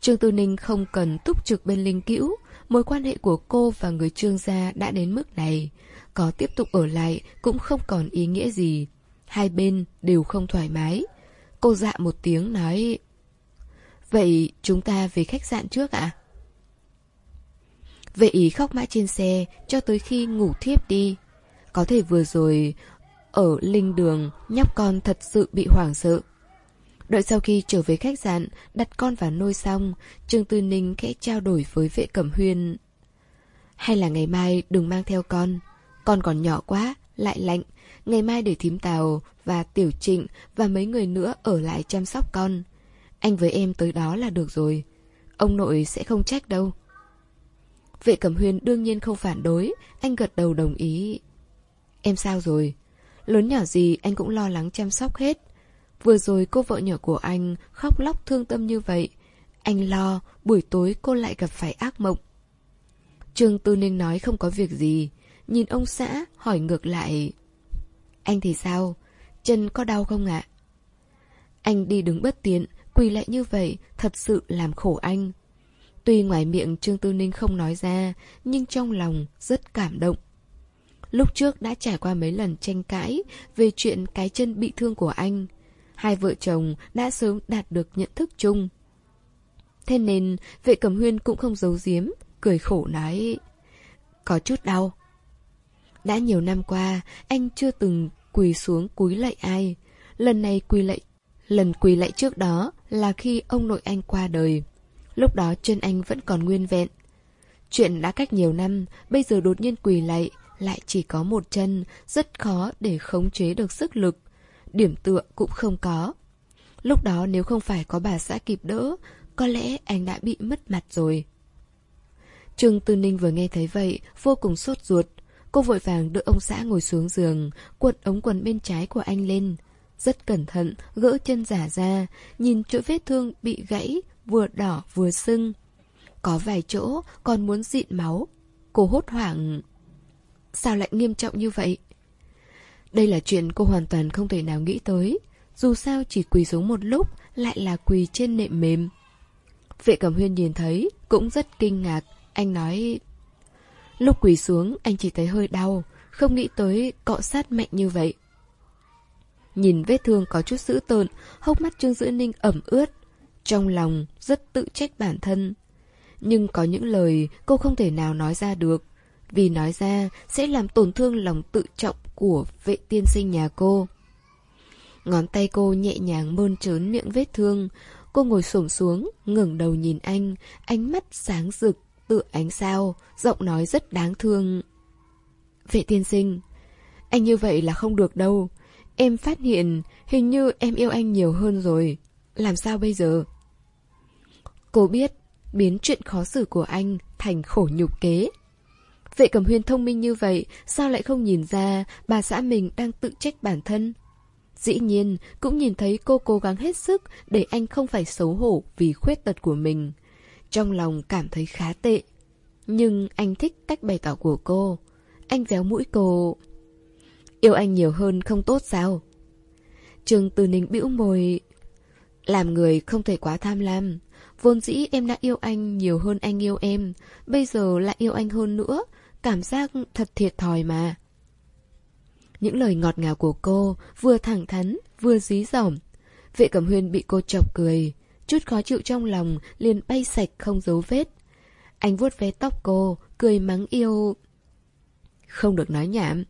Trương Tư Ninh không cần túc trực bên linh cữu, mối quan hệ của cô và người trương gia đã đến mức này. Có tiếp tục ở lại cũng không còn ý nghĩa gì. Hai bên đều không thoải mái. Cô dạ một tiếng nói... Vậy chúng ta về khách sạn trước ạ? À? Vệ ý khóc mãi trên xe cho tới khi ngủ thiếp đi. Có thể vừa rồi ở linh đường nhóc con thật sự bị hoảng sợ. Đợi sau khi trở về khách sạn, đặt con vào nôi xong, Trương Tư Ninh khẽ trao đổi với vệ cẩm huyên. Hay là ngày mai đừng mang theo con, con còn nhỏ quá, lại lạnh, ngày mai để thím tàu và tiểu trịnh và mấy người nữa ở lại chăm sóc con. Anh với em tới đó là được rồi, ông nội sẽ không trách đâu. Vệ Cẩm Huyên đương nhiên không phản đối, anh gật đầu đồng ý. Em sao rồi? Lớn nhỏ gì anh cũng lo lắng chăm sóc hết. Vừa rồi cô vợ nhỏ của anh khóc lóc thương tâm như vậy. Anh lo, buổi tối cô lại gặp phải ác mộng. Trương Tư Ninh nói không có việc gì. Nhìn ông xã, hỏi ngược lại. Anh thì sao? Chân có đau không ạ? Anh đi đứng bất tiện, quỳ lại như vậy, thật sự làm khổ anh. Tuy ngoài miệng Trương Tư Ninh không nói ra, nhưng trong lòng rất cảm động. Lúc trước đã trải qua mấy lần tranh cãi về chuyện cái chân bị thương của anh. Hai vợ chồng đã sớm đạt được nhận thức chung. Thế nên, vệ cầm huyên cũng không giấu giếm, cười khổ nói. Có chút đau. Đã nhiều năm qua, anh chưa từng quỳ xuống cúi lạy ai. Lần này quỳ lạy, lần quỳ lạy trước đó là khi ông nội anh qua đời. Lúc đó chân anh vẫn còn nguyên vẹn. Chuyện đã cách nhiều năm, bây giờ đột nhiên quỳ lại, lại chỉ có một chân, rất khó để khống chế được sức lực. Điểm tựa cũng không có. Lúc đó nếu không phải có bà xã kịp đỡ, có lẽ anh đã bị mất mặt rồi. Trương Tư Ninh vừa nghe thấy vậy, vô cùng sốt ruột. Cô vội vàng đưa ông xã ngồi xuống giường, cuộn ống quần bên trái của anh lên. Rất cẩn thận, gỡ chân giả ra, nhìn chỗ vết thương bị gãy, vừa đỏ vừa sưng. Có vài chỗ còn muốn dịn máu. Cô hốt hoảng. Sao lại nghiêm trọng như vậy? Đây là chuyện cô hoàn toàn không thể nào nghĩ tới. dù sao chỉ quỳ xuống một lúc, lại là quỳ trên nệm mềm. Vệ Cẩm Huyên nhìn thấy, cũng rất kinh ngạc, anh nói... Lúc quỳ xuống, anh chỉ thấy hơi đau, không nghĩ tới cọ sát mạnh như vậy. Nhìn vết thương có chút dữ tợn, hốc mắt Trương Dữ Ninh ẩm ướt. Trong lòng rất tự trách bản thân. Nhưng có những lời cô không thể nào nói ra được. Vì nói ra sẽ làm tổn thương lòng tự trọng của vệ tiên sinh nhà cô. Ngón tay cô nhẹ nhàng mơn trớn miệng vết thương. Cô ngồi xổm xuống, ngẩng đầu nhìn anh, ánh mắt sáng rực, tựa ánh sao, giọng nói rất đáng thương. Vệ tiên sinh, anh như vậy là không được đâu. Em phát hiện hình như em yêu anh nhiều hơn rồi. Làm sao bây giờ? Cô biết biến chuyện khó xử của anh thành khổ nhục kế. Vệ Cẩm Huyên thông minh như vậy, sao lại không nhìn ra bà xã mình đang tự trách bản thân? Dĩ nhiên, cũng nhìn thấy cô cố gắng hết sức để anh không phải xấu hổ vì khuyết tật của mình. Trong lòng cảm thấy khá tệ. Nhưng anh thích cách bày tỏ của cô. Anh véo mũi cô. Yêu anh nhiều hơn không tốt sao? Trường tư Ninh bĩu môi. Làm người không thể quá tham lam. Vốn dĩ em đã yêu anh nhiều hơn anh yêu em. Bây giờ lại yêu anh hơn nữa. Cảm giác thật thiệt thòi mà. Những lời ngọt ngào của cô vừa thẳng thắn, vừa dí dỏm. Vệ Cẩm Huyên bị cô chọc cười. Chút khó chịu trong lòng liền bay sạch không dấu vết. Anh vuốt ve tóc cô, cười mắng yêu. Không được nói nhảm.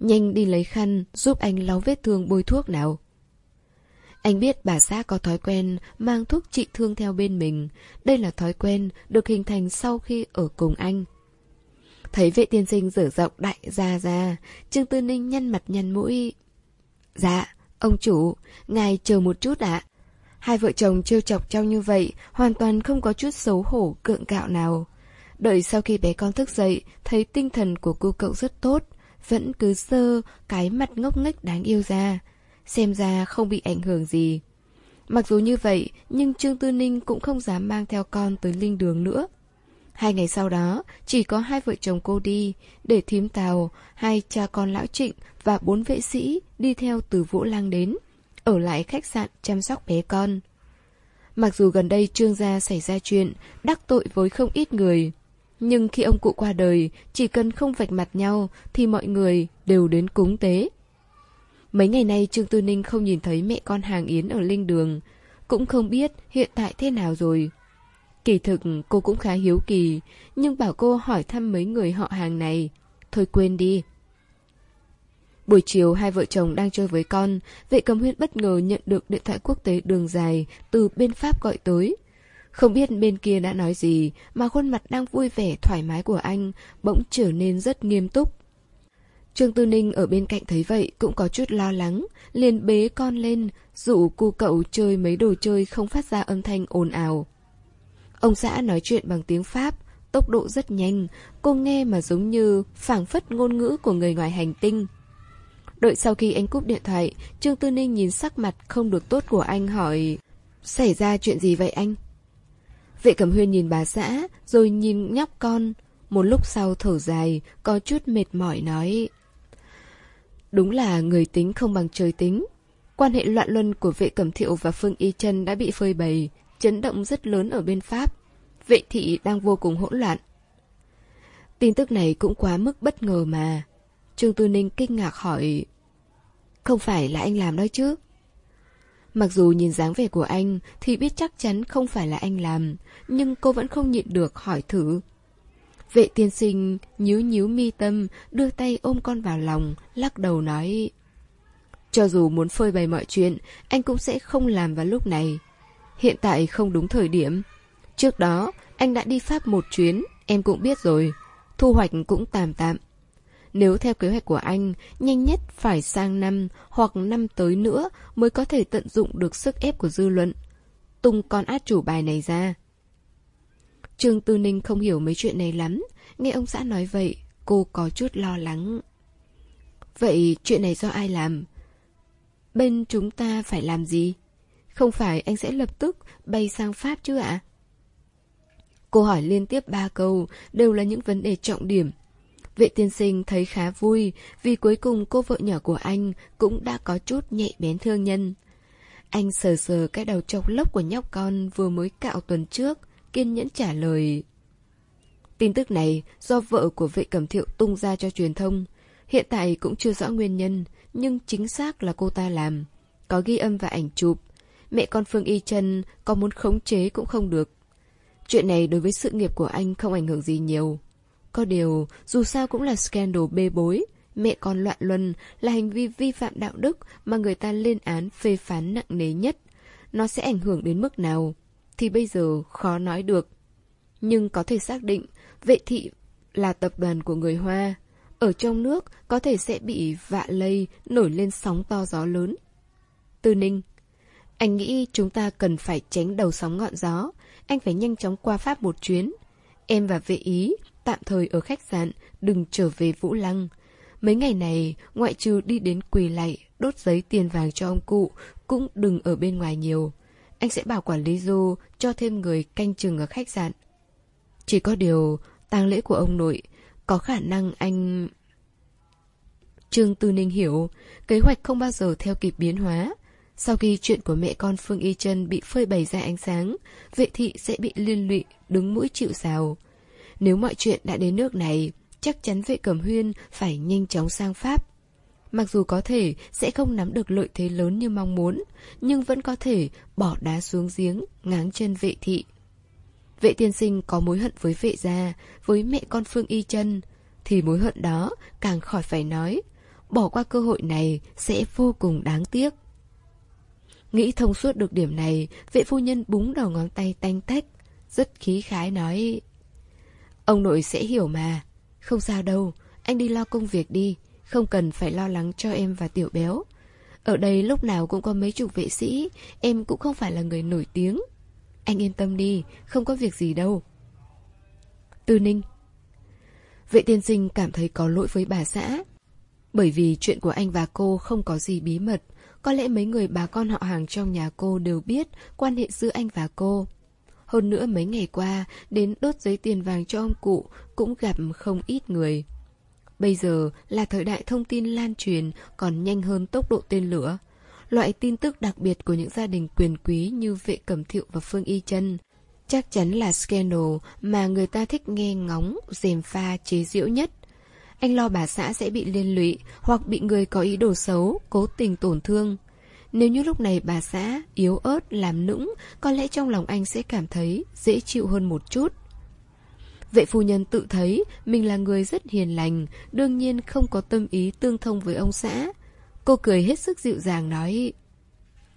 Nhanh đi lấy khăn, giúp anh lau vết thương bôi thuốc nào. Anh biết bà xã có thói quen mang thuốc trị thương theo bên mình. Đây là thói quen được hình thành sau khi ở cùng anh. Thấy vệ tiên sinh dở rộng đại ra ra, Trương Tư Ninh nhăn mặt nhăn mũi. Dạ, ông chủ, ngài chờ một chút ạ. Hai vợ chồng trêu chọc nhau như vậy, hoàn toàn không có chút xấu hổ, cượng cạo nào. Đợi sau khi bé con thức dậy, thấy tinh thần của cô cậu rất tốt, vẫn cứ sơ cái mặt ngốc nghếch đáng yêu ra. Xem ra không bị ảnh hưởng gì. Mặc dù như vậy, nhưng Trương Tư Ninh cũng không dám mang theo con tới linh đường nữa. Hai ngày sau đó, chỉ có hai vợ chồng cô đi, để thím tàu, hai cha con lão trịnh và bốn vệ sĩ đi theo từ Vũ Lang đến, ở lại khách sạn chăm sóc bé con. Mặc dù gần đây trương gia xảy ra chuyện, đắc tội với không ít người, nhưng khi ông cụ qua đời, chỉ cần không vạch mặt nhau thì mọi người đều đến cúng tế. Mấy ngày nay Trương Tư Ninh không nhìn thấy mẹ con hàng Yến ở linh đường, cũng không biết hiện tại thế nào rồi. Kỳ thực cô cũng khá hiếu kỳ, nhưng bảo cô hỏi thăm mấy người họ hàng này. Thôi quên đi. Buổi chiều hai vợ chồng đang chơi với con, vệ cầm huyên bất ngờ nhận được điện thoại quốc tế đường dài từ bên Pháp gọi tới. Không biết bên kia đã nói gì mà khuôn mặt đang vui vẻ thoải mái của anh bỗng trở nên rất nghiêm túc. Trương Tư Ninh ở bên cạnh thấy vậy cũng có chút lo lắng, liền bế con lên, dụ cu cậu chơi mấy đồ chơi không phát ra âm thanh ồn ào. Ông xã nói chuyện bằng tiếng Pháp, tốc độ rất nhanh, cô nghe mà giống như phảng phất ngôn ngữ của người ngoài hành tinh. Đợi sau khi anh cúp điện thoại, Trương Tư Ninh nhìn sắc mặt không được tốt của anh hỏi Xảy ra chuyện gì vậy anh? Vệ Cẩm Huyên nhìn bà xã, rồi nhìn nhóc con. Một lúc sau thở dài, có chút mệt mỏi nói Đúng là người tính không bằng trời tính. Quan hệ loạn luân của vệ Cẩm Thiệu và Phương Y Trân đã bị phơi bày, chấn động rất lớn ở bên Pháp. Vệ thị đang vô cùng hỗn loạn. Tin tức này cũng quá mức bất ngờ mà. Trương Tư Ninh kinh ngạc hỏi Không phải là anh làm đó chứ? Mặc dù nhìn dáng vẻ của anh thì biết chắc chắn không phải là anh làm, nhưng cô vẫn không nhịn được hỏi thử. Vệ tiên sinh nhíu nhíu mi tâm, đưa tay ôm con vào lòng, lắc đầu nói Cho dù muốn phơi bày mọi chuyện, anh cũng sẽ không làm vào lúc này. Hiện tại không đúng thời điểm. Trước đó, anh đã đi Pháp một chuyến, em cũng biết rồi. Thu hoạch cũng tạm tạm. Nếu theo kế hoạch của anh, nhanh nhất phải sang năm hoặc năm tới nữa mới có thể tận dụng được sức ép của dư luận. Tung con át chủ bài này ra. Trương Tư Ninh không hiểu mấy chuyện này lắm. Nghe ông xã nói vậy, cô có chút lo lắng. Vậy chuyện này do ai làm? Bên chúng ta phải làm gì? Không phải anh sẽ lập tức bay sang Pháp chứ ạ? Cô hỏi liên tiếp ba câu, đều là những vấn đề trọng điểm. Vệ tiên sinh thấy khá vui, vì cuối cùng cô vợ nhỏ của anh cũng đã có chút nhạy bén thương nhân. Anh sờ sờ cái đầu trọc lốc của nhóc con vừa mới cạo tuần trước, kiên nhẫn trả lời. Tin tức này do vợ của vệ cẩm thiệu tung ra cho truyền thông. Hiện tại cũng chưa rõ nguyên nhân, nhưng chính xác là cô ta làm. Có ghi âm và ảnh chụp. Mẹ con Phương Y chân có muốn khống chế cũng không được. Chuyện này đối với sự nghiệp của anh không ảnh hưởng gì nhiều. Có điều, dù sao cũng là scandal bê bối, mẹ con loạn luân là hành vi vi phạm đạo đức mà người ta lên án phê phán nặng nề nhất. Nó sẽ ảnh hưởng đến mức nào? Thì bây giờ khó nói được. Nhưng có thể xác định, vệ thị là tập đoàn của người Hoa. Ở trong nước có thể sẽ bị vạ lây, nổi lên sóng to gió lớn. Tư Ninh Anh nghĩ chúng ta cần phải tránh đầu sóng ngọn gió. Anh phải nhanh chóng qua Pháp một chuyến. Em và vệ ý tạm thời ở khách sạn, đừng trở về Vũ Lăng. Mấy ngày này, ngoại trừ đi đến quỳ lạy, đốt giấy tiền vàng cho ông cụ, cũng đừng ở bên ngoài nhiều. Anh sẽ bảo quản lý Du cho thêm người canh chừng ở khách sạn. Chỉ có điều, tang lễ của ông nội, có khả năng anh... Trương Tư Ninh hiểu, kế hoạch không bao giờ theo kịp biến hóa. Sau khi chuyện của mẹ con Phương Y chân bị phơi bày ra ánh sáng, vệ thị sẽ bị liên lụy, đứng mũi chịu sào. Nếu mọi chuyện đã đến nước này, chắc chắn vệ cẩm huyên phải nhanh chóng sang Pháp. Mặc dù có thể sẽ không nắm được lợi thế lớn như mong muốn, nhưng vẫn có thể bỏ đá xuống giếng, ngáng chân vệ thị. Vệ tiên sinh có mối hận với vệ gia, với mẹ con Phương Y chân thì mối hận đó càng khỏi phải nói. Bỏ qua cơ hội này sẽ vô cùng đáng tiếc. Nghĩ thông suốt được điểm này, vệ phu nhân búng đầu ngón tay tanh tách, rất khí khái nói... Ông nội sẽ hiểu mà. Không sao đâu, anh đi lo công việc đi, không cần phải lo lắng cho em và tiểu béo. Ở đây lúc nào cũng có mấy chục vệ sĩ, em cũng không phải là người nổi tiếng. Anh yên tâm đi, không có việc gì đâu. Tư Ninh Vệ tiên sinh cảm thấy có lỗi với bà xã. Bởi vì chuyện của anh và cô không có gì bí mật, có lẽ mấy người bà con họ hàng trong nhà cô đều biết quan hệ giữa anh và cô. Hơn nữa mấy ngày qua, đến đốt giấy tiền vàng cho ông cụ cũng gặp không ít người. Bây giờ là thời đại thông tin lan truyền còn nhanh hơn tốc độ tên lửa. Loại tin tức đặc biệt của những gia đình quyền quý như vệ cẩm thiệu và phương y chân chắc chắn là scandal mà người ta thích nghe ngóng, dèm pha, chế giễu nhất. Anh lo bà xã sẽ bị liên lụy hoặc bị người có ý đồ xấu, cố tình tổn thương. Nếu như lúc này bà xã yếu ớt, làm nũng, có lẽ trong lòng anh sẽ cảm thấy dễ chịu hơn một chút. Vệ phu nhân tự thấy mình là người rất hiền lành, đương nhiên không có tâm ý tương thông với ông xã. Cô cười hết sức dịu dàng nói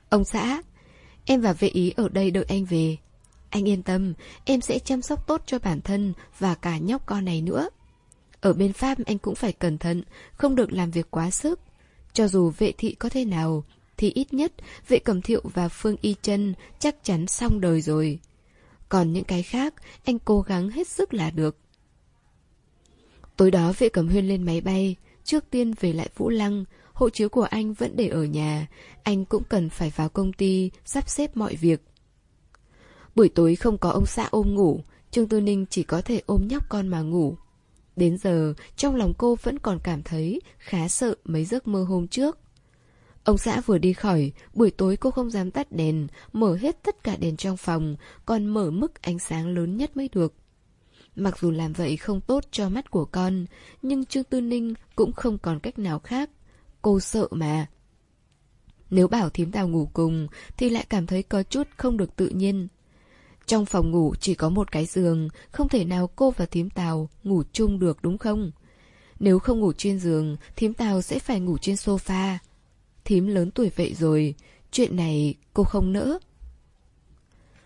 Ông xã, em và vệ ý ở đây đợi anh về. Anh yên tâm, em sẽ chăm sóc tốt cho bản thân và cả nhóc con này nữa. Ở bên Pháp anh cũng phải cẩn thận, không được làm việc quá sức. Cho dù vệ thị có thế nào, thì ít nhất vệ cẩm thiệu và Phương Y chân chắc chắn xong đời rồi. Còn những cái khác, anh cố gắng hết sức là được. Tối đó vệ cẩm huyên lên máy bay, trước tiên về lại Vũ Lăng, hộ chiếu của anh vẫn để ở nhà, anh cũng cần phải vào công ty, sắp xếp mọi việc. Buổi tối không có ông xã ôm ngủ, Trương Tư Ninh chỉ có thể ôm nhóc con mà ngủ. Đến giờ, trong lòng cô vẫn còn cảm thấy khá sợ mấy giấc mơ hôm trước. Ông xã vừa đi khỏi, buổi tối cô không dám tắt đèn, mở hết tất cả đèn trong phòng, còn mở mức ánh sáng lớn nhất mới được. Mặc dù làm vậy không tốt cho mắt của con, nhưng Trương Tư Ninh cũng không còn cách nào khác. Cô sợ mà. Nếu bảo thím tao ngủ cùng, thì lại cảm thấy có chút không được tự nhiên. Trong phòng ngủ chỉ có một cái giường, không thể nào cô và thím tào ngủ chung được đúng không? Nếu không ngủ trên giường, thím tào sẽ phải ngủ trên sofa. Thím lớn tuổi vậy rồi, chuyện này cô không nỡ.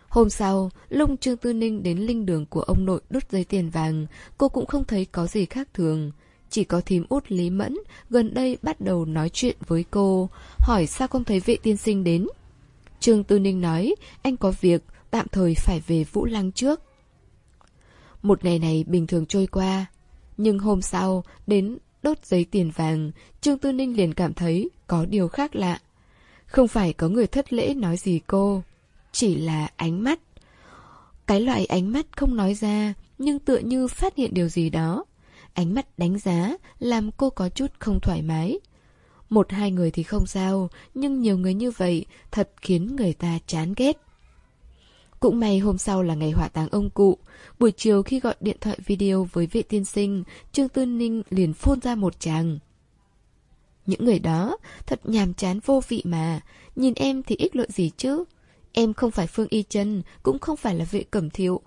Hôm sau, Lung Trương Tư Ninh đến linh đường của ông nội đốt giấy tiền vàng, cô cũng không thấy có gì khác thường. Chỉ có thím út Lý Mẫn gần đây bắt đầu nói chuyện với cô, hỏi sao không thấy vệ tiên sinh đến. Trương Tư Ninh nói, anh có việc, tạm thời phải về Vũ Lăng trước. Một ngày này bình thường trôi qua, nhưng hôm sau, đến đốt giấy tiền vàng, Trương Tư Ninh liền cảm thấy có điều khác lạ. Không phải có người thất lễ nói gì cô, chỉ là ánh mắt. Cái loại ánh mắt không nói ra, nhưng tựa như phát hiện điều gì đó. Ánh mắt đánh giá làm cô có chút không thoải mái. Một hai người thì không sao, nhưng nhiều người như vậy thật khiến người ta chán ghét. Cũng may hôm sau là ngày hỏa táng ông cụ. Buổi chiều khi gọi điện thoại video với vệ tiên sinh, Trương Tư Ninh liền phun ra một chàng. Những người đó thật nhàm chán vô vị mà, nhìn em thì ích lợi gì chứ. Em không phải Phương Y chân cũng không phải là vệ cẩm thiệu.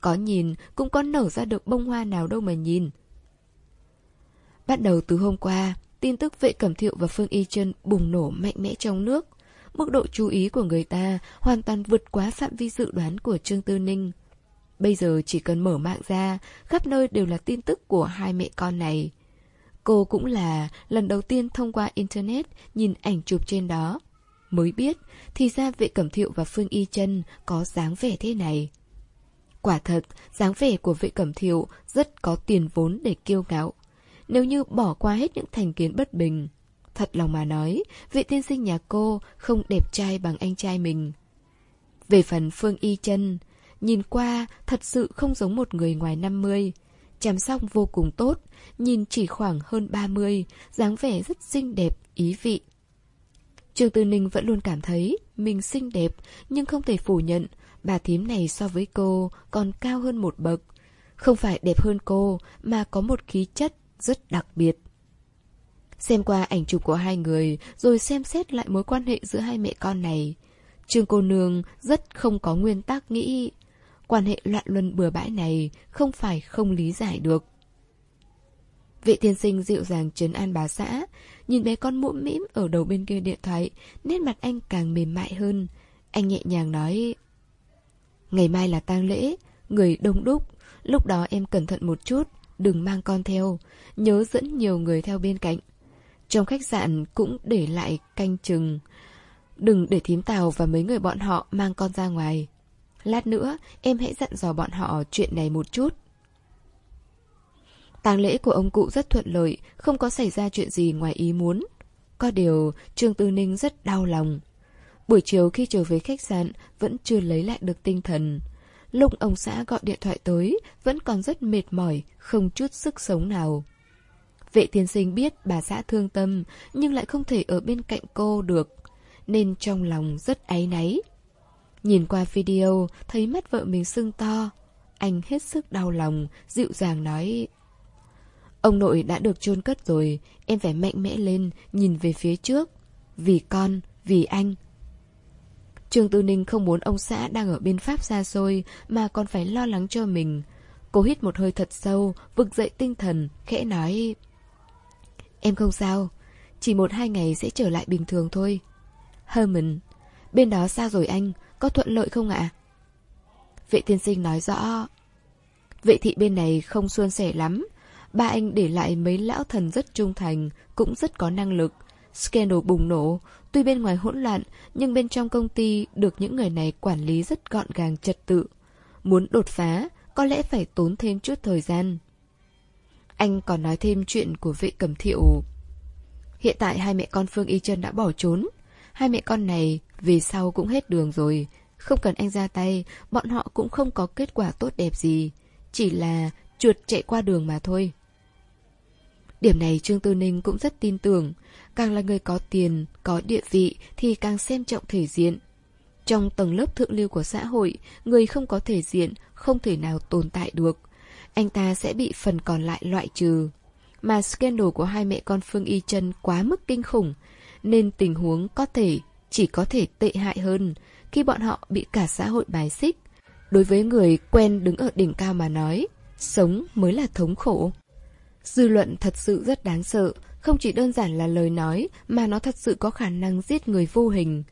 Có nhìn cũng có nở ra được bông hoa nào đâu mà nhìn. Bắt đầu từ hôm qua, tin tức vệ cẩm thiệu và Phương Y chân bùng nổ mạnh mẽ trong nước. Mức độ chú ý của người ta hoàn toàn vượt quá phạm vi dự đoán của Trương Tư Ninh. Bây giờ chỉ cần mở mạng ra, khắp nơi đều là tin tức của hai mẹ con này. Cô cũng là lần đầu tiên thông qua Internet nhìn ảnh chụp trên đó. Mới biết, thì ra vệ cẩm thiệu và Phương Y chân có dáng vẻ thế này. Quả thật, dáng vẻ của vệ cẩm thiệu rất có tiền vốn để kiêu ngạo. Nếu như bỏ qua hết những thành kiến bất bình, Thật lòng mà nói, vị tiên sinh nhà cô không đẹp trai bằng anh trai mình. Về phần Phương Y chân nhìn qua thật sự không giống một người ngoài 50. Chăm sóc vô cùng tốt, nhìn chỉ khoảng hơn 30, dáng vẻ rất xinh đẹp, ý vị. Trương Tư Ninh vẫn luôn cảm thấy mình xinh đẹp, nhưng không thể phủ nhận bà thím này so với cô còn cao hơn một bậc. Không phải đẹp hơn cô, mà có một khí chất rất đặc biệt. Xem qua ảnh chụp của hai người, rồi xem xét lại mối quan hệ giữa hai mẹ con này. Trương cô nương rất không có nguyên tắc nghĩ quan hệ loạn luân bừa bãi này không phải không lý giải được. vị tiên sinh dịu dàng trấn an bà xã, nhìn bé con mũm mĩm ở đầu bên kia điện thoại, nét mặt anh càng mềm mại hơn. Anh nhẹ nhàng nói, Ngày mai là tang lễ, người đông đúc, lúc đó em cẩn thận một chút, đừng mang con theo, nhớ dẫn nhiều người theo bên cạnh. Trong khách sạn cũng để lại canh chừng. Đừng để thím tàu và mấy người bọn họ mang con ra ngoài. Lát nữa, em hãy dặn dò bọn họ chuyện này một chút. tang lễ của ông cụ rất thuận lợi, không có xảy ra chuyện gì ngoài ý muốn. Có điều, Trương Tư Ninh rất đau lòng. Buổi chiều khi trở về khách sạn, vẫn chưa lấy lại được tinh thần. Lúc ông xã gọi điện thoại tới, vẫn còn rất mệt mỏi, không chút sức sống nào. Vệ tiên sinh biết bà xã thương tâm, nhưng lại không thể ở bên cạnh cô được, nên trong lòng rất áy náy. Nhìn qua video, thấy mắt vợ mình sưng to. Anh hết sức đau lòng, dịu dàng nói... Ông nội đã được chôn cất rồi, em phải mạnh mẽ lên, nhìn về phía trước. Vì con, vì anh. Trường Tư Ninh không muốn ông xã đang ở bên Pháp xa xôi, mà còn phải lo lắng cho mình. Cô hít một hơi thật sâu, vực dậy tinh thần, khẽ nói... Em không sao, chỉ một hai ngày sẽ trở lại bình thường thôi. Herman, bên đó sao rồi anh, có thuận lợi không ạ? Vệ tiên sinh nói rõ. Vệ thị bên này không suôn sẻ lắm. Ba anh để lại mấy lão thần rất trung thành, cũng rất có năng lực. Scandal bùng nổ, tuy bên ngoài hỗn loạn, nhưng bên trong công ty được những người này quản lý rất gọn gàng trật tự. Muốn đột phá, có lẽ phải tốn thêm chút thời gian. Anh còn nói thêm chuyện của vệ cẩm thiệu. Hiện tại hai mẹ con Phương Y Trân đã bỏ trốn. Hai mẹ con này về sau cũng hết đường rồi. Không cần anh ra tay, bọn họ cũng không có kết quả tốt đẹp gì. Chỉ là chuột chạy qua đường mà thôi. Điểm này Trương Tư Ninh cũng rất tin tưởng. Càng là người có tiền, có địa vị thì càng xem trọng thể diện. Trong tầng lớp thượng lưu của xã hội, người không có thể diện không thể nào tồn tại được anh ta sẽ bị phần còn lại loại trừ. Mà scandal của hai mẹ con Phương Y chân quá mức kinh khủng, nên tình huống có thể chỉ có thể tệ hại hơn khi bọn họ bị cả xã hội bài xích. Đối với người quen đứng ở đỉnh cao mà nói, sống mới là thống khổ. Dư luận thật sự rất đáng sợ, không chỉ đơn giản là lời nói mà nó thật sự có khả năng giết người vô hình.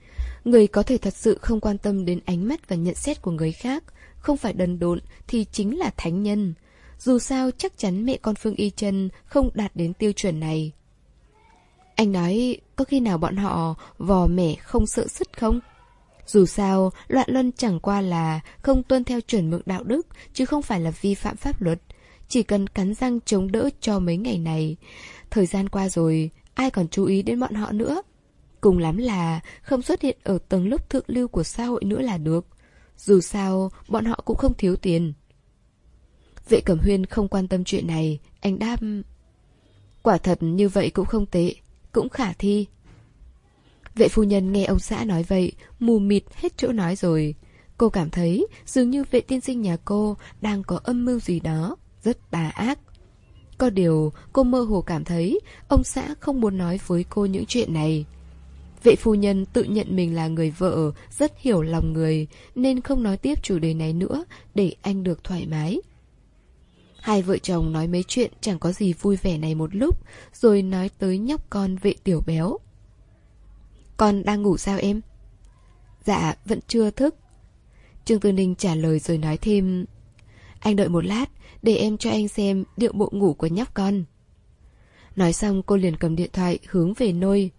Người có thể thật sự không quan tâm đến ánh mắt và nhận xét của người khác, không phải đần độn thì chính là thánh nhân. Dù sao chắc chắn mẹ con Phương Y chân không đạt đến tiêu chuẩn này. Anh nói có khi nào bọn họ vò mẻ không sợ sứt không? Dù sao, loạn luân chẳng qua là không tuân theo chuẩn mực đạo đức, chứ không phải là vi phạm pháp luật. Chỉ cần cắn răng chống đỡ cho mấy ngày này. Thời gian qua rồi, ai còn chú ý đến bọn họ nữa? Cùng lắm là không xuất hiện ở tầng lớp thượng lưu của xã hội nữa là được. Dù sao, bọn họ cũng không thiếu tiền. Vệ Cẩm Huyên không quan tâm chuyện này, anh đáp... Quả thật như vậy cũng không tệ cũng khả thi. Vệ phu nhân nghe ông xã nói vậy, mù mịt hết chỗ nói rồi. Cô cảm thấy dường như vệ tiên sinh nhà cô đang có âm mưu gì đó, rất tà ác. Có điều cô mơ hồ cảm thấy ông xã không muốn nói với cô những chuyện này. Vệ phu nhân tự nhận mình là người vợ, rất hiểu lòng người, nên không nói tiếp chủ đề này nữa để anh được thoải mái. Hai vợ chồng nói mấy chuyện chẳng có gì vui vẻ này một lúc, rồi nói tới nhóc con vệ tiểu béo. Con đang ngủ sao em? Dạ, vẫn chưa thức. Trương Tư Ninh trả lời rồi nói thêm Anh đợi một lát Để em cho anh xem điệu bộ ngủ của nhóc con Nói xong cô liền cầm điện thoại hướng về nôi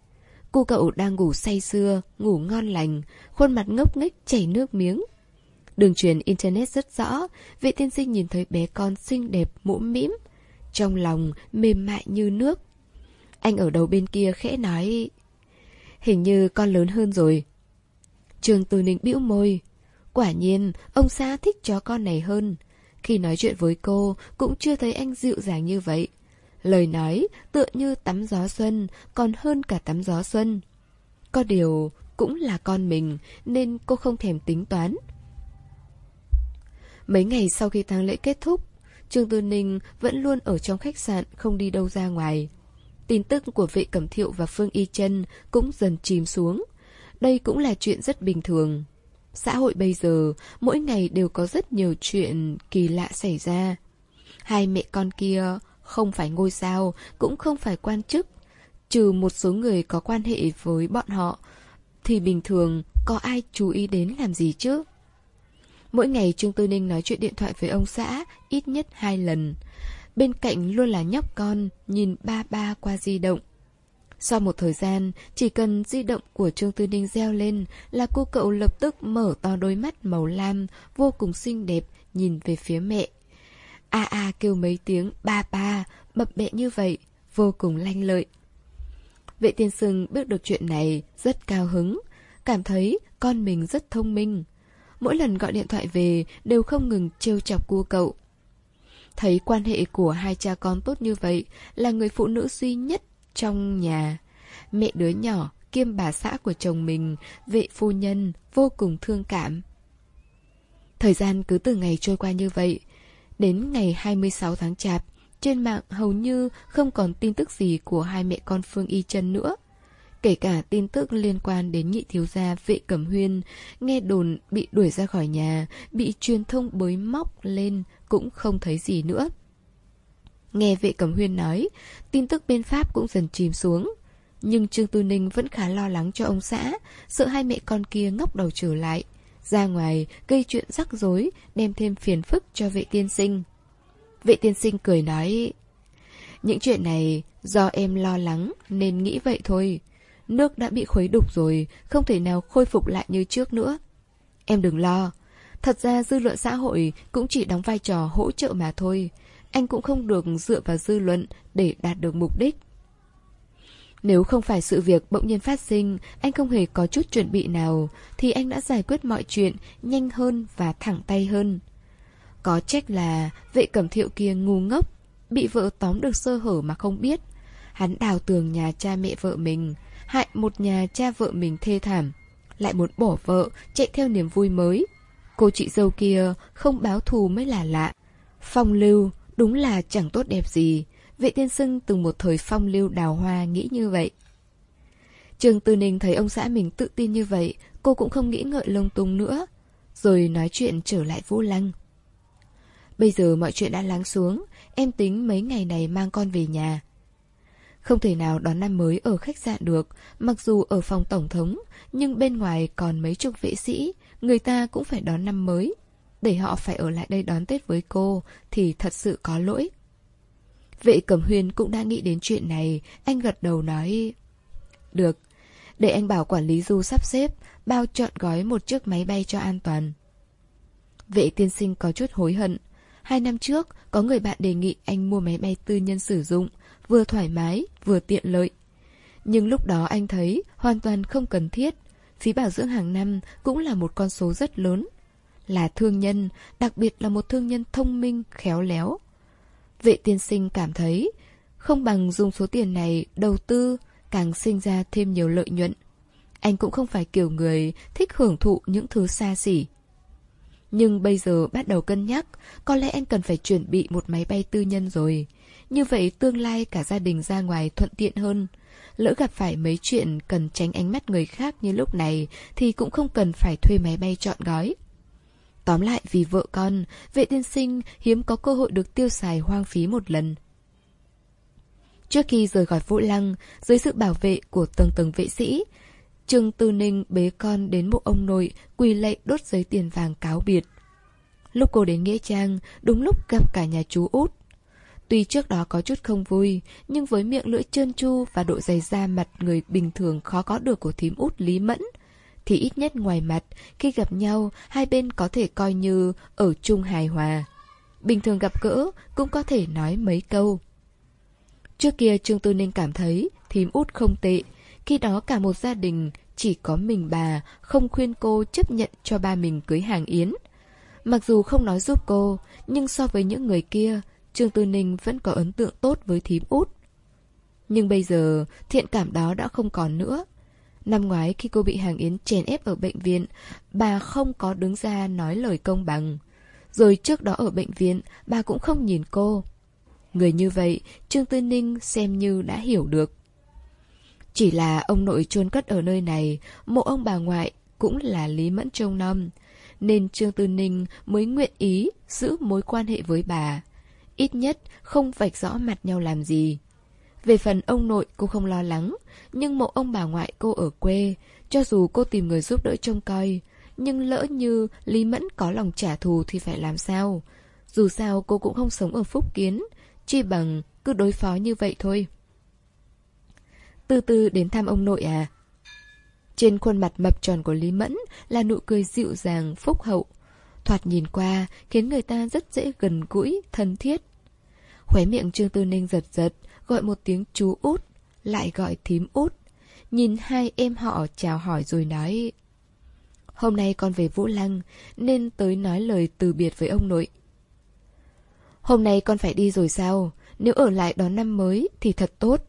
Cô cậu đang ngủ say sưa, ngủ ngon lành Khuôn mặt ngốc nghếch chảy nước miếng Đường truyền internet rất rõ vị tiên sinh nhìn thấy bé con xinh đẹp mũm mĩm Trong lòng mềm mại như nước Anh ở đầu bên kia khẽ nói Hình như con lớn hơn rồi Trường Từ Ninh bĩu môi Quả nhiên, ông xã thích chó con này hơn. Khi nói chuyện với cô, cũng chưa thấy anh dịu dàng như vậy. Lời nói tựa như tắm gió xuân, còn hơn cả tắm gió xuân. Có điều, cũng là con mình, nên cô không thèm tính toán. Mấy ngày sau khi tang lễ kết thúc, Trương Tư Ninh vẫn luôn ở trong khách sạn, không đi đâu ra ngoài. Tin tức của vệ cẩm thiệu và Phương Y chân cũng dần chìm xuống. Đây cũng là chuyện rất bình thường. Xã hội bây giờ, mỗi ngày đều có rất nhiều chuyện kỳ lạ xảy ra. Hai mẹ con kia không phải ngôi sao, cũng không phải quan chức. Trừ một số người có quan hệ với bọn họ, thì bình thường có ai chú ý đến làm gì chứ? Mỗi ngày Trương Tư Ninh nói chuyện điện thoại với ông xã ít nhất hai lần. Bên cạnh luôn là nhóc con, nhìn ba ba qua di động. Sau một thời gian, chỉ cần di động của Trương Tư Ninh reo lên là cô cậu lập tức mở to đôi mắt màu lam, vô cùng xinh đẹp, nhìn về phía mẹ. A a kêu mấy tiếng ba ba, bập bẹ như vậy, vô cùng lanh lợi. Vệ tiên sưng biết được chuyện này, rất cao hứng, cảm thấy con mình rất thông minh. Mỗi lần gọi điện thoại về đều không ngừng trêu chọc cua cậu. Thấy quan hệ của hai cha con tốt như vậy, là người phụ nữ duy nhất trong nhà, mẹ đứa nhỏ kiêm bà xã của chồng mình, vệ phu nhân, vô cùng thương cảm. Thời gian cứ từ ngày trôi qua như vậy. Đến ngày 26 tháng chạp, trên mạng hầu như không còn tin tức gì của hai mẹ con Phương Y Trân nữa. Kể cả tin tức liên quan đến nhị thiếu gia vệ cẩm huyên, nghe đồn bị đuổi ra khỏi nhà, bị truyền thông bới móc lên cũng không thấy gì nữa. Nghe vệ cẩm huyên nói, tin tức bên Pháp cũng dần chìm xuống. Nhưng Trương Tư Ninh vẫn khá lo lắng cho ông xã, sợ hai mẹ con kia ngóc đầu trở lại. Ra ngoài, gây chuyện rắc rối, đem thêm phiền phức cho vệ tiên sinh. Vệ tiên sinh cười nói, những chuyện này do em lo lắng nên nghĩ vậy thôi. Nước đã bị khuấy đục rồi, không thể nào khôi phục lại như trước nữa. Em đừng lo. Thật ra dư luận xã hội cũng chỉ đóng vai trò hỗ trợ mà thôi anh cũng không được dựa vào dư luận để đạt được mục đích. Nếu không phải sự việc bỗng nhiên phát sinh, anh không hề có chút chuẩn bị nào, thì anh đã giải quyết mọi chuyện nhanh hơn và thẳng tay hơn. Có trách là vệ cẩm thiệu kia ngu ngốc, bị vợ tóm được sơ hở mà không biết. Hắn đào tường nhà cha mẹ vợ mình, hại một nhà cha vợ mình thê thảm, lại muốn bỏ vợ, chạy theo niềm vui mới. Cô chị dâu kia không báo thù mới là lạ. Phong lưu, Đúng là chẳng tốt đẹp gì Vệ tiên sưng từng một thời phong lưu đào hoa nghĩ như vậy Trường Tư Ninh thấy ông xã mình tự tin như vậy Cô cũng không nghĩ ngợi lung tung nữa Rồi nói chuyện trở lại Vũ Lăng Bây giờ mọi chuyện đã lắng xuống Em tính mấy ngày này mang con về nhà không thể nào đón năm mới ở khách sạn được Mặc dù ở phòng tổng thống Nhưng bên ngoài còn mấy chục vệ sĩ Người ta cũng phải đón năm mới để họ phải ở lại đây đón Tết với cô thì thật sự có lỗi. Vệ Cẩm Huyên cũng đã nghĩ đến chuyện này, anh gật đầu nói Được, để anh bảo quản lý du sắp xếp, bao trọn gói một chiếc máy bay cho an toàn. Vệ tiên sinh có chút hối hận. Hai năm trước, có người bạn đề nghị anh mua máy bay tư nhân sử dụng, vừa thoải mái, vừa tiện lợi. Nhưng lúc đó anh thấy hoàn toàn không cần thiết. Phí bảo dưỡng hàng năm cũng là một con số rất lớn là thương nhân, đặc biệt là một thương nhân thông minh, khéo léo. Vệ tiên sinh cảm thấy, không bằng dùng số tiền này đầu tư càng sinh ra thêm nhiều lợi nhuận. Anh cũng không phải kiểu người thích hưởng thụ những thứ xa xỉ. Nhưng bây giờ bắt đầu cân nhắc, có lẽ anh cần phải chuẩn bị một máy bay tư nhân rồi. Như vậy tương lai cả gia đình ra ngoài thuận tiện hơn. Lỡ gặp phải mấy chuyện cần tránh ánh mắt người khác như lúc này thì cũng không cần phải thuê máy bay chọn gói. Tóm lại vì vợ con, vệ tiên sinh hiếm có cơ hội được tiêu xài hoang phí một lần. Trước khi rời khỏi Vũ Lăng, dưới sự bảo vệ của tầng tầng vệ sĩ, Trương Tư Ninh bế con đến mộ ông nội, quỳ lạy đốt giấy tiền vàng cáo biệt. Lúc cô đến Nghĩa Trang, đúng lúc gặp cả nhà chú út. Tuy trước đó có chút không vui, nhưng với miệng lưỡi trơn chu và độ dày da mặt người bình thường khó có được của thím út Lý Mẫn, thì ít nhất ngoài mặt, khi gặp nhau, hai bên có thể coi như ở chung hài hòa. Bình thường gặp gỡ, cũng có thể nói mấy câu. Trước kia Trương Tư Ninh cảm thấy thím út không tệ, khi đó cả một gia đình chỉ có mình bà không khuyên cô chấp nhận cho ba mình cưới hàng yến. Mặc dù không nói giúp cô, nhưng so với những người kia, Trương Tư Ninh vẫn có ấn tượng tốt với thím út. Nhưng bây giờ, thiện cảm đó đã không còn nữa. Năm ngoái khi cô bị hàng yến chèn ép ở bệnh viện, bà không có đứng ra nói lời công bằng. Rồi trước đó ở bệnh viện, bà cũng không nhìn cô. Người như vậy, Trương Tư Ninh xem như đã hiểu được. Chỉ là ông nội chôn cất ở nơi này, mộ ông bà ngoại cũng là Lý Mẫn trông Năm, nên Trương Tư Ninh mới nguyện ý giữ mối quan hệ với bà. Ít nhất không vạch rõ mặt nhau làm gì. Về phần ông nội cô không lo lắng, nhưng mộ ông bà ngoại cô ở quê, cho dù cô tìm người giúp đỡ trông coi, nhưng lỡ như Lý Mẫn có lòng trả thù thì phải làm sao? Dù sao cô cũng không sống ở Phúc Kiến, chi bằng cứ đối phó như vậy thôi. Từ từ đến thăm ông nội à? Trên khuôn mặt mập tròn của Lý Mẫn là nụ cười dịu dàng, phúc hậu. Thoạt nhìn qua khiến người ta rất dễ gần gũi, thân thiết. Khóe miệng Trương Tư Ninh giật giật, gọi một tiếng chú út, lại gọi thím út. Nhìn hai em họ chào hỏi rồi nói Hôm nay con về Vũ Lăng Nên tới nói lời từ biệt với ông nội Hôm nay con phải đi rồi sao Nếu ở lại đón năm mới thì thật tốt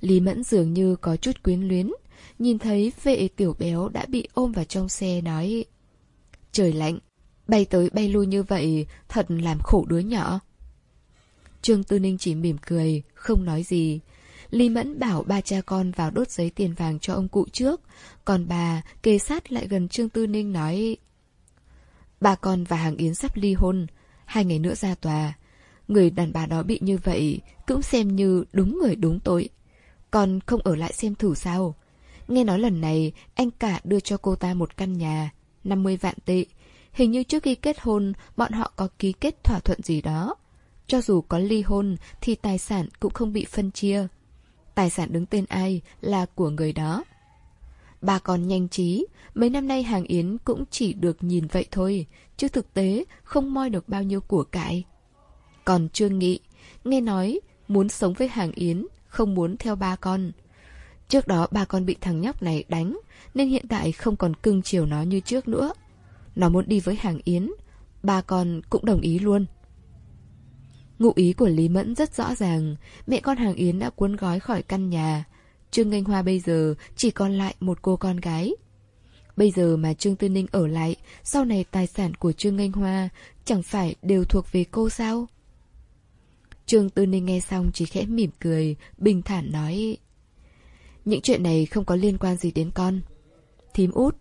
Lý Mẫn dường như có chút quyến luyến Nhìn thấy vệ tiểu béo đã bị ôm vào trong xe nói Trời lạnh. Bay tới bay lui như vậy, Thật làm khổ đứa nhỏ. Trương Tư Ninh chỉ mỉm cười, Không nói gì. Lý Mẫn bảo ba cha con vào đốt giấy tiền vàng cho ông cụ trước, Còn bà kề sát lại gần Trương Tư Ninh nói, Ba con và Hàng Yến sắp ly hôn, Hai ngày nữa ra tòa. Người đàn bà đó bị như vậy Cũng xem như đúng người đúng tội. Con không ở lại xem thử sao? Nghe nói lần này Anh cả đưa cho cô ta một căn nhà 50 vạn tệ. Hình như trước khi kết hôn, Bọn họ có ký kết thỏa thuận gì đó. Cho dù có ly hôn, Thì tài sản cũng không bị phân chia. Tài sản đứng tên ai là của người đó. Bà còn nhanh trí, Mấy năm nay hàng Yến cũng chỉ được nhìn vậy thôi, Chứ thực tế không moi được bao nhiêu của cải. Còn Trương Nghị, Nghe nói muốn sống với hàng Yến, Không muốn theo ba con. Trước đó ba con bị thằng nhóc này đánh, Nên hiện tại không còn cưng chiều nó như trước nữa. Nó muốn đi với hàng Yến, Ba con cũng đồng ý luôn. Ngụ ý của Lý Mẫn rất rõ ràng, Mẹ con hàng Yến đã cuốn gói khỏi căn nhà. Trương Nganh Hoa bây giờ chỉ còn lại một cô con gái. Bây giờ mà Trương Tư Ninh ở lại, Sau này tài sản của Trương Nganh Hoa Chẳng phải đều thuộc về cô sao? Trương Tư Ninh nghe xong chỉ khẽ mỉm cười, Bình thản nói những chuyện này không có liên quan gì đến con. Thím út,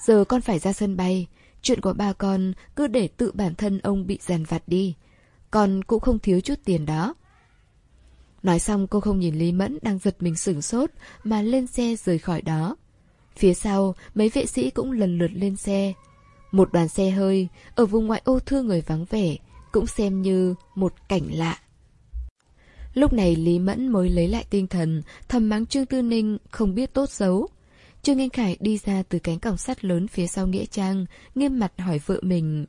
Giờ con phải ra sân bay. Chuyện của ba con cứ để tự bản thân ông bị giàn vặt đi. Con cũng không thiếu chút tiền đó. Nói xong cô không nhìn Lý Mẫn đang giật mình sửng sốt Mà lên xe rời khỏi đó. Phía sau, mấy vệ sĩ cũng lần lượt lên xe. Một đoàn xe hơi Ở vùng ngoại ô thương người vắng vẻ Cũng xem như một cảnh lạ. Lúc này Lý Mẫn mới lấy lại tinh thần Thầm mắng Trương Tư Ninh không biết tốt xấu Trương Anh Khải đi ra từ cánh cổng sắt lớn phía sau Nghĩa Trang Nghiêm mặt hỏi vợ mình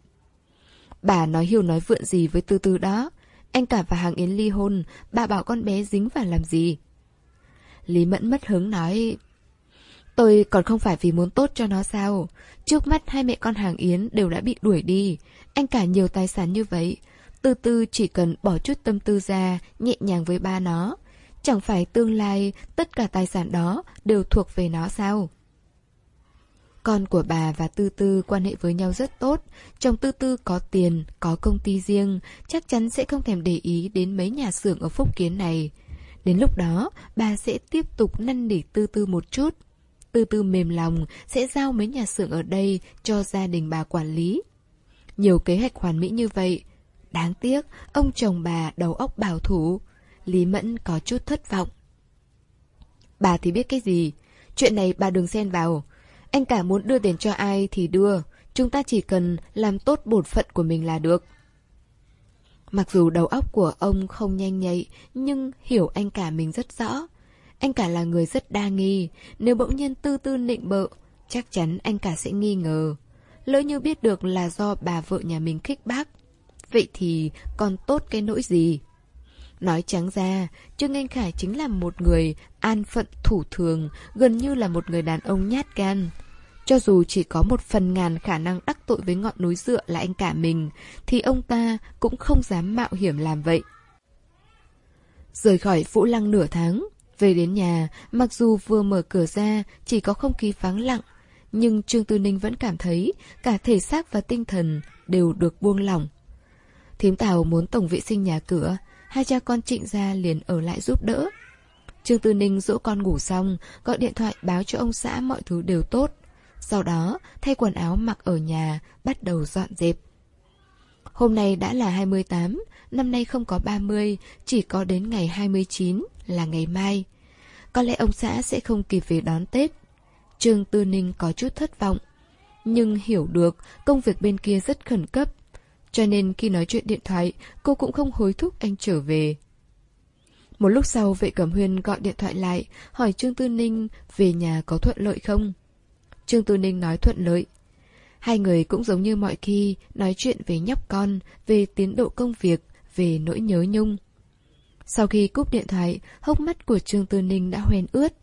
Bà nói hiểu nói vượn gì với Tư Tư đó anh cả và Hàng Yến ly hôn, bà bảo con bé dính vào làm gì? Lý Mẫn mất hứng nói... Tôi còn không phải vì muốn tốt cho nó sao? Trước mắt hai mẹ con Hàng Yến đều đã bị đuổi đi. Anh cả nhiều tài sản như vậy. Từ từ chỉ cần bỏ chút tâm tư ra, nhẹ nhàng với ba nó. chẳng phải tương lai tất cả tài sản đó đều thuộc về nó sao? Con của bà và Tư Tư quan hệ với nhau rất tốt, chồng Tư Tư có tiền, có công ty riêng, chắc chắn sẽ không thèm để ý đến mấy nhà xưởng ở Phúc Kiến này. Đến lúc đó, bà sẽ tiếp tục năn nỉ Tư Tư một chút. Tư Tư mềm lòng sẽ giao mấy nhà xưởng ở đây cho gia đình bà quản lý. Nhiều kế hoạch hoàn mỹ như vậy. Đáng tiếc, ông chồng bà đầu óc bảo thủ. Lý Mẫn có chút thất vọng. Bà thì biết cái gì? Chuyện này bà đừng xen vào. Anh cả muốn đưa tiền cho ai thì đưa. Chúng ta chỉ cần làm tốt bổn phận của mình là được. Mặc dù đầu óc của ông không nhanh nhạy, nhưng hiểu anh cả mình rất rõ. Anh cả là người rất đa nghi, nếu bỗng nhiên tư tư nịnh bợ, chắc chắn anh cả sẽ nghi ngờ. Lỡ như biết được là do bà vợ nhà mình khích bác. Vậy thì còn tốt cái nỗi gì? Nói trắng ra, Trương Anh Khải chính là một người an phận thủ thường, gần như là một người đàn ông nhát gan. Cho dù chỉ có một phần ngàn khả năng đắc tội với ngọn núi dựa là anh cả mình, thì ông ta cũng không dám mạo hiểm làm vậy. Rời khỏi Vũ Lăng nửa tháng, về đến nhà, mặc dù vừa mở cửa ra, chỉ có không khí vắng lặng, nhưng Trương Tư Ninh vẫn cảm thấy cả thể xác và tinh thần đều được buông lỏng. Thím Tào muốn tổng vệ sinh nhà cửa, hai cha con trịnh ra liền ở lại giúp đỡ. Trương Tư Ninh dỗ con ngủ xong, gọi điện thoại báo cho ông xã mọi thứ đều tốt. Sau đó, thay quần áo mặc ở nhà, bắt đầu dọn dẹp. Hôm nay đã là 28, năm nay không có 30, chỉ có đến ngày 29 là ngày mai. Có lẽ ông xã sẽ không kịp về đón Tết. Trương Tư Ninh có chút thất vọng. Nhưng hiểu được công việc bên kia rất khẩn cấp. Cho nên khi nói chuyện điện thoại, cô cũng không hối thúc anh trở về. Một lúc sau vệ cẩm huyên gọi điện thoại lại, hỏi Trương Tư Ninh về nhà có thuận lợi không? Trương Tư Ninh nói thuận lợi. Hai người cũng giống như mọi khi, nói chuyện về nhóc con, về tiến độ công việc, về nỗi nhớ nhung. Sau khi cúp điện thoại, hốc mắt của Trương Tư Ninh đã hoen ướt.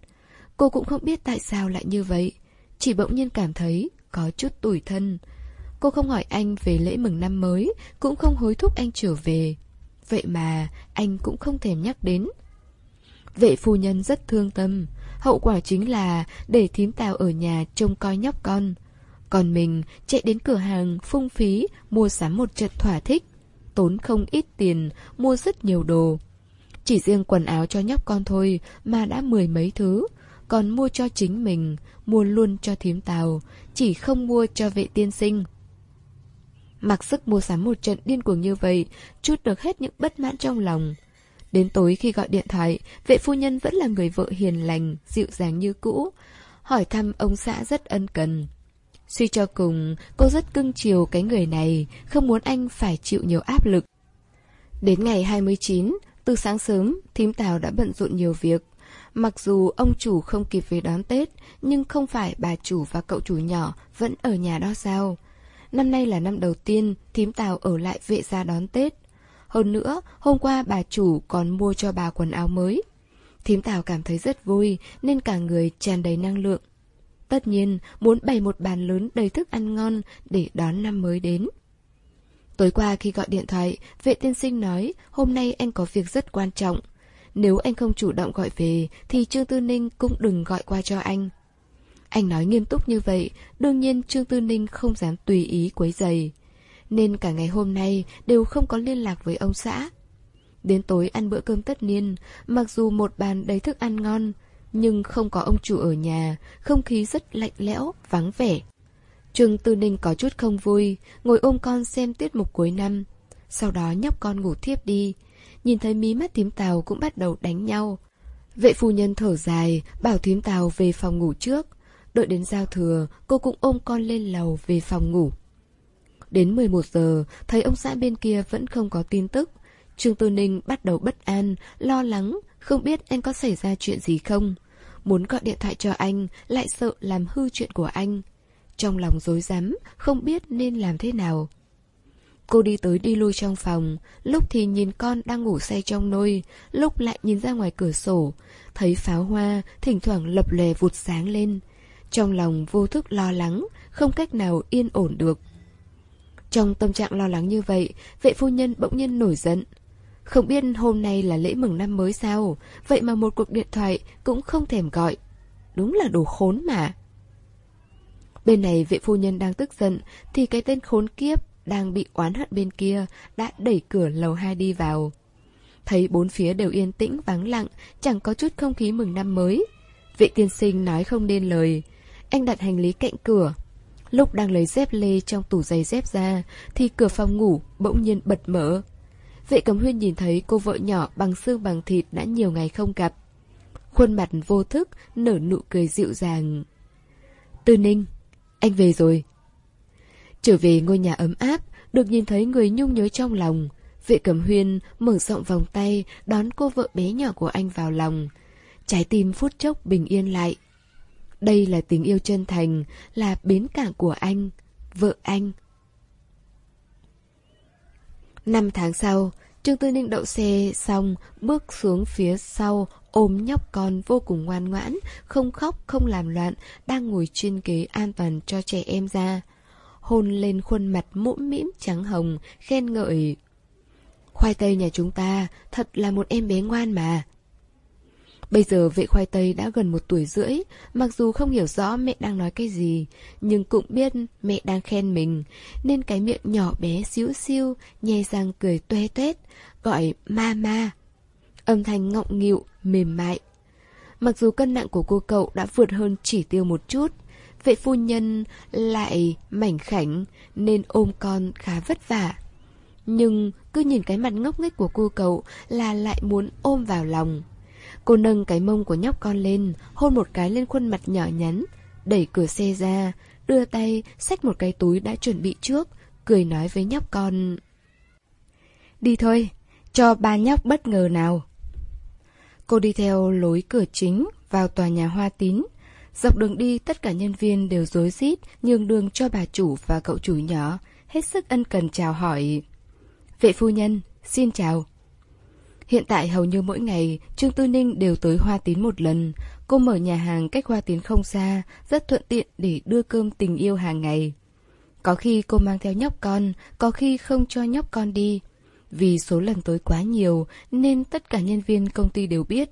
Cô cũng không biết tại sao lại như vậy, chỉ bỗng nhiên cảm thấy có chút tủi thân. Cô không hỏi anh về lễ mừng năm mới, cũng không hối thúc anh trở về. Vậy mà anh cũng không thèm nhắc đến. Vệ phu nhân rất thương tâm, hậu quả chính là để thím tào ở nhà trông coi nhóc con. Còn mình chạy đến cửa hàng phung phí mua sắm một trận thỏa thích, tốn không ít tiền, mua rất nhiều đồ. Chỉ riêng quần áo cho nhóc con thôi mà đã mười mấy thứ, còn mua cho chính mình, mua luôn cho thím tào, chỉ không mua cho vệ tiên sinh. Mặc sức mua sắm một trận điên cuồng như vậy, chút được hết những bất mãn trong lòng. Đến tối khi gọi điện thoại, vệ phu nhân vẫn là người vợ hiền lành, dịu dàng như cũ. Hỏi thăm ông xã rất ân cần. Suy cho cùng, cô rất cưng chiều cái người này, không muốn anh phải chịu nhiều áp lực. Đến ngày 29, từ sáng sớm, thím Tào đã bận rộn nhiều việc. Mặc dù ông chủ không kịp về đón Tết, nhưng không phải bà chủ và cậu chủ nhỏ vẫn ở nhà đó sao? Năm nay là năm đầu tiên thím Tào ở lại vệ gia đón Tết. Hơn nữa, hôm qua bà chủ còn mua cho bà quần áo mới. Thím Tào cảm thấy rất vui nên cả người tràn đầy năng lượng. Tất nhiên, muốn bày một bàn lớn đầy thức ăn ngon để đón năm mới đến. Tối qua khi gọi điện thoại, vệ tiên sinh nói hôm nay anh có việc rất quan trọng. Nếu anh không chủ động gọi về thì Trương Tư Ninh cũng đừng gọi qua cho anh. Anh nói nghiêm túc như vậy, đương nhiên Trương Tư Ninh không dám tùy ý quấy giày. Nên cả ngày hôm nay đều không có liên lạc với ông xã. Đến tối ăn bữa cơm tất niên, mặc dù một bàn đầy thức ăn ngon, nhưng không có ông chủ ở nhà, không khí rất lạnh lẽo, vắng vẻ. Trương Tư Ninh có chút không vui, ngồi ôm con xem tiết mục cuối năm. Sau đó nhóc con ngủ thiếp đi. Nhìn thấy mí mắt tím tàu cũng bắt đầu đánh nhau. Vệ phu nhân thở dài, bảo thím tàu về phòng ngủ trước. Đợi đến giao thừa, cô cũng ôm con lên lầu về phòng ngủ. Đến 11 giờ, thấy ông xã bên kia vẫn không có tin tức. Trương Tư Ninh bắt đầu bất an, lo lắng, không biết anh có xảy ra chuyện gì không. Muốn gọi điện thoại cho anh, lại sợ làm hư chuyện của anh. Trong lòng rối rắm, không biết nên làm thế nào. Cô đi tới đi lui trong phòng, lúc thì nhìn con đang ngủ say trong nôi, lúc lại nhìn ra ngoài cửa sổ, thấy pháo hoa thỉnh thoảng lập lè vụt sáng lên. Trong lòng vô thức lo lắng, không cách nào yên ổn được. Trong tâm trạng lo lắng như vậy, vệ phu nhân bỗng nhiên nổi giận. Không biết hôm nay là lễ mừng năm mới sao Vậy mà một cuộc điện thoại cũng không thèm gọi Đúng là đồ khốn mà Bên này vệ phu nhân đang tức giận Thì cái tên khốn kiếp Đang bị oán hận bên kia Đã đẩy cửa lầu hai đi vào Thấy bốn phía đều yên tĩnh vắng lặng Chẳng có chút không khí mừng năm mới Vệ tiên sinh nói không nên lời anh đặt hành lý cạnh cửa. Lúc đang lấy dép lê trong tủ giày dép ra Thì cửa phòng ngủ bỗng nhiên bật mở. Vệ cầm huyên nhìn thấy cô vợ nhỏ bằng xương bằng thịt đã nhiều ngày không gặp. Khuôn mặt vô thức nở nụ cười dịu dàng. Tư Ninh, anh về rồi. Trở về ngôi nhà ấm áp Được nhìn thấy người nhung nhớ trong lòng Vệ cầm huyên mở rộng vòng tay Đón cô vợ bé nhỏ của anh vào lòng. Trái tim phút chốc bình yên lại. Đây là tình yêu chân thành, Là bến cảng của anh, Vợ anh. Năm tháng sau, Trương Tư Ninh đậu xe xong, Bước xuống phía sau, Ôm nhóc con vô cùng ngoan ngoãn, Không khóc, không làm loạn, Đang ngồi trên ghế an toàn cho trẻ em ra. Hôn lên khuôn mặt mũm mĩm trắng hồng, Khen ngợi. Khoai tây nhà chúng ta, Thật là một em bé ngoan mà Bây giờ vệ khoai tây đã gần một tuổi rưỡi, mặc dù không hiểu rõ mẹ đang nói cái gì, nhưng cũng biết mẹ đang khen mình, nên cái miệng nhỏ bé xíu xiu, nhè răng cười toe toét, gọi mama. Âm thanh ngọng nghịu, mềm mại. Mặc dù cân nặng của cô cậu đã vượt hơn chỉ tiêu một chút, vệ phu nhân lại mảnh khảnh nên ôm con khá vất vả. Nhưng cứ nhìn cái mặt ngốc nghếch của cô cậu là lại muốn ôm vào lòng. Cô nâng cái mông của nhóc con lên, hôn một cái lên khuôn mặt nhỏ nhắn, đẩy cửa xe ra, đưa tay xách một cái túi đã chuẩn bị trước, cười nói với nhóc con. Đi thôi, cho ba nhóc bất ngờ nào. Cô đi theo lối cửa chính vào tòa nhà hoa tín. Dọc đường đi tất cả nhân viên đều rối rít nhường đường cho bà chủ và cậu chủ nhỏ, hết sức ân cần chào hỏi. Vệ phu nhân, xin chào. Hiện tại hầu như mỗi ngày, Trương Tư Ninh đều tới Hoa Tín một lần. Cô mở nhà hàng cách Hoa Tín không xa, rất thuận tiện để đưa cơm tình yêu hàng ngày. Có khi cô mang theo nhóc con, có khi không cho nhóc con đi. Vì số lần tới quá nhiều nên tất cả nhân viên công ty đều biết.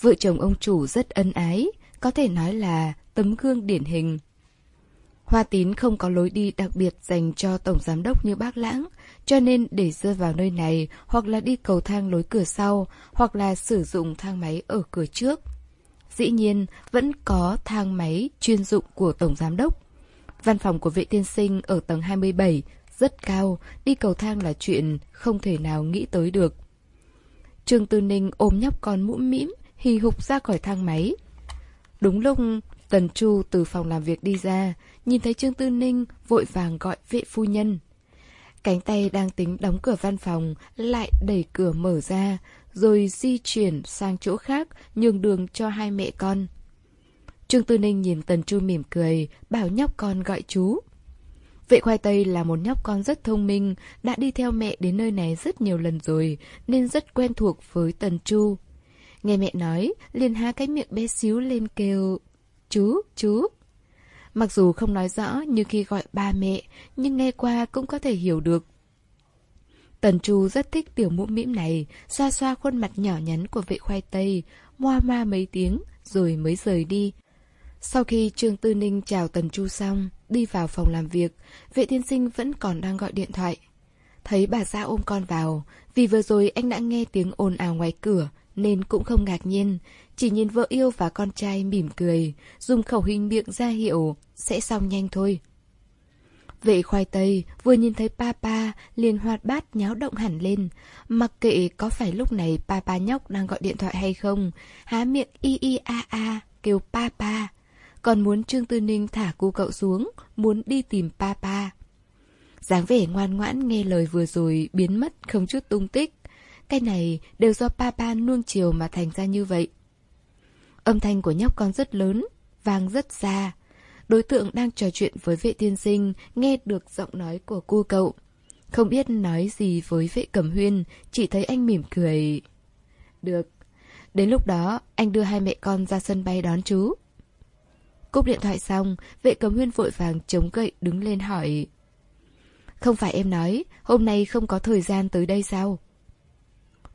Vợ chồng ông chủ rất ân ái, có thể nói là tấm gương điển hình. Hoa Tín không có lối đi đặc biệt dành cho tổng giám đốc như bác Lãng, cho nên để rơi vào nơi này hoặc là đi cầu thang lối cửa sau, hoặc là sử dụng thang máy ở cửa trước. Dĩ nhiên, vẫn có thang máy chuyên dụng của tổng giám đốc. Văn phòng của vệ tiên sinh ở tầng 27, rất cao, đi cầu thang là chuyện không thể nào nghĩ tới được. Trương Tư Ninh ôm nhóc con mũm mĩm, hì hục ra khỏi thang máy. Đúng lúc Tần Chu từ phòng làm việc đi ra, nhìn thấy Trương Tư Ninh vội vàng gọi vệ phu nhân. Cánh tay đang tính đóng cửa văn phòng lại đẩy cửa mở ra, rồi di chuyển sang chỗ khác nhường đường cho hai mẹ con. Trương Tư Ninh nhìn Tần Chu mỉm cười, bảo nhóc con gọi chú. Vệ khoai tây là một nhóc con rất thông minh, đã đi theo mẹ đến nơi này rất nhiều lần rồi, nên rất quen thuộc với Tần Chu. Nghe mẹ nói, liền há cái miệng bé xíu lên kêu Chú, chú Mặc dù không nói rõ như khi gọi ba mẹ, nhưng nghe qua cũng có thể hiểu được. Tần Chu rất thích tiểu mũ mĩm này, xoa xoa khuôn mặt nhỏ nhắn của vệ khoai tây, moa ma mấy tiếng, rồi mới rời đi. Sau khi Trương Tư Ninh chào Tần Chu xong, đi vào phòng làm việc, vệ tiên sinh vẫn còn đang gọi điện thoại. Thấy bà xã ôm con vào, vì vừa rồi anh đã nghe tiếng ồn ào ngoài cửa, nên cũng không ngạc nhiên, chỉ nhìn vợ yêu và con trai mỉm cười, dùng khẩu hình miệng ra hiệu, sẽ xong nhanh thôi. Vệ khoai tây vừa nhìn thấy papa liền hoạt bát nháo động hẳn lên. Mặc kệ có phải lúc này papa nhóc đang gọi điện thoại hay không, há miệng i i a a kêu papa. Còn muốn Trương Tư Ninh thả cô cậu xuống, muốn đi tìm papa. dáng vẻ ngoan ngoãn nghe lời vừa rồi biến mất không chút tung tích. Cái này đều do papa nuông chiều mà thành ra như vậy. Âm thanh của nhóc con rất lớn, vang rất xa. Đối tượng đang trò chuyện với vệ tiên sinh, nghe được giọng nói của cô cậu. Không biết nói gì với vệ cẩm huyên, chỉ thấy anh mỉm cười. Được. Đến lúc đó, anh đưa hai mẹ con ra sân bay đón chú. Cúp điện thoại xong, vệ cẩm huyên vội vàng chống gậy đứng lên hỏi. Không phải em nói, hôm nay không có thời gian tới đây sao?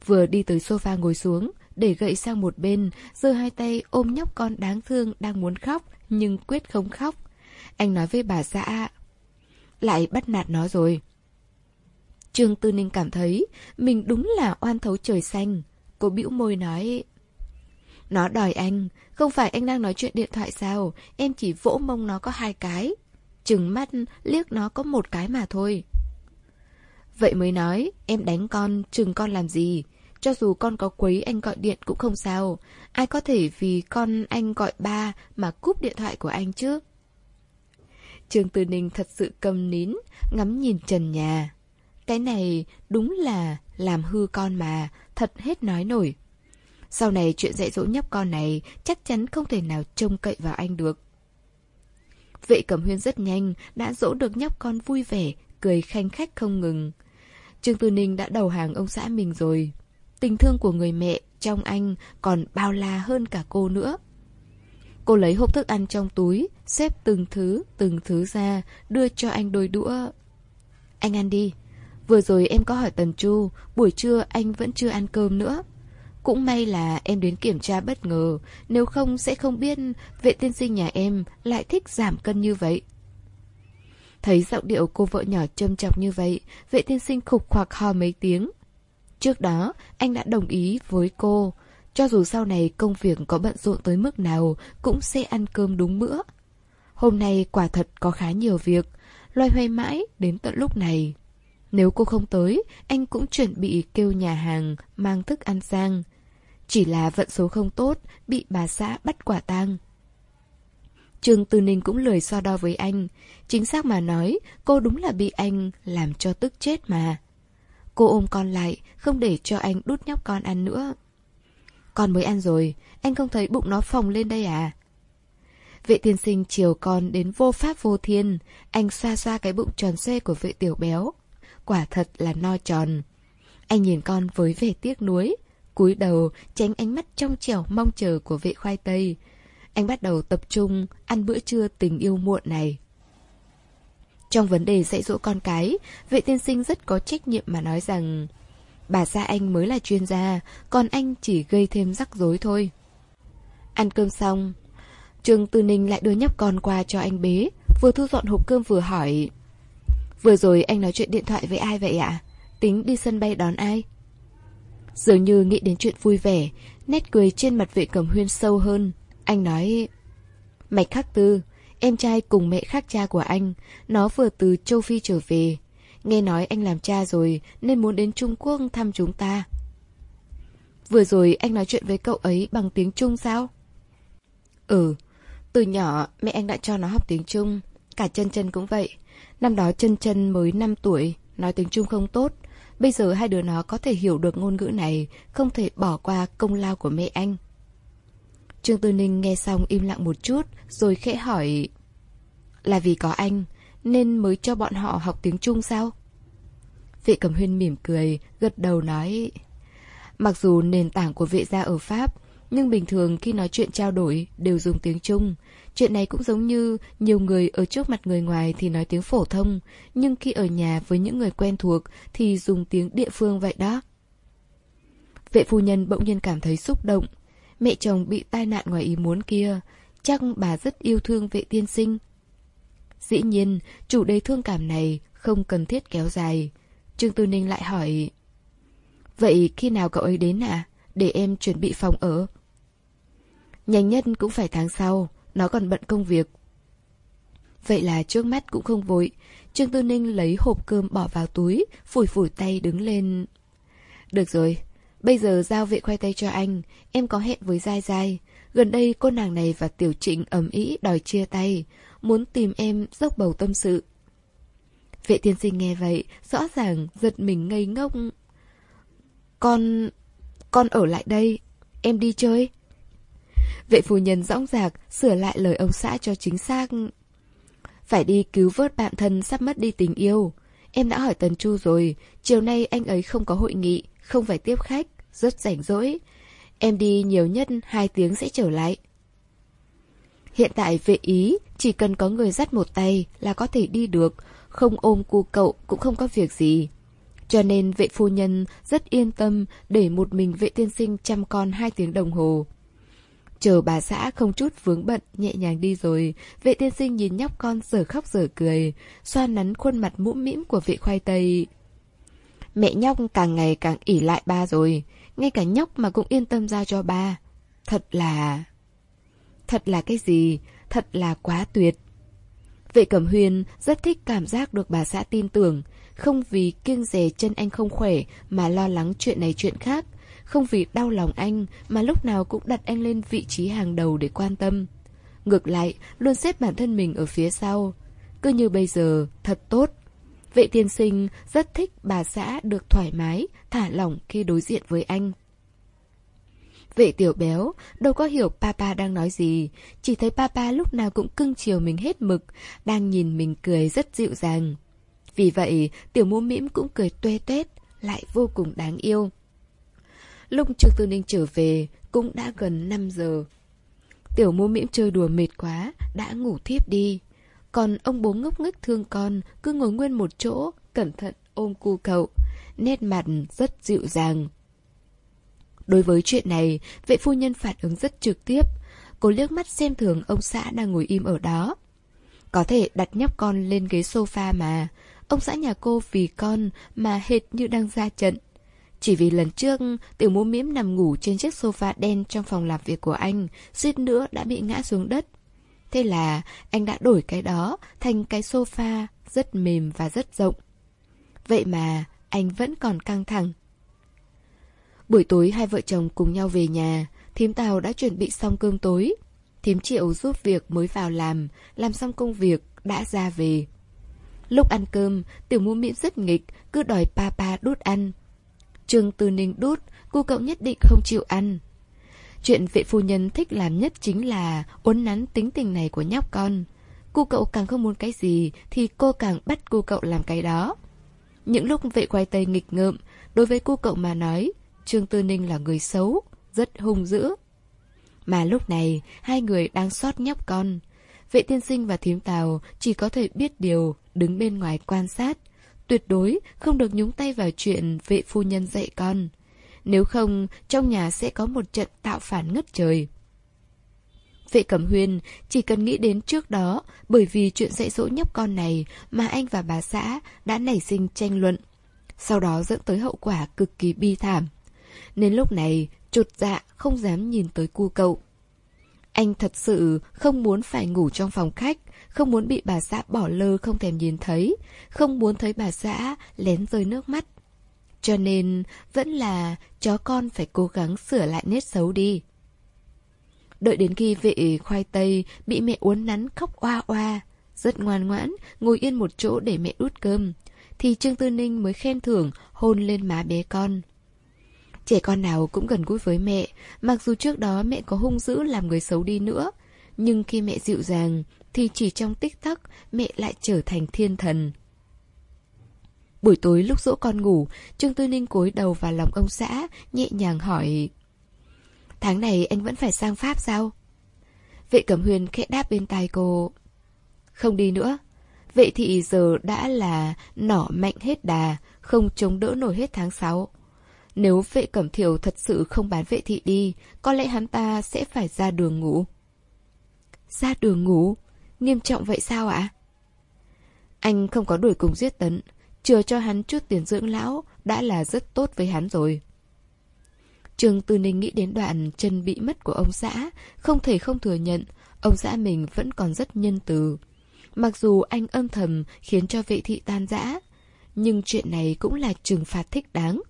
Vừa đi tới sofa ngồi xuống, để gậy sang một bên, giơ hai tay ôm nhóc con đáng thương đang muốn khóc, nhưng quyết không khóc. Anh nói với bà xã, lại bắt nạt nó rồi. Trương Tư Ninh cảm thấy mình đúng là oan thấu trời xanh. Cô bĩu môi nói, nó đòi anh, không phải anh đang nói chuyện điện thoại sao, em chỉ vỗ mông nó có hai cái. trừng mắt liếc nó có một cái mà thôi. Vậy mới nói, em đánh con, chừng con làm gì? Cho dù con có quấy anh gọi điện cũng không sao. Ai có thể vì con anh gọi ba mà cúp điện thoại của anh chứ? Trương Tư Ninh thật sự cầm nín, ngắm nhìn trần nhà. Cái này đúng là làm hư con mà, thật hết nói nổi. Sau này chuyện dạy dỗ nhóc con này chắc chắn không thể nào trông cậy vào anh được. Vệ Cẩm Huyên rất nhanh, đã dỗ được nhóc con vui vẻ, cười khanh khách không ngừng. Trương Tư Ninh đã đầu hàng ông xã mình rồi. Tình thương của người mẹ trong anh còn bao la hơn cả cô nữa. Cô lấy hộp thức ăn trong túi, xếp từng thứ, từng thứ ra, đưa cho anh đôi đũa. Anh ăn đi. Vừa rồi em có hỏi Tần Chu, buổi trưa anh vẫn chưa ăn cơm nữa. Cũng may là em đến kiểm tra bất ngờ, nếu không sẽ không biết vệ tiên sinh nhà em lại thích giảm cân như vậy. Thấy giọng điệu cô vợ nhỏ châm chọc như vậy, vệ tiên sinh khục khoạc ho mấy tiếng. Trước đó, anh đã đồng ý với cô, cho dù sau này công việc có bận rộn tới mức nào, cũng sẽ ăn cơm đúng bữa. Hôm nay quả thật có khá nhiều việc, loay hoay mãi đến tận lúc này. Nếu cô không tới, anh cũng chuẩn bị kêu nhà hàng mang thức ăn sang. Chỉ là vận số không tốt, bị bà xã bắt quả tang. Trương Tư Ninh cũng lười so đo với anh. Chính xác mà nói, cô đúng là bị anh làm cho tức chết mà. Cô ôm con lại, không để cho anh đút nhóc con ăn nữa. Con mới ăn rồi, anh không thấy bụng nó phồng lên đây à? Vệ tiên sinh chiều con đến vô pháp vô thiên, anh xoa xoa cái bụng tròn xê của vệ tiểu béo. Quả thật là no tròn. Anh nhìn con với vẻ tiếc nuối, cúi đầu tránh ánh mắt trong trẻo mong chờ của vệ khoai tây. Anh bắt đầu tập trung ăn bữa trưa tình yêu muộn này. Trong vấn đề dạy dỗ con cái, vệ tiên sinh rất có trách nhiệm mà nói rằng bà xã anh mới là chuyên gia, còn anh chỉ gây thêm rắc rối thôi. Ăn cơm xong, Trương Tư Ninh lại đưa nhóc con qua cho anh bế, vừa thu dọn hộp cơm vừa hỏi. Vừa rồi anh nói chuyện điện thoại với ai vậy ạ? Tính đi sân bay đón ai? Dường như nghĩ đến chuyện vui vẻ, nét cười trên mặt vệ cẩm huyên sâu hơn. Anh nói... Mạch khắc tư, em trai cùng mẹ khác cha của anh, nó vừa từ châu Phi trở về. Nghe nói anh làm cha rồi nên muốn đến Trung Quốc thăm chúng ta. Vừa rồi anh nói chuyện với cậu ấy bằng tiếng Trung sao? Ừ, từ nhỏ mẹ anh đã cho nó học tiếng Trung, cả chân chân cũng vậy. Năm đó chân chân mới 5 tuổi, nói tiếng Trung không tốt. Bây giờ hai đứa nó có thể hiểu được ngôn ngữ này, không thể bỏ qua công lao của mẹ anh. Trương Tư Ninh nghe xong im lặng một chút, rồi khẽ hỏi... Là vì có anh, nên mới cho bọn họ học tiếng Trung sao? Vệ Cẩm Huyên mỉm cười, gật đầu nói... Mặc dù nền tảng của vệ gia ở Pháp, nhưng bình thường khi nói chuyện trao đổi đều dùng tiếng Trung. Chuyện này cũng giống như nhiều người ở trước mặt người ngoài thì nói tiếng phổ thông, nhưng khi ở nhà với những người quen thuộc thì dùng tiếng địa phương vậy đó. Vệ phu nhân bỗng nhiên cảm thấy xúc động. Mẹ chồng bị tai nạn ngoài ý muốn kia, chắc bà rất yêu thương vệ tiên sinh. Dĩ nhiên, chủ đề thương cảm này không cần thiết kéo dài. Trương Tư Ninh lại hỏi, Vậy khi nào cậu ấy đến à? Để em chuẩn bị phòng ở. Nhanh nhất cũng phải tháng sau, nó còn bận công việc. Vậy là trước mắt cũng không vội. Trương Tư Ninh lấy hộp cơm bỏ vào túi, phủi phủi tay đứng lên. Được rồi, bây giờ giao vệ khoai tây cho anh, em có hẹn với Giai Giai. Gần đây cô nàng này và Tiểu Trịnh ầm ĩ đòi chia tay, muốn tìm em dốc bầu tâm sự. Vệ tiên sinh nghe vậy, rõ ràng giật mình ngây ngốc. Con... con ở lại đây, em đi chơi. Vệ phu nhân dõng dạc sửa lại lời ông xã cho chính xác. Phải đi cứu vớt bạn thân sắp mất đi tình yêu. Em đã hỏi Tần Chu rồi, chiều nay anh ấy không có hội nghị, không phải tiếp khách, rất rảnh rỗi. Em đi nhiều nhất hai tiếng sẽ trở lại. Hiện tại vệ ý, chỉ cần có người dắt một tay là có thể đi được, không ôm cu cậu cũng không có việc gì. Cho nên vệ phu nhân rất yên tâm để một mình vệ tiên sinh chăm con hai tiếng đồng hồ. Chờ bà xã không chút vướng bận, nhẹ nhàng đi rồi, vệ tiên sinh nhìn nhóc con giờ khóc giờ cười, xoa nắn khuôn mặt mũm mĩm của vệ khoai tây. Mẹ nhóc càng ngày càng ỉ lại ba rồi, ngay cả nhóc mà cũng yên tâm giao cho ba. Thật là... Thật là cái gì? Thật là quá tuyệt. Vệ Cẩm Huyền rất thích cảm giác được bà xã tin tưởng, không vì kiêng dè chân anh không khỏe mà lo lắng chuyện này chuyện khác, không vì đau lòng anh mà lúc nào cũng đặt anh lên vị trí hàng đầu để quan tâm. Ngược lại, luôn xếp bản thân mình ở phía sau. Cứ như bây giờ, thật tốt. Vệ tiên sinh rất thích bà xã được thoải mái, thả lỏng khi đối diện với anh. Vệ tiểu béo, đâu có hiểu papa đang nói gì, chỉ thấy papa lúc nào cũng cưng chiều mình hết mực, đang nhìn mình cười rất dịu dàng. Vì vậy, tiểu mũ mĩm cũng cười tuê tuét, lại vô cùng đáng yêu. Lúc Trương Tư Ninh trở về, cũng đã gần 5 giờ. Tiểu mũ mĩm chơi đùa mệt quá, đã ngủ thiếp đi. Còn ông bố ngốc nghếch thương con, cứ ngồi nguyên một chỗ, cẩn thận ôm cu cậu. Nét mặt rất dịu dàng. Đối với chuyện này, vệ phu nhân phản ứng rất trực tiếp. Cô liếc mắt xem thường ông xã đang ngồi im ở đó. Có thể đặt nhóc con lên ghế sofa mà. Ông xã nhà cô vì con mà hệt như đang ra trận. Chỉ vì lần trước, tiểu mũ miếm nằm ngủ trên chiếc sofa đen trong phòng làm việc của anh, suýt nữa đã bị ngã xuống đất. Thế là anh đã đổi cái đó thành cái sofa rất mềm và rất rộng. Vậy mà anh vẫn còn căng thẳng. Buổi tối hai vợ chồng cùng nhau về nhà, thím Tào đã chuẩn bị xong cơm tối. Thím Triệu giúp việc mới vào làm, làm xong công việc, đã ra về. Lúc ăn cơm, tiểu mũ miễn rất nghịch, cứ đòi papa đút ăn. Trương Tư Ninh đút, cô cậu nhất định không chịu ăn. Chuyện vệ phu nhân thích làm nhất chính là uốn nắn tính tình này của nhóc con. Cô cậu càng không muốn cái gì thì cô càng bắt cô cậu làm cái đó. Những lúc vệ quay tây nghịch ngợm, đối với cô cậu mà nói, Trương Tư Ninh là người xấu, rất hung dữ. Mà lúc này, hai người đang sót nhóc con. Vệ tiên sinh và thím tàu chỉ có thể biết điều, đứng bên ngoài quan sát. Tuyệt đối không được nhúng tay vào chuyện vệ phu nhân dạy con. Nếu không, trong nhà sẽ có một trận tạo phản ngất trời. Vệ Cẩm Huyên chỉ cần nghĩ đến trước đó, bởi vì chuyện dạy dỗ nhóc con này mà anh và bà xã đã nảy sinh tranh luận. Sau đó dẫn tới hậu quả cực kỳ bi thảm. Nên lúc này, chột dạ không dám nhìn tới cu cậu. Anh thật sự không muốn phải ngủ trong phòng khách, không muốn bị bà xã bỏ lơ không thèm nhìn thấy, không muốn thấy bà xã lén rơi nước mắt. Cho nên vẫn là chó con phải cố gắng sửa lại nét xấu đi. Đợi đến khi vệ khoai tây bị mẹ uốn nắn khóc oa oa, rất ngoan ngoãn, ngồi yên một chỗ để mẹ đút cơm, thì Trương Tư Ninh mới khen thưởng hôn lên má bé con. Trẻ con nào cũng gần gũi với mẹ, mặc dù trước đó mẹ có hung dữ làm người xấu đi nữa. Nhưng khi mẹ dịu dàng, thì chỉ trong tích tắc mẹ lại trở thành thiên thần. Buổi tối lúc dỗ con ngủ, Trương Tư Ninh cúi đầu vào lòng ông xã, nhẹ nhàng hỏi Tháng này anh vẫn phải sang Pháp sao? Vệ Cẩm Huyền khẽ đáp bên tai cô Không đi nữa Vệ thị giờ đã là nỏ mạnh hết đà Không chống đỡ nổi hết tháng 6 nếu vệ cẩm thiểu thật sự không bán vệ thị đi, có lẽ hắn ta sẽ phải ra đường ngủ. Ra đường ngủ? Nghiêm trọng vậy sao ạ? Anh không có đuổi cùng giết tấn, chừa cho hắn chút tiền dưỡng lão đã là rất tốt với hắn rồi. Trường Tư Ninh nghĩ đến đoạn chân bị mất của ông xã, không thể không thừa nhận, ông xã mình vẫn còn rất nhân từ. Mặc dù anh âm thầm khiến cho vệ thị tan rã, nhưng chuyện này cũng là trừng phạt thích đáng.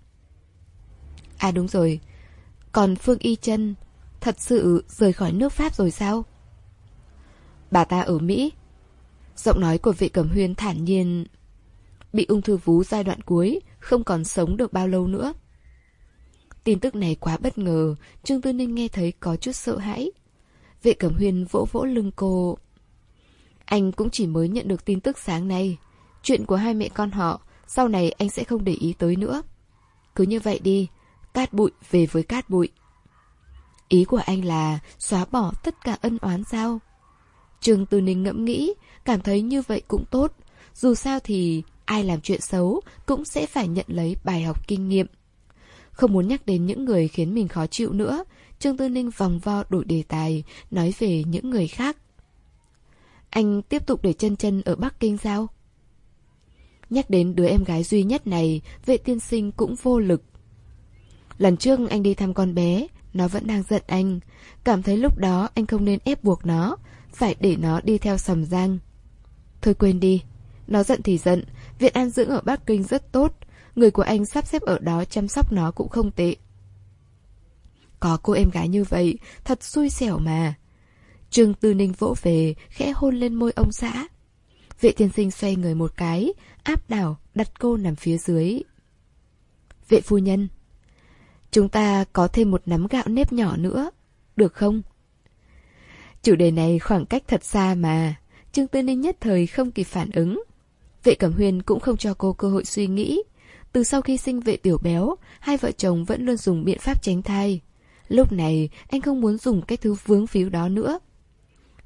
À đúng rồi, còn Phương Y chân thật sự rời khỏi nước Pháp rồi sao? Bà ta ở Mỹ. Giọng nói của vị cẩm huyên thản nhiên. Bị ung thư vú giai đoạn cuối, không còn sống được bao lâu nữa. Tin tức này quá bất ngờ, Trương Tư Ninh nghe thấy có chút sợ hãi. Vệ cẩm huyên vỗ vỗ lưng cô. Anh cũng chỉ mới nhận được tin tức sáng nay. Chuyện của hai mẹ con họ, sau này anh sẽ không để ý tới nữa. Cứ như vậy đi, cát bụi về với cát bụi. Ý của anh là xóa bỏ tất cả ân oán sao? Trương Tư Ninh ngẫm nghĩ, cảm thấy như vậy cũng tốt. Dù sao thì ai làm chuyện xấu cũng sẽ phải nhận lấy bài học kinh nghiệm. Không muốn nhắc đến những người khiến mình khó chịu nữa, Trương Tư Ninh vòng vo đổi đề tài, nói về những người khác. Anh tiếp tục để chân chân ở Bắc Kinh sao? Nhắc đến đứa em gái duy nhất này, vệ tiên sinh cũng vô lực. Lần trước anh đi thăm con bé, nó vẫn đang giận anh. Cảm thấy lúc đó anh không nên ép buộc nó, phải để nó đi theo sầm giang. Thôi quên đi, nó giận thì giận, viện an dưỡng ở Bắc Kinh rất tốt, người của anh sắp xếp ở đó chăm sóc nó cũng không tệ. Có cô em gái như vậy, thật xui xẻo mà. Trương Tư Ninh vỗ về, khẽ hôn lên môi ông xã. Vệ tiên sinh xoay người một cái, áp đảo, đặt cô nằm phía dưới. Vệ phu nhân, chúng ta có thêm một nắm gạo nếp nhỏ nữa, được không? Chủ đề này khoảng cách thật xa mà, Trương Tư Ninh nhất thời không kịp phản ứng. Vệ Cẩm Huyên cũng không cho cô cơ hội suy nghĩ. Từ sau khi sinh vệ tiểu béo, hai vợ chồng vẫn luôn dùng biện pháp tránh thai. Lúc này, anh không muốn dùng cái thứ vướng víu đó nữa.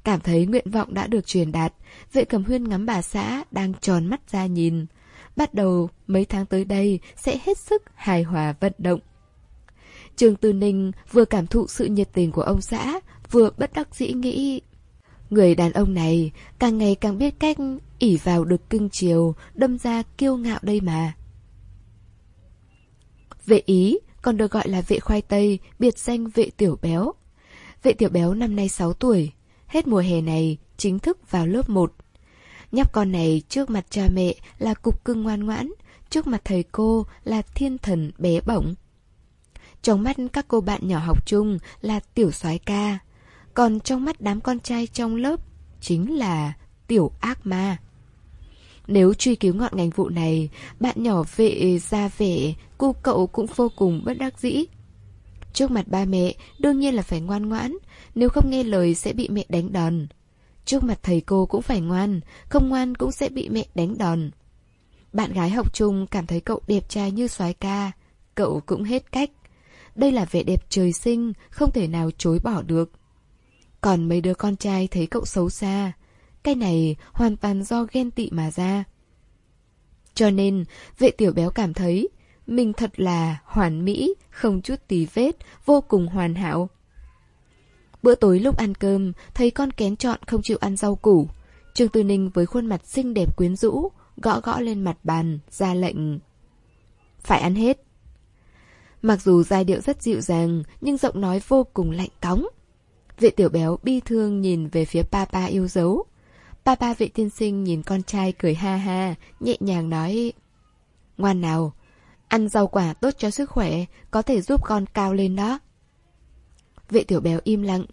Cảm thấy nguyện vọng đã được truyền đạt, vệ cầm huyên ngắm bà xã đang tròn mắt ra nhìn. Bắt đầu, mấy tháng tới đây sẽ hết sức hài hòa vận động. Trường Tư Ninh vừa cảm thụ sự nhiệt tình của ông xã, vừa bất đắc dĩ nghĩ... Người đàn ông này càng ngày càng biết cách ỉ vào được cưng chiều, đâm ra kiêu ngạo đây mà. Vệ ý, còn được gọi là vệ khoai tây, biệt danh vệ tiểu béo. Vệ tiểu béo năm nay 6 tuổi, hết mùa hè này chính thức vào lớp 1. Nhóc con này trước mặt cha mẹ là cục cưng ngoan ngoãn, trước mặt thầy cô là thiên thần bé bỏng. Trong mắt các cô bạn nhỏ học chung là tiểu soái ca, còn trong mắt đám con trai trong lớp chính là tiểu ác ma. Nếu truy cứu ngọn ngành vụ này, bạn nhỏ vệ ra vẻ, cô cậu cũng vô cùng bất đắc dĩ. Trước mặt ba mẹ, đương nhiên là phải ngoan ngoãn, nếu không nghe lời sẽ bị mẹ đánh đòn. Trước mặt thầy cô cũng phải ngoan, không ngoan cũng sẽ bị mẹ đánh đòn. Bạn gái học chung cảm thấy cậu đẹp trai như soái ca, cậu cũng hết cách. Đây là vẻ đẹp trời sinh, không thể nào chối bỏ được. Còn mấy đứa con trai thấy cậu xấu xa, cái này hoàn toàn do ghen tị mà ra. Cho nên, vệ tiểu béo cảm thấy mình thật là hoàn mỹ, không chút tì vết, vô cùng hoàn hảo. Bữa tối lúc ăn cơm, thấy con kén chọn không chịu ăn rau củ. Trương Tư Ninh với khuôn mặt xinh đẹp quyến rũ, gõ gõ lên mặt bàn, ra lệnh. Phải ăn hết. Mặc dù giai điệu rất dịu dàng, nhưng giọng nói vô cùng lạnh cóng. Vệ tiểu béo bi thương nhìn về phía papa yêu dấu. Ba ba vị tiên sinh nhìn con trai cười ha ha, nhẹ nhàng nói Ngoan nào, ăn rau quả tốt cho sức khỏe, có thể giúp con cao lên đó. Vệ tiểu béo im lặng.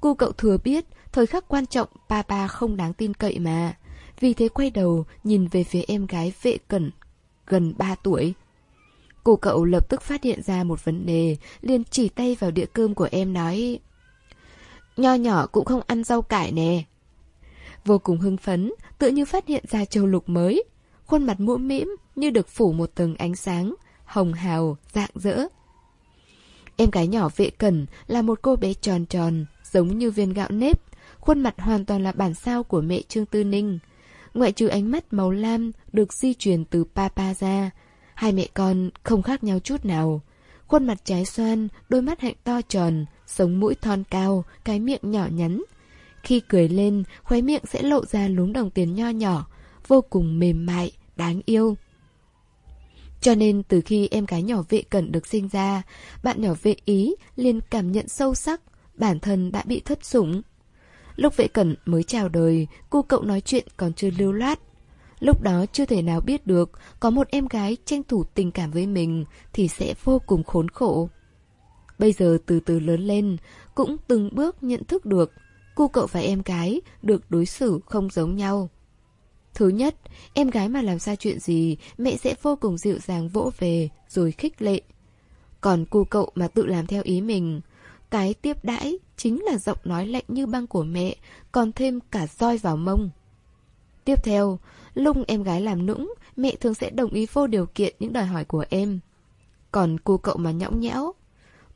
Cô cậu thừa biết, thời khắc quan trọng ba ba không đáng tin cậy mà. Vì thế quay đầu, nhìn về phía em gái vệ cẩn, gần 3 tuổi. Cô cậu lập tức phát hiện ra một vấn đề, liền chỉ tay vào đĩa cơm của em nói Nho nhỏ cũng không ăn rau cải nè, vô cùng hưng phấn, tự như phát hiện ra châu lục mới. Khuôn mặt mũm mĩm như được phủ một tầng ánh sáng, hồng hào, dạng dỡ. Em gái nhỏ vệ cẩn là một cô bé tròn tròn, giống như viên gạo nếp, khuôn mặt hoàn toàn là bản sao của mẹ Trương Tư Ninh. Ngoại trừ ánh mắt màu lam được di truyền từ papa ra, hai mẹ con không khác nhau chút nào. Khuôn mặt trái xoan, đôi mắt hạnh to tròn, sống mũi thon cao, cái miệng nhỏ nhắn, khi cười lên, khóe miệng sẽ lộ ra lúm đồng tiền nho nhỏ, vô cùng mềm mại, đáng yêu. Cho nên từ khi em gái nhỏ vệ cẩn được sinh ra, bạn nhỏ vệ ý liền cảm nhận sâu sắc bản thân đã bị thất sủng. Lúc vệ cẩn mới chào đời, cô cậu nói chuyện còn chưa lưu loát. Lúc đó chưa thể nào biết được có một em gái tranh thủ tình cảm với mình thì sẽ vô cùng khốn khổ. Bây giờ từ từ lớn lên, cũng từng bước nhận thức được cô cậu và em gái được đối xử không giống nhau. Thứ nhất, em gái mà làm sai chuyện gì, mẹ sẽ vô cùng dịu dàng vỗ về rồi khích lệ. Còn cô cậu mà tự làm theo ý mình, cái tiếp đãi chính là giọng nói lạnh như băng của mẹ, còn thêm cả roi vào mông. Tiếp theo, lung em gái làm nũng, mẹ thường sẽ đồng ý vô điều kiện những đòi hỏi của em. Còn cô cậu mà nhõng nhẽo,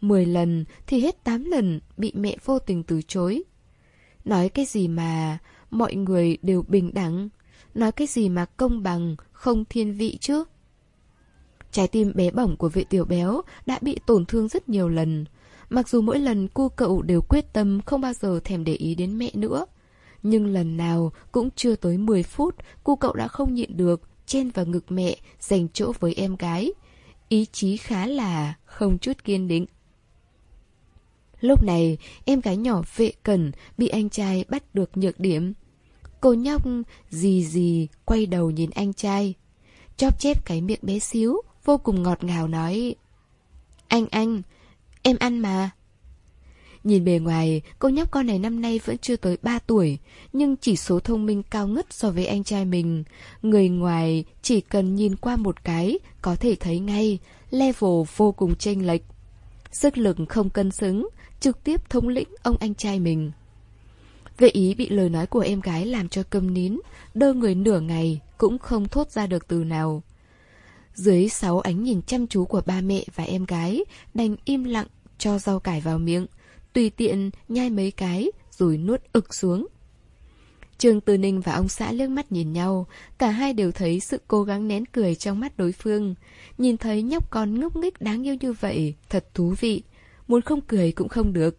10 lần thì hết 8 lần bị mẹ vô tình từ chối. Nói cái gì mà mọi người đều bình đẳng, nói cái gì mà công bằng, không thiên vị chứ? Trái tim bé bỏng của vệ tiểu béo đã bị tổn thương rất nhiều lần. Mặc dù mỗi lần cô cậu đều quyết tâm không bao giờ thèm để ý đến mẹ nữa. Nhưng lần nào cũng chưa tới 10 phút, cô cậu đã không nhịn được, chen vào ngực mẹ, dành chỗ với em gái. Ý chí khá là không chút kiên định. Lúc này, em gái nhỏ vệ cần bị anh trai bắt được nhược điểm. Cô nhóc gì gì quay đầu nhìn anh trai. Chóp chép cái miệng bé xíu, vô cùng ngọt ngào nói Anh anh, em ăn mà. Nhìn bề ngoài, cô nhóc con này năm nay vẫn chưa tới 3 tuổi, nhưng chỉ số thông minh cao ngất so với anh trai mình. Người ngoài chỉ cần nhìn qua một cái, có thể thấy ngay, level vô cùng chênh lệch. Sức lực không cân xứng, trực tiếp thống lĩnh ông anh trai mình. Vệ ý bị lời nói của em gái làm cho câm nín, đơ người nửa ngày cũng không thốt ra được từ nào. Dưới sáu ánh nhìn chăm chú của ba mẹ và em gái, đành im lặng cho rau cải vào miệng, tùy tiện nhai mấy cái rồi nuốt ực xuống. Trương Tư Ninh và ông xã liếc mắt nhìn nhau, cả hai đều thấy sự cố gắng nén cười trong mắt đối phương. Nhìn thấy nhóc con ngốc nghếch đáng yêu như vậy, thật thú vị, muốn không cười cũng không được.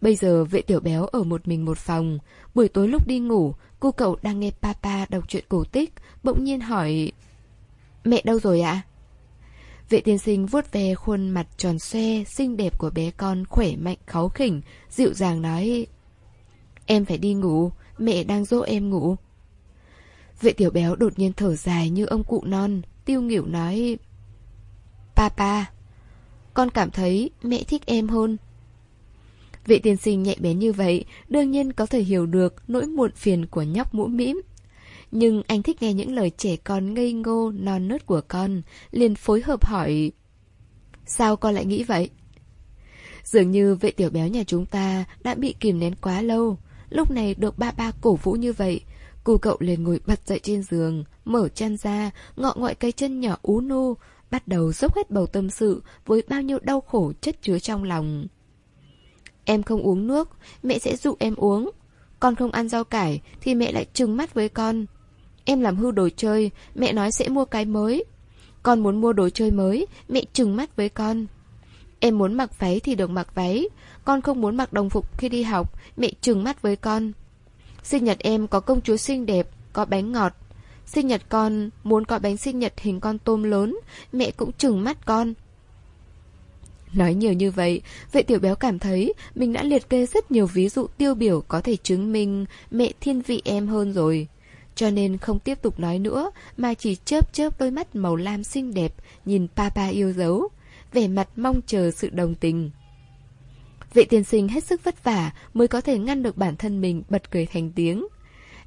Bây giờ vệ tiểu béo ở một mình một phòng, buổi tối lúc đi ngủ, cô cậu đang nghe papa đọc truyện cổ tích, bỗng nhiên hỏi Mẹ đâu rồi ạ? Vệ tiên sinh vuốt về khuôn mặt tròn xoe, xinh đẹp của bé con khỏe mạnh kháu khỉnh, dịu dàng nói Em phải đi ngủ, mẹ đang dỗ em ngủ. Vệ tiểu béo đột nhiên thở dài như ông cụ non, tiêu nghỉu nói Papa, con cảm thấy mẹ thích em hơn. vị tiên sinh nhạy bén như vậy, đương nhiên có thể hiểu được nỗi muộn phiền của nhóc mũ mĩm. Nhưng anh thích nghe những lời trẻ con ngây ngô, non nớt của con, liền phối hợp hỏi Sao con lại nghĩ vậy? Dường như vệ tiểu béo nhà chúng ta đã bị kìm nén quá lâu Lúc này được ba ba cổ vũ như vậy Cô cậu liền ngồi bật dậy trên giường Mở chân ra Ngọ ngoại cái chân nhỏ ú nu Bắt đầu dốc hết bầu tâm sự Với bao nhiêu đau khổ chất chứa trong lòng. Em không uống nước, Mẹ sẽ dụ em uống. Con không ăn rau cải Thì mẹ lại trừng mắt với con. Em làm hư đồ chơi, Mẹ nói sẽ mua cái mới. Con muốn mua đồ chơi mới, Mẹ trừng mắt với con. Em muốn mặc váy thì được mặc váy. Con không muốn mặc đồng phục khi đi học, Mẹ trừng mắt với con. Sinh nhật em có công chúa xinh đẹp, Có bánh ngọt Sinh nhật con muốn có bánh sinh nhật hình con tôm lớn Mẹ cũng trừng mắt con Nói nhiều như vậy, vệ tiểu béo cảm thấy mình đã liệt kê rất nhiều ví dụ tiêu biểu có thể chứng minh mẹ thiên vị em hơn rồi. Cho nên không tiếp tục nói nữa, mà chỉ chớp chớp đôi mắt màu lam xinh đẹp, nhìn papa yêu dấu, vẻ mặt mong chờ sự đồng tình. Vệ tiên sinh hết sức vất vả mới có thể ngăn được bản thân mình bật cười thành tiếng.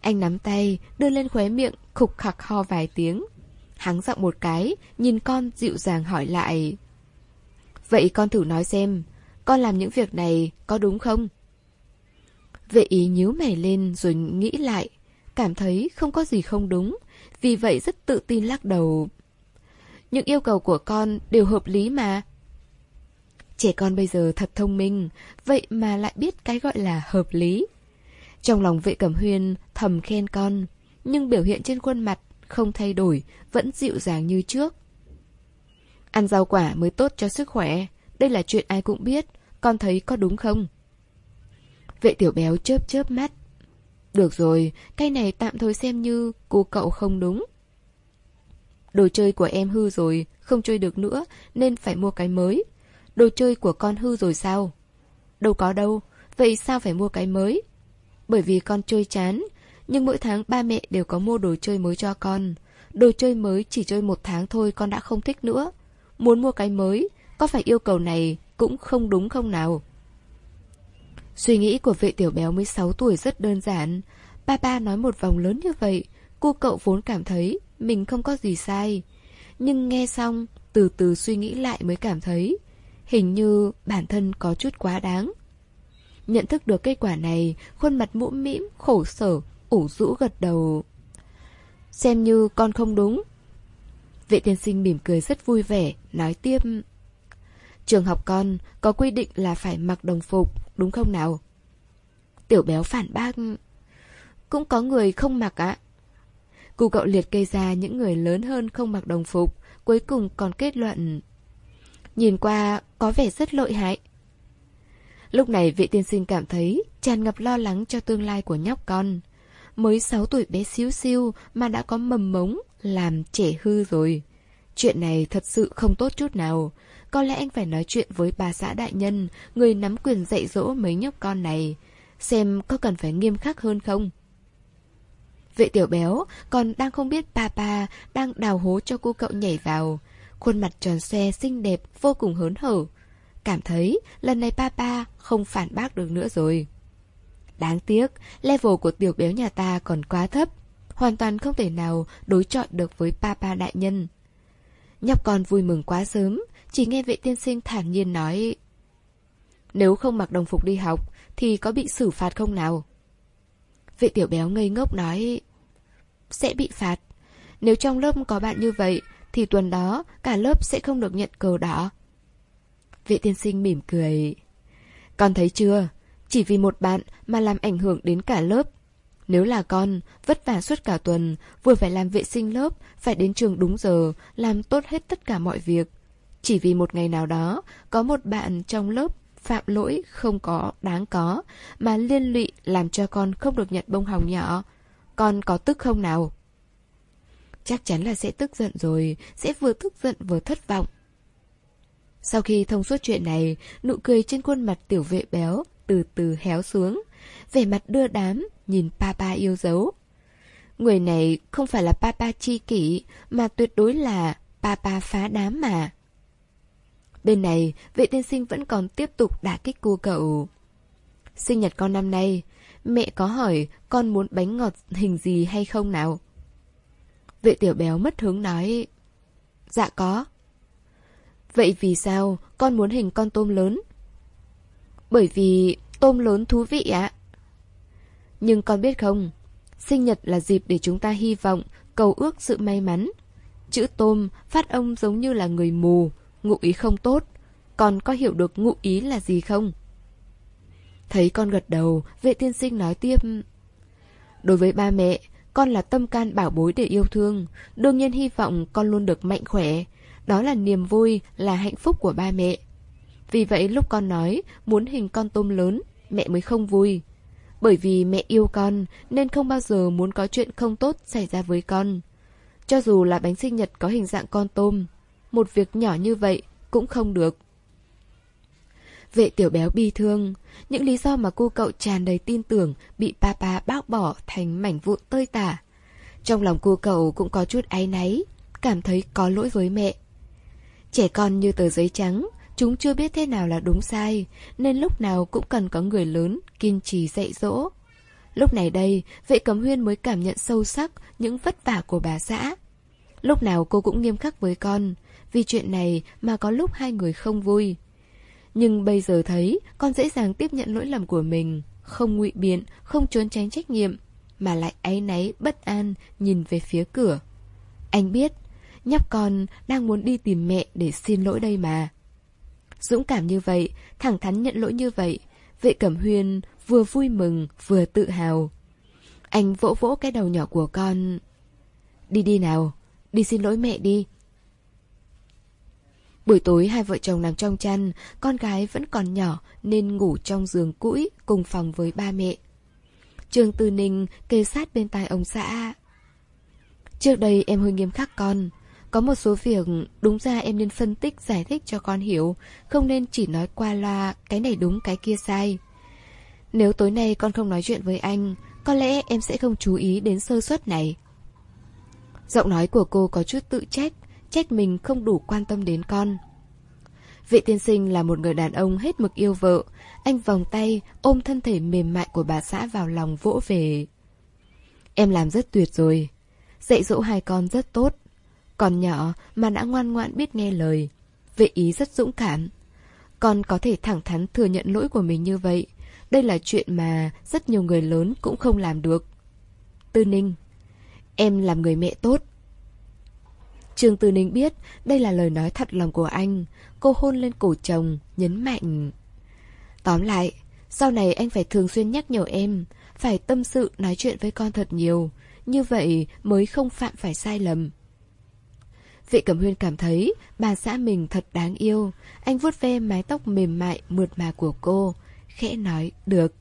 Anh nắm tay, đưa lên khóe miệng, khục khặc ho vài tiếng. Hắng giọng một cái, nhìn con dịu dàng hỏi lại. Vậy con thử nói xem, con làm những việc này có đúng không? Vệ ý nhíu mày lên rồi nghĩ lại, cảm thấy không có gì không đúng, vì vậy rất tự tin lắc đầu. Những yêu cầu của con đều hợp lý mà. Trẻ con bây giờ thật thông minh, vậy mà lại biết cái gọi là hợp lý. Trong lòng vệ cẩm huyên thầm khen con, nhưng biểu hiện trên khuôn mặt không thay đổi, vẫn dịu dàng như trước. Ăn rau quả mới tốt cho sức khỏe, đây là chuyện ai cũng biết, con thấy có đúng không? Vệ tiểu béo chớp chớp mắt. Được rồi, cái này tạm thời xem như cô cậu không đúng. Đồ chơi của em hư rồi, không chơi được nữa, nên phải mua cái mới. Đồ chơi của con hư rồi sao? Đâu có đâu, vậy sao phải mua cái mới? Bởi vì con chơi chán, nhưng mỗi tháng ba mẹ đều có mua đồ chơi mới cho con. Đồ chơi mới chỉ chơi một tháng thôi con đã không thích nữa. Muốn mua cái mới, có phải yêu cầu này cũng không đúng không nào? Suy nghĩ của vệ tiểu béo 16 tuổi rất đơn giản. Ba ba nói một vòng lớn như vậy, cô cậu vốn cảm thấy mình không có gì sai. Nhưng nghe xong, từ từ suy nghĩ lại mới cảm thấy hình như bản thân có chút quá đáng. Nhận thức được kết quả này, khuôn mặt mũm mĩm, khổ sở, ủ rũ gật đầu. Xem như con không đúng. Vệ tiên sinh mỉm cười rất vui vẻ, nói tiếp. Trường học con có quy định là phải mặc đồng phục, đúng không nào? Tiểu béo phản bác. Cũng có người không mặc ạ. Cụ cậu liệt kê ra những người lớn hơn không mặc đồng phục, cuối cùng còn kết luận. Nhìn qua có vẻ rất lợi hại. Lúc này vị tiên sinh cảm thấy tràn ngập lo lắng cho tương lai của nhóc con. Mới 6 tuổi bé xíu xiu mà đã có mầm mống, làm trẻ hư rồi. Chuyện này thật sự không tốt chút nào. Có lẽ anh phải nói chuyện với bà xã đại nhân, người nắm quyền dạy dỗ mấy nhóc con này. Xem có cần phải nghiêm khắc hơn không? Vệ tiểu béo còn đang không biết papa đang đào hố cho cô cậu nhảy vào. Khuôn mặt tròn xe xinh đẹp vô cùng hớn hở. Cảm thấy lần này papa không phản bác được nữa rồi. Đáng tiếc, level của tiểu béo nhà ta còn quá thấp. Hoàn toàn không thể nào đối chọi được với papa đại nhân. Nhóc con vui mừng quá sớm, chỉ nghe vệ tiên sinh thản nhiên nói Nếu không mặc đồng phục đi học Thì có bị xử phạt không nào Vệ tiểu béo ngây ngốc nói Sẽ bị phạt Nếu trong lớp có bạn như vậy Thì tuần đó cả lớp sẽ không được nhận cờ đỏ Vệ tiên sinh mỉm cười Con thấy chưa Chỉ vì một bạn mà làm ảnh hưởng đến cả lớp nếu là con, vất vả suốt cả tuần, vừa phải làm vệ sinh lớp, phải đến trường đúng giờ, làm tốt hết tất cả mọi việc. Chỉ vì một ngày nào đó, có một bạn trong lớp phạm lỗi không có đáng có, mà liên lụy làm cho con không được nhận bông hồng nhỏ. Con có tức không nào? Chắc chắn là sẽ tức giận rồi, sẽ vừa tức giận vừa thất vọng. Sau khi thông suốt chuyện này, nụ cười trên khuôn mặt tiểu vệ béo từ từ héo xuống, vẻ mặt đưa đám, nhìn papa yêu dấu. Người này không phải là papa chi kỷ, mà tuyệt đối là papa phá đám mà. Bên này, vệ tiên sinh vẫn còn tiếp tục đả kích cô cậu. Sinh nhật con năm nay, mẹ có hỏi con muốn bánh ngọt hình gì hay không nào? Vệ tiểu béo mất hứng nói, dạ có. Vậy vì sao con muốn hình con tôm lớn? Bởi vì tôm lớn thú vị ạ. Nhưng con biết không, sinh nhật là dịp để chúng ta hy vọng, cầu ước sự may mắn. Chữ tôm phát âm giống như là người mù, ngụ ý không tốt. Con có hiểu được ngụ ý là gì không? Thấy con gật đầu, vệ tiên sinh nói tiếp. Đối với ba mẹ, con là tâm can bảo bối để yêu thương. Đương nhiên hy vọng con luôn được mạnh khỏe. Đó là niềm vui, là hạnh phúc của ba mẹ. Vì vậy lúc con nói muốn hình con tôm lớn, mẹ mới không vui. Bởi vì mẹ yêu con nên không bao giờ muốn có chuyện không tốt xảy ra với con. Cho dù là bánh sinh nhật có hình dạng con tôm, một việc nhỏ như vậy cũng không được. Vệ tiểu béo bi thương, những lý do mà cô cậu tràn đầy tin tưởng bị papa bác bỏ thành mảnh vụn tơi tả. Trong lòng cô cậu cũng có chút áy náy, cảm thấy có lỗi với mẹ. Trẻ con như tờ giấy trắng, chúng chưa biết thế nào là đúng sai, nên lúc nào cũng cần có người lớn kiên trì dạy dỗ. Lúc này đây, vệ cấm huyên mới cảm nhận sâu sắc những vất vả của bà xã. Lúc nào cô cũng nghiêm khắc với con, vì chuyện này mà có lúc hai người không vui. Nhưng bây giờ thấy con dễ dàng tiếp nhận lỗi lầm của mình, không ngụy biện, không trốn tránh trách nhiệm, mà lại áy náy, bất an, nhìn về phía cửa. Anh biết, nhóc con đang muốn đi tìm mẹ để xin lỗi đây mà. Dũng cảm như vậy, thẳng thắn nhận lỗi như vậy, vệ cẩm huyên vừa vui mừng vừa tự hào. Anh vỗ vỗ cái đầu nhỏ của con. Đi đi nào, đi xin lỗi mẹ đi. Buổi tối hai vợ chồng nằm trong chăn, con gái vẫn còn nhỏ nên ngủ trong giường cũi cùng phòng với ba mẹ. Trương Tư Ninh kê sát bên tai ông xã. Trước đây em hơi nghiêm khắc con. Có một số việc đúng ra em nên phân tích giải thích cho con hiểu, không nên chỉ nói qua loa cái này đúng cái kia sai. Nếu tối nay con không nói chuyện với anh, có lẽ em sẽ không chú ý đến sơ suất này. Giọng nói của cô có chút tự trách, trách mình không đủ quan tâm đến con. Vị tiên sinh là một người đàn ông hết mực yêu vợ. Anh vòng tay, ôm thân thể mềm mại của bà xã vào lòng vỗ về. Em làm rất tuyệt rồi. Dạy dỗ hai con rất tốt. Còn nhỏ mà đã ngoan ngoãn biết nghe lời. Vệ ý rất dũng cảm. Con có thể thẳng thắn thừa nhận lỗi của mình như vậy. Đây là chuyện mà rất nhiều người lớn cũng không làm được. Tư Ninh Em làm người mẹ tốt, Trương Tư Ninh biết đây là lời nói thật lòng của anh. Cô hôn lên cổ chồng, nhấn mạnh. Tóm lại, sau này anh phải thường xuyên nhắc nhở em, phải tâm sự nói chuyện với con thật nhiều. như vậy mới không phạm phải sai lầm. Vị Cẩm Huyên cảm thấy bà xã mình thật đáng yêu. Anh vuốt ve mái tóc mềm mại, mượt mà của cô. Khẽ nói, được.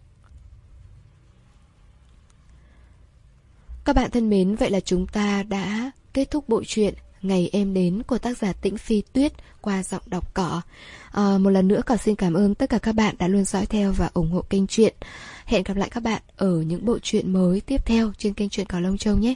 Các bạn thân mến, vậy là chúng ta đã kết thúc bộ truyện Ngày em đến của tác giả Tĩnh Phi Tuyết qua giọng đọc cỏ. À, một lần nữa cỏ xin cảm ơn tất cả các bạn đã luôn dõi theo và ủng hộ kênh truyện. Hẹn gặp lại các bạn ở những bộ truyện mới tiếp theo trên kênh truyện Cỏ Lông Châu nhé.